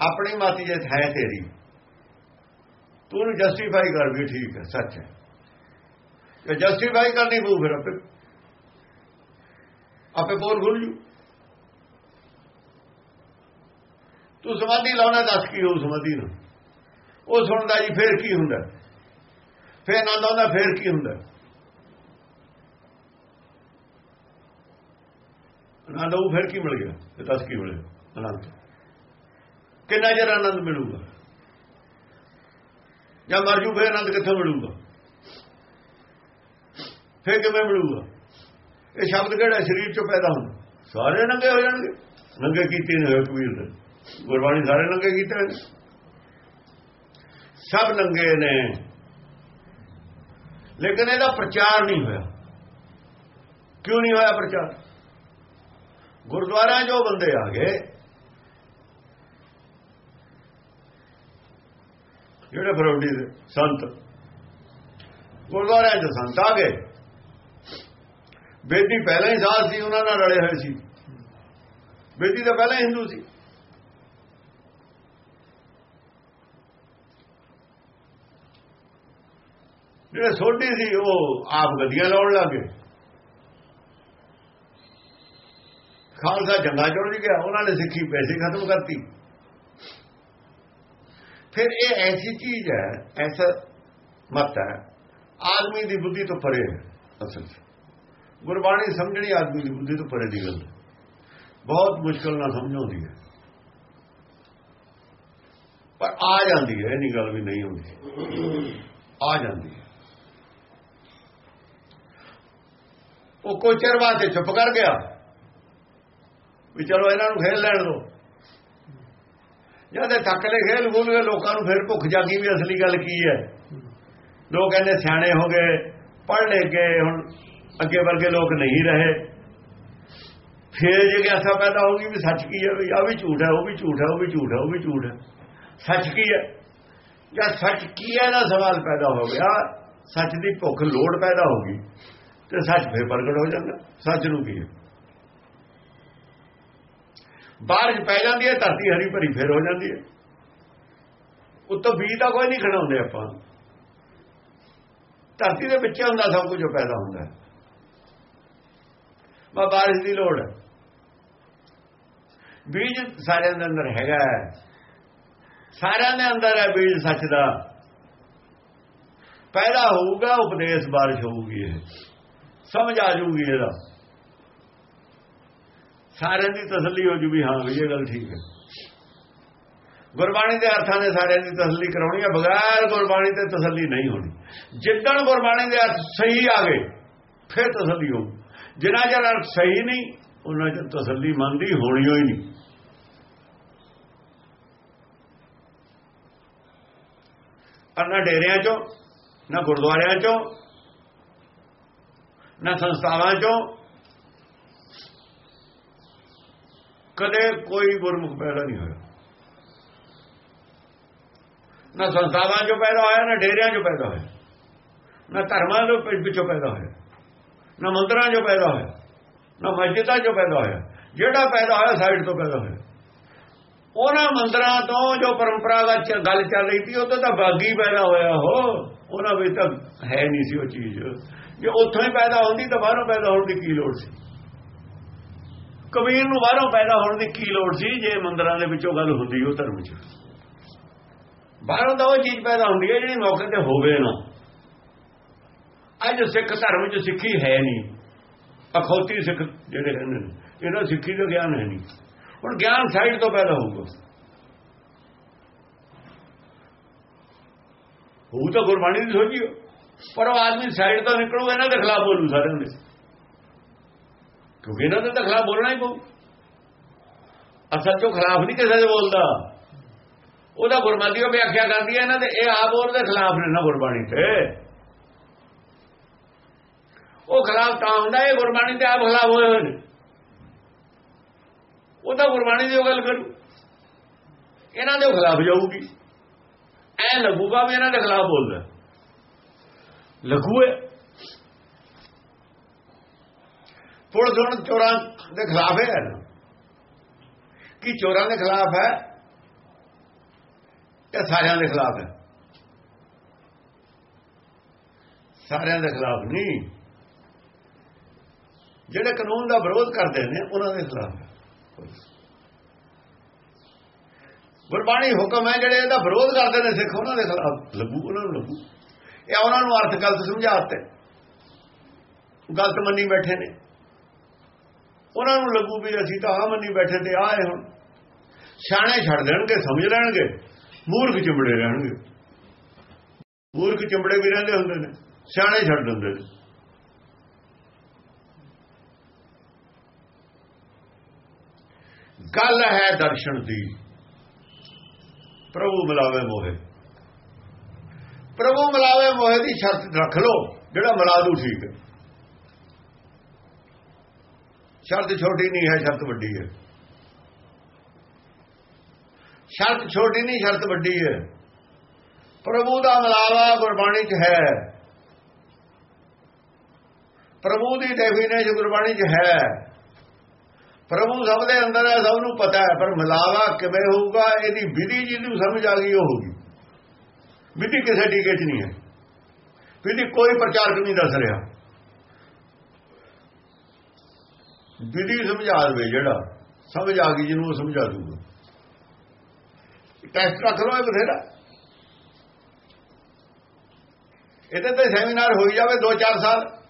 ਆਪਣੀ ਮਾਤੀ ਜੇ ਹੈ ਤੇਰੀ, ਤੂੰ ਉਹਨੂੰ ਜਸਟੀਫਾਈ ਕਰ ਵੀ ਠੀਕ ਹੈ, ਸੱਚ ਹੈ। ਜੇ ਜਸਟੀਫਾਈ ਕਰਨੀ ਪਊ ਫਿਰ ਆਪੇ ਆਪੇ ਬੋਲ ਖੁੱਲ ਜੂ। ਤੂੰ ਸਮਾਧੀ ਲਾਉਣਾ ਦੱਸ ਕੀ ਹੋ ਸਮਾਧੀ ਨੂੰ? ਉਹ ਸੁਣਦਾ ਜੀ, ਫੇਰ ਕੀ ਹੁੰਦਾ? ਫੇਰ ਆਨੰਦ ਆਉਂਦਾ ਫੇਰ ਕੀ ਹੁੰਦਾ? ਆਨੰਦ, ਉਹ ਫਿਰ ਕੀ ਮਿਲ ਗਿਆ? ਤੇ ਦੱਸ ਕੀ ਮਿਲਿਆ? ਆਨੰਦ। ਕਿੰਨਾ ਜਰ ਆਨੰਦ ਮਿਲੂਗਾ? ਜਾਂ ਮਰ ਜੂ, ਫਿਰ ਆਨੰਦ ਕਿੱਥੋਂ ਮਿਲੂਗਾ? ਫਿਰ ਕਿਵੇਂ ਮਿਲੂਗਾ? ਇਹ ਸ਼ਬਦ ਕਿਹੜਾ? ਸਰੀਰ ਚੋਂ ਪੈਦਾ ਹੁੰਦਾ। ਸਾਰੇ ਨੰਗੇ ਹੋ ਜਾਣਗੇ। ਨੰਗੇ ਕੀਤੇ ਨੇ ਹੋਏ ਕਬੀਰ ਨੇ ਗੁਰਬਾਣੀ ਸਾਰੇ ਨੰਗੇ ਕੀਤੇ ਨੇ। ਸਭ ਨੰਗੇ ਨੇ। ਲੇਕਿਨ ਇਹਦਾ ਪ੍ਰਚਾਰ ਨਹੀਂ ਹੋਇਆ। ਕਿਉਂ ਨਹੀਂ ਹੋਇਆ ਪ੍ਰਚਾਰ? ਗੁਰਦੁਆਰਾ ਜੋ ਬੰਦੇ ਆ ਗਏ। ਜਿਹੜੇ ਫਰੌਡੀ ਸੰਤ, ਗੁਰਦੁਆਰਿਆਂ ਦੇ ਸੰਤ ਆ ਗਏ। ਬੇਦੀ ਪਹਿਲਾਂ ਹੀ ਸਾਧ ਸੀ, ਉਹਨਾਂ ਨਾਲ ਰਲੇ ਹੋਏ ਸੀ। ਬੇਦੀ ਤਾਂ ਪਹਿਲਾਂ ਹਿੰਦੂ ਸੀ। ਜਿਹੜੇ ਸੋਢੀ ਸੀ, ਉਹ ਆਪ ਗੱਡੀਆਂ ਲਾਉਣ ਲੱਗੇ ਖਾਲਸਾ ਜੰਗਾ ਚੜ ਗਿਆ, ਉਹਨਾਂ ਨੇ ਸਿੱਖੀ ਪੈਸੇ ਖਤਮ ਕਰਤੀ। ਫਿਰ ਇਹ ਐਸੀ ਚੀਜ਼ ਹੈ, ਐਸਾ ਮਤ ਹੈ, ਆਦਮੀ ਦੀ ਬੁੱਧੀ ਤੋਂ ਪਰੇ ਹੈ, ਅਸਲ ਵਿੱਚ ਗੁਰਬਾਣੀ ਸਮਝਣੀ ਆਦਮੀ ਦੀ ਬੁੱਧੀ ਤੋਂ ਪਰੇ ਦੀ ਗੱਲ ਹੈ। ਬਹੁਤ ਮੁਸ਼ਕਲ ਨਾਲ ਸਮਝਾਉਂਦੀ ਹੈ। ਪਰ ਆ ਜਾਂਦੀ ਹੈ ਨਹੀਂ ਗੱਲ ਵੀ ਨਹੀਂ ਹੁੰਦੀ। ਆ ਜਾਂਦੀ ਹੈ। ਉਹ ਕੋਈ ਚਿਰ ਬਾਅਦ ਚੁੱਪ ਕਰ ਗਿਆ। ਵੀ ਚਲੋ ਇਹਨਾਂ ਨੂੰ ਖੇਲ ਲੈਣ ਦਿਓ। ਜਦ ਥੱਕ ਲੈ ਖੇਲ ਭੁੱਲ ਗਏ ਲੋਕਾਂ ਨੂੰ ਫਿਰ ਭੁੱਖ ਜਾਗੀ ਵੀ ਅਸਲੀ ਗੱਲ ਕੀ ਹੈ। ਲੋਕ ਕਹਿੰਦੇ ਸਿਆਣੇ ਹੋ ਗਏ, ਪੜ੍ਹ ਲੈ ਗਏ ਹੁਣ ਅੱਗੇ ਵਰਗੇ ਲੋਕ ਨਹੀਂ ਰਹੇ। ਫਿਰ ਜਿਗਿਆਸਾ ਪੈਦਾ ਹੋ ਗਈ ਵੀ ਸੱਚ ਕੀ ਹੈ ਵੀ ਆ ਵੀ ਝੂਠ ਹੈ, ਉਹ ਵੀ ਝੂਠ ਹੈ, ਉਹ ਵੀ ਝੂਠ ਹੈ, ਉਹ ਵੀ ਝੂਠ ਹੈ। ਸੱਚ ਕੀ ਹੈ? ਜਾਂ ਸੱਚ ਕੀ ਹੈ ਦਾ ਸਵਾਲ ਪੈਦਾ ਹੋ ਗਿਆ? ਸੱਚ ਦੀ ਭੁੱਖ ਲੋੜ ਪੈਦਾ ਹੋ ਗਈ ਤੇ ਸੱਚ ਫਿਰ ਪ੍ਰਗਟ ਹੋ ਜਾਂਦਾ। ਸੱਚ ਨੂੰ ਕੀ ਹੈ? ਬਾਰਿਸ਼ ਪੈ ਜਾਂਦੀ ਹੈ, ਧਰਤੀ ਹਰੀ ਭਰੀ ਫਿਰ ਹੋ ਜਾਂਦੀ ਹੈ। ਉੱਤੋਂ ਬੀਜ ਤਾਂ ਕੋਈ ਨਹੀਂ ਖੜਾਉਂਦੇ ਆਪਾਂ। ਧਰਤੀ ਦੇ ਵਿੱਚ ਹੁੰਦਾ ਸਭ ਕੁਝ ਪੈਦਾ ਹੁੰਦਾ ਹੈ। ਬਾਰਿਸ਼ ਦੀ ਲੋੜ ਹੈ। ਬੀਜ ਸਾਰਿਆਂ ਦੇ ਅੰਦਰ ਹੈਗਾ ਸਾਰਿਆਂ ਦੇ ਅੰਦਰ ਹੈ ਬੀਜ ਸੱਚ ਦਾ। ਪੈਦਾ ਹੋਊਗਾ, ਉਪਦੇਸ਼ ਬਾਰਿਸ਼ ਹੋਊਗੀ ਇਹ। ਸਮਝ ਆ ਜੂਗੀ ਇਹਦਾ। ਸਾਰਿਆਂ ਦੀ ਤਸੱਲੀ ਹੋ ਜੂ ਵੀ ਹਾਂ ਵੀ ਇਹ ਗੱਲ ਠੀਕ ਹੈ। ਗੁਰਬਾਣੀ ਦੇ ਅਰਥਾਂ ਨੇ ਸਾਰਿਆਂ ਦੀ ਤਸੱਲੀ ਕਰਾਉਣੀ ਹੈ, ਬਗੈਰ ਗੁਰਬਾਣੀ ਤੇ ਤਸੱਲੀ ਨਹੀਂ ਹੋਣੀ। ਜਿੱਦਣ ਗੁਰਬਾਣੀ ਦੇ ਅਰਥ ਸਹੀ ਆ ਗਏ, ਫਿਰ ਤਸੱਲੀ ਹੋ ਜਿਨ੍ਹਾਂ ਜਰ ਅਰਥ ਸਹੀ ਨਹੀਂ, ਉਹਨਾਂ ਚ ਤਸੱਲੀ ਮੰਨਦੀ ਹੋਣੀ ਹੋਈ ਨਹੀਂ। ਨਾ ਡੇਰਿਆਂ ਚੋਂ, ਨਾ ਗੁਰਦੁਆਰਿਆਂ ਚੋਂ, ਨਾ ਸੰਸਥਾਵਾਂ ਚੋਂ ਕਦੇ ਕੋਈ ਗੁਰਮੁਖ ਪੈਦਾ ਨਹੀਂ ਹੋਇਆ। ਨਾ ਸੰਸਥਾਵਾਂ ਚੋਂ ਪੈਦਾ ਹੋਇਆ, ਨਾ ਡੇਰਿਆਂ ਚੋਂ ਪੈਦਾ ਹੋਇਆ। ਨਾ ਧਰਮਾਂ ਦੇ ਵਿੱਚੋਂ ਪੈਦਾ ਹੋਇਆ। ਨਾ ਮੰਦਰਾਂ ਚੋਂ ਪੈਦਾ ਹੋਇਆ। ਨਾ ਮਸਜਿਦਾਂ ਚੋਂ ਪੈਦਾ ਹੋਇਆ। ਜਿਹੜਾ ਪੈਦਾ ਹੋਇਆ, ਸਾਈਡ ਤੋਂ ਪੈਦਾ ਹੋਇਆ। ਉਹਨਾਂ ਮੰਦਰਾਂ ਤੋਂ ਜੋ ਪਰੰਪਰਾਗਤ ਗੱਲ ਚੱਲ ਰਹੀ ਸੀ ਉਹ ਤਾਂ ਬਾਗੀ ਪੈਦਾ ਹੋਇਆ ਹੋ ਉਹਨਾਂ ਵਿੱਚ ਤਾਂ ਹੈ ਨਹੀਂ ਸੀ ਉਹ ਚੀਜ਼। ਜੇ ਉੱਥੋਂ ਹੀ ਪੈਦਾ ਹੁੰਦੀ, ਤਾਂ ਬਾਹਰੋਂ ਪੈਦਾ ਹੋਣ ਦੀ ਕੀ ਲੋੜ ਸੀ? ਕਬੀਰ ਨੂੰ ਬਾਹਰੋਂ ਪੈਦਾ ਹੋਣ ਦੀ ਕੀ ਲੋੜ ਸੀ? ਜੇ ਮੰਦਰਾਂ ਦੇ ਵਿੱਚੋਂ ਗੱਲ ਹੁੰਦੀ ਉਹ ਧਰਮ ਚ। ਬਾਹਰੋਂ ਤਾਂ ਉਹ ਚੀਜ਼ ਪੈਦਾ ਹੁੰਦੀ ਹੈ ਜਿਹੜੀ ਮੌਕੇ ਤੇ ਹੋਵੇ ਨਾ। ਅੱਜ ਸਿੱਖ ਧਰਮ ਚ ਸਿੱਖੀ ਹੈ ਨਹੀਂ। ਅਖੌਤੀ ਸਿੱਖ ਜਿਹੜੇ ਕਹਿੰਦੇ ਨੇ, ਇਹਨਾਂ ਸਿੱਖੀ ਦਾ ਗਿਆਨ ਹੈ ਨਹੀਂ। ਹੁਣ ਗਿਆਨ ਸਾਈਡ ਤੋਂ ਪੈਦਾ ਹੋਊਗਾ। ਉਹ ਤਾਂ ਗੁਰਬਾਣੀ ਦੀ ਸੋਚੀਓ ਪਰ ਉਹ ਆਦਮੀ ਸਾਈਡ ਤੋਂ ਨਿਕਲੂਗਾ ਇਹਨਾਂ ਦੇ ਖਿਲਾਫ ਬੋਲੂ ਸਾਰਿਆਂ ਦੇ। ਕਿਉਂਕਿ ਇਹਨਾਂ ਦੇ ਤਾਂ ਖਿਲਾਫ ਬੋਲਣਾ ਹੀ ਪਊ। ਅਸਲ ਤੋਂ ਖਿਲਾਫ ਨਹੀਂ ਕਿਸੇ ਦੇ ਬੋਲਦਾ। ਉਹਦਾ ਗੁਰਮਤਿ ਉਹ ਵਿਆਖਿਆ ਕਰਦੀ ਹੈ ਇਹਨਾਂ ਦੇ, ਇਹ ਆਪ ਉਹਦੇ ਖਿਲਾਫ ਨੇ ਨਾ ਗੁਰਬਾਣੀ ਤੇ। ਉਹ ਖਿਲਾਫ ਤਾਂ ਹੁੰਦਾ, ਇਹ ਗੁਰਬਾਣੀ ਤੇ ਆਪ ਖਿਲਾਫ ਹੋਏ ਹੋਏ ਨੇ। ਉਹ ਤਾਂ ਗੁਰਬਾਣੀ ਦੀ ਗੱਲ ਕਰੂ। ਇਹਨਾਂ ਦੇ ਖਿਲਾਫ ਜਾਊਗੀ। ਐ ਲੱਗੂਗਾ ਵੀ ਇਹਨਾਂ ਦੇ ਖਿਲਾਫ ਬੋਲਦਾ। ਲਖੂਏ ਪੁਲਿਸ ਹੁਣ ਚੋਰਾਂ ਦੇ ਖਿਲਾਫ ਹੈ ਕਿ ਚੋਰਾਂ ਦੇ ਖਿਲਾਫ ਹੈ ਇਹ ਸਾਰਿਆਂ ਦੇ ਖਿਲਾਫ ਹੈ? ਸਾਰਿਆਂ ਦੇ ਖਿਲਾਫ ਨਹੀਂ। ਜਿਹੜੇ ਕਾਨੂੰਨ ਦਾ ਵਿਰੋਧ ਕਰਦੇ ਨੇ, ਉਹਨਾਂ ਦੇ ਖਿਲਾਫ ਹੈ। ਗੁਰਬਾਣੀ ਹੁਕਮ ਹੈ, ਜਿਹੜੇ ਇਹਦਾ ਵਿਰੋਧ ਕਰਦੇ ਨੇ ਸਿੱਖ, ਉਹਨਾਂ ਦੇ ਖਿਲਾਫ ਲੱਗੂ, ਉਹਨਾਂ ਨੂੰ ਲੱਗੂ। ਇਹ ਉਹਨਾਂ ਨੂੰ ਅਰਥ ਗਲਤ ਸਮਝਾਤੇ ਗਲਤ ਮੰਨੀ ਬੈਠੇ ਨੇ। ਉਹਨਾਂ ਨੂੰ ਲੱਗੂ ਵੀ ਅਸੀਂ ਤਾਂ ਆ ਮੰਨੀ ਬੈਠੇ ਤੇ ਆਏ ਹੁਣ। ਸਿਆਣੇ ਛੱਡ ਦੇਣਗੇ, ਸਮਝ ਲੈਣਗੇ। ਮੂਰਖ ਚਿੰਬੜੇ ਰਹਿਣਗੇ। ਮੂਰਖ ਚਿੰਬੜੇ ਵੀ ਰਹਿੰਦੇ ਹੁੰਦੇ ਨੇ। ਸਿਆਣੇ ਛੱਡ ਦਿੰਦੇ ਨੇ। ਗੱਲ ਹੈ ਦਰਸ਼ਨ ਦੀ। ਪ੍ਰਭੂ ਮਿਲਾਵੇ ਮੋਹੇ। ਪ੍ਰਭੂ ਮਿਲਾਵੇ ਮੋਹੇ ਦੀ ਸ਼ਰਤ ਰੱਖ ਲੋ ਜਿਹੜਾ ਮਿਲਾ ਦੂ ਠੀਕ ਹੈ। ਸ਼ਰਤ ਛੋਟੀ ਨਹੀਂ ਹੈ, ਸ਼ਰਤ ਵੱਡੀ ਹੈ। ਸ਼ਰਤ ਛੋਟੀ ਨਹੀਂ, ਸ਼ਰਤ ਵੱਡੀ ਹੈ। ਪ੍ਰਭੂ ਦਾ ਮਿਲਾਵਾ ਗੁਰਬਾਣੀ 'ਚ ਹੈ। ਪ੍ਰਭੂ ਦੀ ਡੈਫੀਨੇਸ਼ਨ ਗੁਰਬਾਣੀ 'ਚ ਹੈ। ਪ੍ਰਭੂ ਸਭ ਦੇ ਅੰਦਰ ਹੈ, ਸਭ ਨੂੰ ਪਤਾ ਹੈ, ਪਰ ਮਿਲਾਵਾ ਕਿਵੇਂ ਹੋਊਗਾ, ਇਹਦੀ ਵਿਧੀ ਜਿਹਨੂੰ ਸਮਝ ਆ ਗਈ, ਉਹ ਹੋਊਗੀ ਵਿਧੀ ਕਿਸੇ ਟੀਕੇ 'ਚ ਨਹੀਂ ਹੈ। ਵਿਧੀ ਕੋਈ ਪ੍ਰਚਾਰਕ ਨਹੀਂ ਦੱਸ ਰਿਹਾ। ਵਿਧੀ ਸਮਝਾ ਦੇਵੇ ਜਿਹੜਾ, ਸਮਝ ਆ ਗਈ ਜਿਹਨੂੰ ਉਹ ਸਮਝਾ ਦੂਗਾ। ਟੈਸਟ ਰੱਖ ਲਓ ਇਹ ਬਥੇਰਾ। ਇਹਦੇ ਤੇ ਸੈਮੀਨਾਰ ਹੋਈ ਜਾਵੇ 2-4 ਸਾਲ।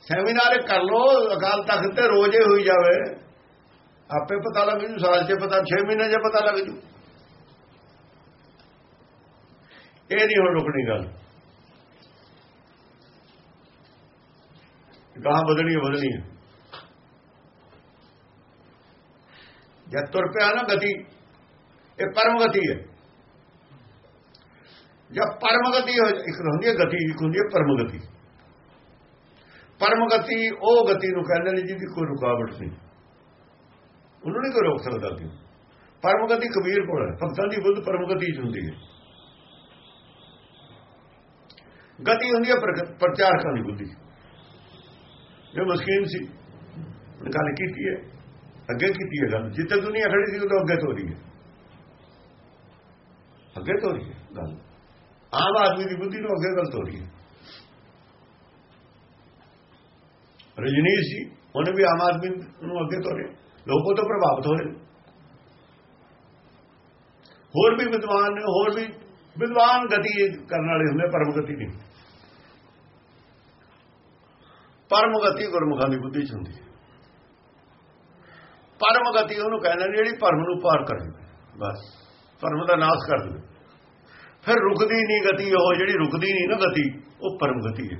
ਸੈਮੀਨਾਰ ਕਰ ਲੋ ਅਕਾਲ ਤਖਤ ਤੇ ਰੋਜ਼ੇ ਹੋਈ ਜਾਵੇ। ਆਪੇ ਪਤਾ ਲੱਗ ਜੂ, ਸਾਲ 'ਚ ਪਤਾ 6 ਮਹੀਨੇ 'ਚ ਪਤਾ ਲੱਗ ਜੂ। ਇਹ ਨਹੀਂ ਹੁਣ ਰੁਕਣੀ ਗੱਲ। ਗਾਂ ਬਦਲਣੀ ਬਦਲਣੀ ਜਦ ਤੁਰ ਪਿਆ ਨਾ ਗਤੀ, ਇਹ ਪਰਮ ਗਤੀ ਹੈ। ਜਦ ਪਰਮ ਗਤੀ ਇੱਕ ਹੁੰਦੀ ਹੈ ਗਤੀ, ਇੱਕ ਹੁੰਦੀ ਹੈ ਪਰਮ ਗਤੀ। ਪਰਮ ਗਤੀ ਉਹ ਗਤੀ ਨੂੰ ਕਹਿੰਦੇ ਨੇ ਜਿਹਦੀ ਕੋਈ ਰੁਕਾਵਟ ਨਹੀਂ। ਉਹਨੂੰ ਨਹੀਂ ਕੋਈ ਰੋਕ ਸਕਦਾ ਕਿਉਂ ਪਰਮ ਗਤੀ ਕਬੀਰ ਕੋਲ ਹੈ। ਭਗਤਾਂ ਦੀ ਬੁੱਧ ਪਰਮ ਗਤੀ ਚ ਹੁੰਦੀ ਹੈ। ਗਤੀ ਹੁੰਦੀ ਹੈ ਪ੍ਰਚਾਰਕਾਂ ਦੀ ਬੁੱਧੀ। ਜੋ ਮਸਕੀਨ ਸੀ ਗੱਲ ਕੀਤੀ ਹੈ। ਅੱਗੇ ਕੀਤੀ ਹੈ ਗੱਲ ਜਿੱਥੇ ਦੁਨੀਆ ਖੜੀ ਸੀ, ਉਦੋਂ ਅੱਗੇ ਤੋਰੀ ਹੈ। ਅੱਗੇ ਤੋਰੀ ਹੈ, ਗੱਲ। ਆਮ ਆਦਮੀ ਦੀ ਬੁੱਧੀ ਨੂੰ ਅੱਗੇ ਗੱਲ ਤੋਰੀ ਹੈ। ਰਜਨੀਸ਼ ਜੀ, ਉਹਨੇ ਵੀ ਆਮ ਆਦਮੀ ਨੂੰ ਅੱਗੇ ਤੋਰੇ ਲੋਕੋ ਤੋਂ ਪ੍ਰਭਾਵਿਤ ਹੋਏ ਹੋਰ ਵੀ ਵਿਦਵਾਨ ਨੇ, ਹੋਰ ਵੀ ਵਿਦਵਾਨ ਗਤੀ ਕਰਨ ਵਾਲੇ ਹੁੰਦੇ, ਪਰਮ ਗਤੀ ਨਹੀਂ। ਪਰਮ ਗਤੀ ਗੁਰਮੁਖਾਂ ਦੀ ਬੁੱਧੀ ਚ ਹੁੰਦੀ ਹੈ। ਪਰਮ ਗਤੀ ਉਹਨੂੰ ਕਹਿੰਦੇ ਨੇ ਜਿਹੜੀ ਪਰਮ ਨੂੰ ਪਾਰ ਕਰ। ਦੇ ਬਸ ਪਰਮ ਦਾ ਨਾਸ਼ ਕਰ ਦੇ ਫਿਰ ਰੁਕਦੀ ਨਹੀਂ ਗਤੀ ਉਹ, ਜਿਹੜੀ ਰੁਕਦੀ ਨਹੀਂ ਨਾ ਗਤੀ, ਉਹ ਪਰਮ ਗਤੀ ਹੈ।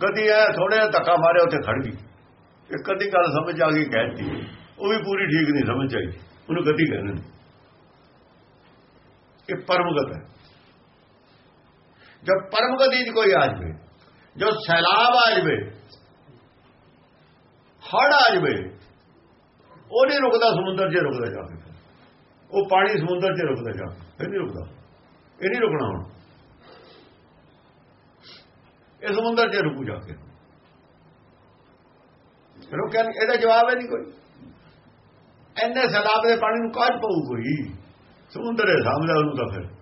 ਗਤੀ ਹੈ ਥੋੜੇ ਧੱਕਾ ਮਾਰੇ ਉੱਥੇ ਖੜ ਗਈ। ਇੱਕ ਅੱਧੀ ਗੱਲ ਸਮਝ ਆ ਗਈ ਕਹਿਤੀ ਉਹ ਵੀ ਪੂਰੀ ਠੀਕ ਨਹੀਂ ਸਮਝ ਆਈ। ਉਹਨੂੰ ਗਤੀ ਕਹਿੰਦੇ ਨੇ ਇਹ ਪਰਮਗਤ ਹੈ। ਜਦ ਪਰਮ ਗਤੀ ਦੀ ਕੋਈ ਆ ਜਵੇ ਜੋ ਸੈਲਾਬ ਆ ਜਵੇ ਹੜ ਆ ਜਵੇ ਉਹ ਨਹੀਂ ਰੁਕਦਾ, ਸਮੁੰਦਰ 'ਚ ਰੁਕਦਾ ਜਾ ਕੇ। ਉਹ ਪਾਣੀ ਸਮੁੰਦਰ 'ਚ ਰੁਕਦਾ ਜਾ ਫਿਰ ਨਹੀਂ ਰੁਕਦਾ। ਇਹ ਨਹੀਂ ਰੁਕਣਾ ਹੁਣ। ਇਹ ਸਮੁੰਦਰ 'ਚ ਰੁਕੂ ਜਾ ਕੇ। ਰੁਕਿਆ ਇਹਦਾ ਜਵਾਬ ਹੈ ਨਹੀਂ ਕੋਈ। ਐਨੇ ਸਲਾਬ ਦੇ ਪਾਣੀ ਨੂੰ ਕਾਝ ਪਊ ਕੋਈ? ਸਮੁੰਦਰ ਦੇ ਸਾਹਮਣੇ ਉਹਨੂੰ ਤਾਂ ਫਿਰ।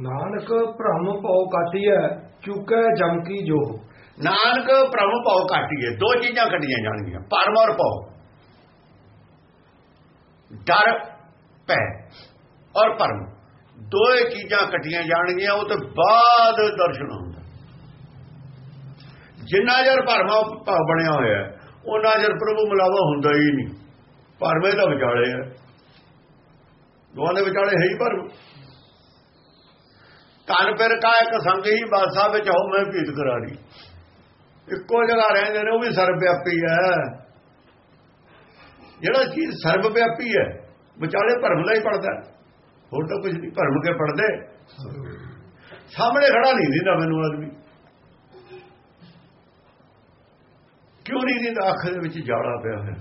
ਨਾਨਕ ਭ੍ਰਮ ਭਉ ਕਾਟਿਐ, ਚੁਕੈ ਜਮ ਕੀ ਜੋ ਨਾਨਕ ਭ੍ਰਮ ਭਉ ਕਾਟੀਏ ਦੋ ਚੀਜ਼ਾਂ ਕੱਢੀਆਂ ਜਾਣਗੀਆਂ ਭਰਮ ਔਰ ਭਉ ਡਰ ਪੈ ਔਰ ਪਰਮ ਦੋਏ ਚੀਜ਼ਾਂ ਕੱਟੀਆਂ ਜਾਣਗੀਆਂ, ਉਹ ਤੇ ਬਾਅਦ ਦਰਸ਼ਨ ਹੁੰਦਾ ਜਿੰਨਾ ਜਰ ਭਰਮਾ ਭਾਵ ਬਣਿਆ ਹੋਇਆ ਉਹਨਾਂ ਜਰ ਪ੍ਰਭੂ ਮਿਲਾਵਾ ਹੁੰਦਾ ਹੀ ਨਹੀਂ। ਭਰਮੇ ਦਾ ਵਿਚਾਲੇ ਹੈ। ਦੋਹਾਂ ਦੇ ਵਿਚਾਲੇ ਹੈ ਹੀ ਭਰਮ। ਤਨ ਫਿਰ ਕਾ ਇੱਕ ਸੰਗ ਹੀ ਬਾਦਸ਼ਾਹ ਵਿੱਚ ਹੋ ਮੈਂ ਭੀਤ ਕਰਾਰੀ। ਇੱਕੋ ਜਗ੍ਹਾ ਰਹਿੰਦੇ ਨੇ, ਉਹ ਵੀ ਸਰਬ ਵਿਆਪੀ ਹੈ। ਜਿਹੜਾ ਚੀਜ਼ ਸਰਬ ਵਿਆਪੀ ਹੈ, ਵਿਚਾਲੇ ਭਰਮ ਲਈ ਪੜਦਾ ਹੋਰ ਤਾਂ ਕੁਝ ਨਹੀਂ, ਭਰਮ ਕੇ ਪੜਦੇ ਸਾਹਮਣੇ ਖੜਾ ਨਹੀਂ ਦਿੰਦਾ ਮੈਨੂੰ ਆਦਮੀ। ਕਿਉਂ ਨਹੀਂ ਦਿੰਦਾ? ਅੱਖ ਦੇ ਵਿੱਚ ਜਾੜਾ ਪਿਆ ਹੋਇਆ।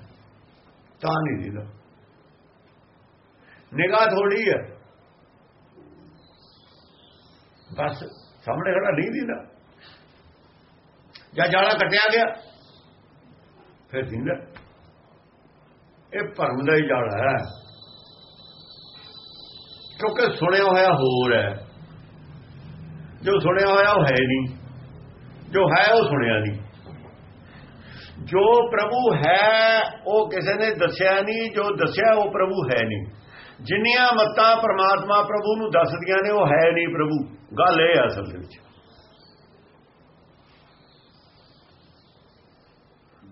ਤਾਂ ਨਹੀਂ ਦਿੰਦਾ। ਨਿਗਾਹ ਥੋੜੀ ਹੈ। ਬਸ, ਸਾਹਮਣੇ ਖੜਾ ਨਹੀਂ ਦਿੰਦਾ। ਜਾਂ ਜਾਲਾ ਕੱਟਿਆ ਗਿਆ। ਫਿਰ ਦਿੰਦਾ ਇਹ ਭਰਮ ਦਾ ਹੀ ਜਾਲ ਹੈ। ਕਿਉਂਕਿ ਸੁਣਿਆ ਹੋਇਆ ਹੋਰ ਹੈ। ਜੋ ਸੁਣਿਆ ਹੋਇਆ ਉਹ ਹੈ ਨਹੀਂ। ਜੋ ਹੈ ਉਹ ਸੁਣਿਆ ਨਹੀਂ। ਜੋ ਪ੍ਰਭੂ ਹੈ, ਉਹ ਕਿਸੇ ਨੇ ਦੱਸਿਆ ਨਹੀਂ। ਜੋ ਦੱਸਿਆ, ਉਹ ਪ੍ਰਭੂ ਹੈ ਨਹੀਂ। ਜਿੰਨੀਆਂ ਮੱਤਾਂ ਪ੍ਰਮਾਤਮਾ ਪ੍ਰਭੂ ਨੂੰ ਦੱਸਦੀਆਂ ਨੇ, ਉਹ ਹੈ ਨਹੀਂ ਪ੍ਰਭੂ। ਗੱਲ ਇਹ ਹੈ ਅਸਲ ਦੇ ਵਿੱਚ।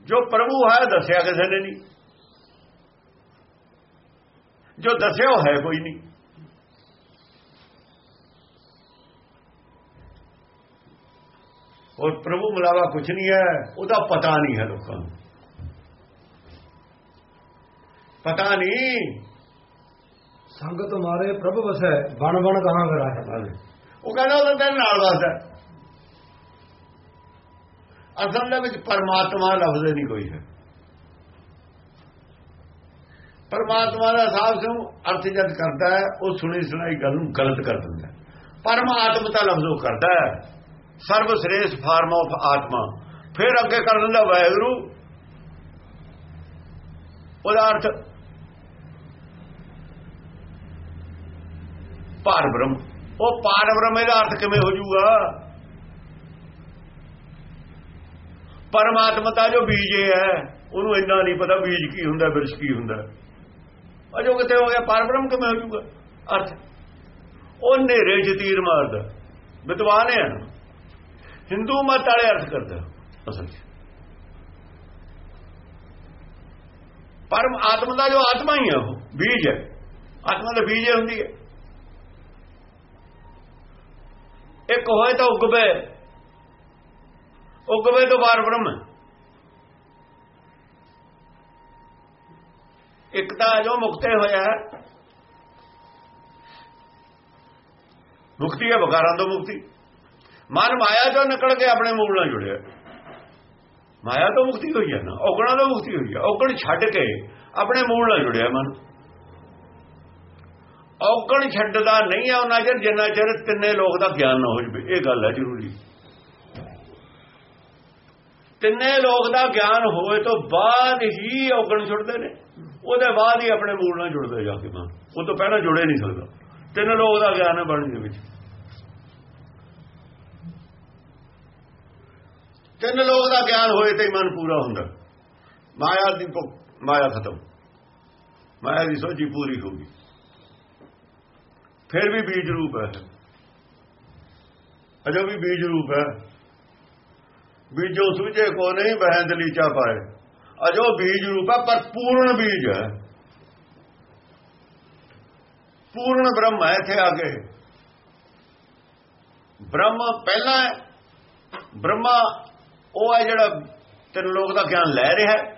ਜੋ ਪ੍ਰਭੂ ਹੈ ਦੱਸਿਆ ਕਿਸੇ ਨੇ ਨਹੀਂ। ਜੋ ਦੱਸਿਆ ਉਹ ਹੈ ਕੋਈ ਨਹੀਂ। ਔਰ ਪ੍ਰਭੂ ਮਿਲਾਵਾ ਕੁਝ ਨਹੀਂ ਹੈ ਉਹਦਾ ਪਤਾ ਨਹੀਂ ਹੈ ਲੋਕਾਂ ਨੂੰ। ਪਤਾ ਨਹੀਂ। ਸੰਗ ਤੁਮਾਰੇ ਪ੍ਰਭ ਵਸੈ ਬਣ ਬਣ ਕਹਾਂ ਕਰਾ ਹੈ ਉਹ ਕਹਿੰਦਾ ਉਹ ਤੇਰੇ ਨਾਲ ਵਸਦਾ। ਅਸਲ ਦੇ ਵਿੱਚ ਪਰਮਾਤਮਾ ਲਫ਼ਜ਼ ਨਹੀਂ ਕੋਈ ਹੈ। ਪਰਮਾਤਮਾ ਦਾ ਸਾਫ਼ ਨੂੰ ਅਰਥ ਜਦ ਕਰਦਾ ਹੈ, ਉਹ ਸੁਣੀ ਸੁਣਾਈ ਗੱਲ ਨੂੰ ਗਲਤ ਕਰ ਦਿੰਦਾ ਪਰਮਾਤਮਾ ਦਾ ਲਫ਼ਜ਼ ਉਹ ਕਰਦਾ ਹੈ। ਸਰਵ ਸ੍ਰੇਸ਼ ਫਾਰਮ ਆਫ ਆਤਮਾ। ਫਿਰ ਅੱਗੇ ਕਰ ਦਿੰਦਾ ਵਾਹਿਗੁਰੂ। ਉਹਦਾ ਅਰਥ ਪਾਰ ਬ੍ਰਹਮ। ਉਹ ਪਾਰ ਬ੍ਰਹਮ, ਇਹਦਾ ਅਰਥ ਕਿਵੇਂ ਹੋ ਜਾਊਗਾ? ਪਰਮਾਤਮਾ ਦਾ ਜੋ ਬੀਜ ਹੈ, ਉਹਨੂੰ ਇੰਨਾ ਨਹੀਂ ਪਤਾ ਬੀਜ ਕੀ ਹੁੰਦਾ, ਬਿਰਸ਼ ਕੀ ਹੁੰਦਾ। ਅਜੋ ਕਿਤੇ ਹੋ ਗਿਆ? ਪਾਰ ਕਿਵੇਂ ਹੋ ਜਾਊਗਾ ਅਰਥ। ਉਹ ਨੇਰੇ ਚ ਮਾਰਦਾ। ਵਿਦਵਾਨ ਹੈ ਹਿੰਦੂ ਮਤ ਵਾਲੇ ਅਰਥ ਕਰਦਾ। ਅਸਲ 'ਚ। ਪਰਮ ਆਤਮ ਦਾ ਜੋ ਆਤਮਾ ਹੀ ਹੈ ਉਹ, ਬੀਜ ਹੈ। ਆਤਮਾ ਦਾ ਬੀਜ ਹੁੰਦੀ ਹੈ। ਇੱਕ ਹੋਏ ਤਾਂ ਉਗਵੇ। ਉਗਵੇ ਤੋਂ ਬਾਹਰ ਬ੍ਰਹਮ। ਇੱਕ ਤਾਂ ਜੋ ਮੁਕਤੇ ਹੋਇਆ ਮੁਕਤੀ ਹੈ ਬਕਾਰਾਂ ਤੋਂ ਮੁਕਤੀ। ਮਨ ਮਾਇਆ ਤੋਂ ਨਿਕਲ ਕੇ ਆਪਣੇ ਮੂਲ ਨਾਲ ਜੁੜਿਆ ਮਾਇਆ ਤੋਂ ਮੁਕਤੀ ਹੋਈ ਹੈ ਨਾ, ਔਗਣਾ ਤੋਂ ਮੁਕਤੀ ਹੋਈ ਹੈ। ਔਗਣ ਛੱਡ ਕੇ ਆਪਣੇ ਮੂਲ ਨਾਲ ਜੁੜਿਆ ਮਨ। ਔਗਣ ਛੱਡਦਾ ਨਹੀਂ ਆ, ਉਹਨਾਂ ਚਿਰ, ਜਿੰਨਾ ਚਿਰ ਤਿੰਨੇ ਲੋਕ ਦਾ ਗਿਆਨ ਨਾ ਹੋ ਜਵੇ। ਇਹ ਗੱਲ ਹੈ ਜ਼ਰੂਰੀ। ਤਿੰਨੇ ਲੋਕ ਦਾ ਗਿਆਨ ਹੋਏ ਤੋਂ ਬਾਅਦ ਹੀ ਔਗਣ ਛੁੱਟਦੇ ਨੇ। ਉਹਦੇ ਬਾਅਦ ਹੀ ਆਪਣੇ ਮੂਲ ਨਾਲ ਜੁੜਦੇ ਜਾ ਕੇ ਮਨ ਉਹ ਤੋਂ ਪਹਿਲਾਂ ਜੁੜੇ ਨਹੀਂ ਸਕਦਾ। ਤਿੰਨ ਲੋਕ ਦਾ ਗਿਆਨ ਹੈ ਬਣ ਦੇ ਵਿੱਚ। ਤਿੰਨ ਲੋਕ ਦਾ ਗਿਆਨ ਹੋਏ ਤੇ ਮਨ ਪੂਰਾ ਹੁੰਦਾ। ਮਾਇਆ ਦੀ ਮਾਇਆ ਖਤਮ। ਮਾਇਆ ਦੀ ਸੋਝੀ ਪੂਰੀ ਹੋ ਗਈ। ਫਿਰ ਵੀ ਬੀਜ ਰੂਪ ਹੈ। ਅਜੋ ਵੀ ਬੀਜ ਰੂਪ ਹੈ। ਬੀਜੋ ਸੂਝੇ ਕੋ ਨਹੀਂ, ਬਹਿੰਦ ਲੀਚਾ ਪਾਏ। ਅਜੋ ਬੀਜ ਰੂਪ ਹੈ, ਪਰ ਪੂਰਨ ਬੀਜ ਹੈ। ਪੂਰਨ ਬ੍ਰਹਮ ਹੈ ਇੱਥੇ ਆ ਕੇ। ਬ੍ਰਹਮ ਪਹਿਲਾਂ ਹੈ। ਬ੍ਰਹਮਾ ਉਹ ਹੈ ਜਿਹੜਾ ਤਿੰਨ ਲੋਕ ਦਾ ਗਿਆਨ ਲੈ ਰਿਹਾ ਹੈ।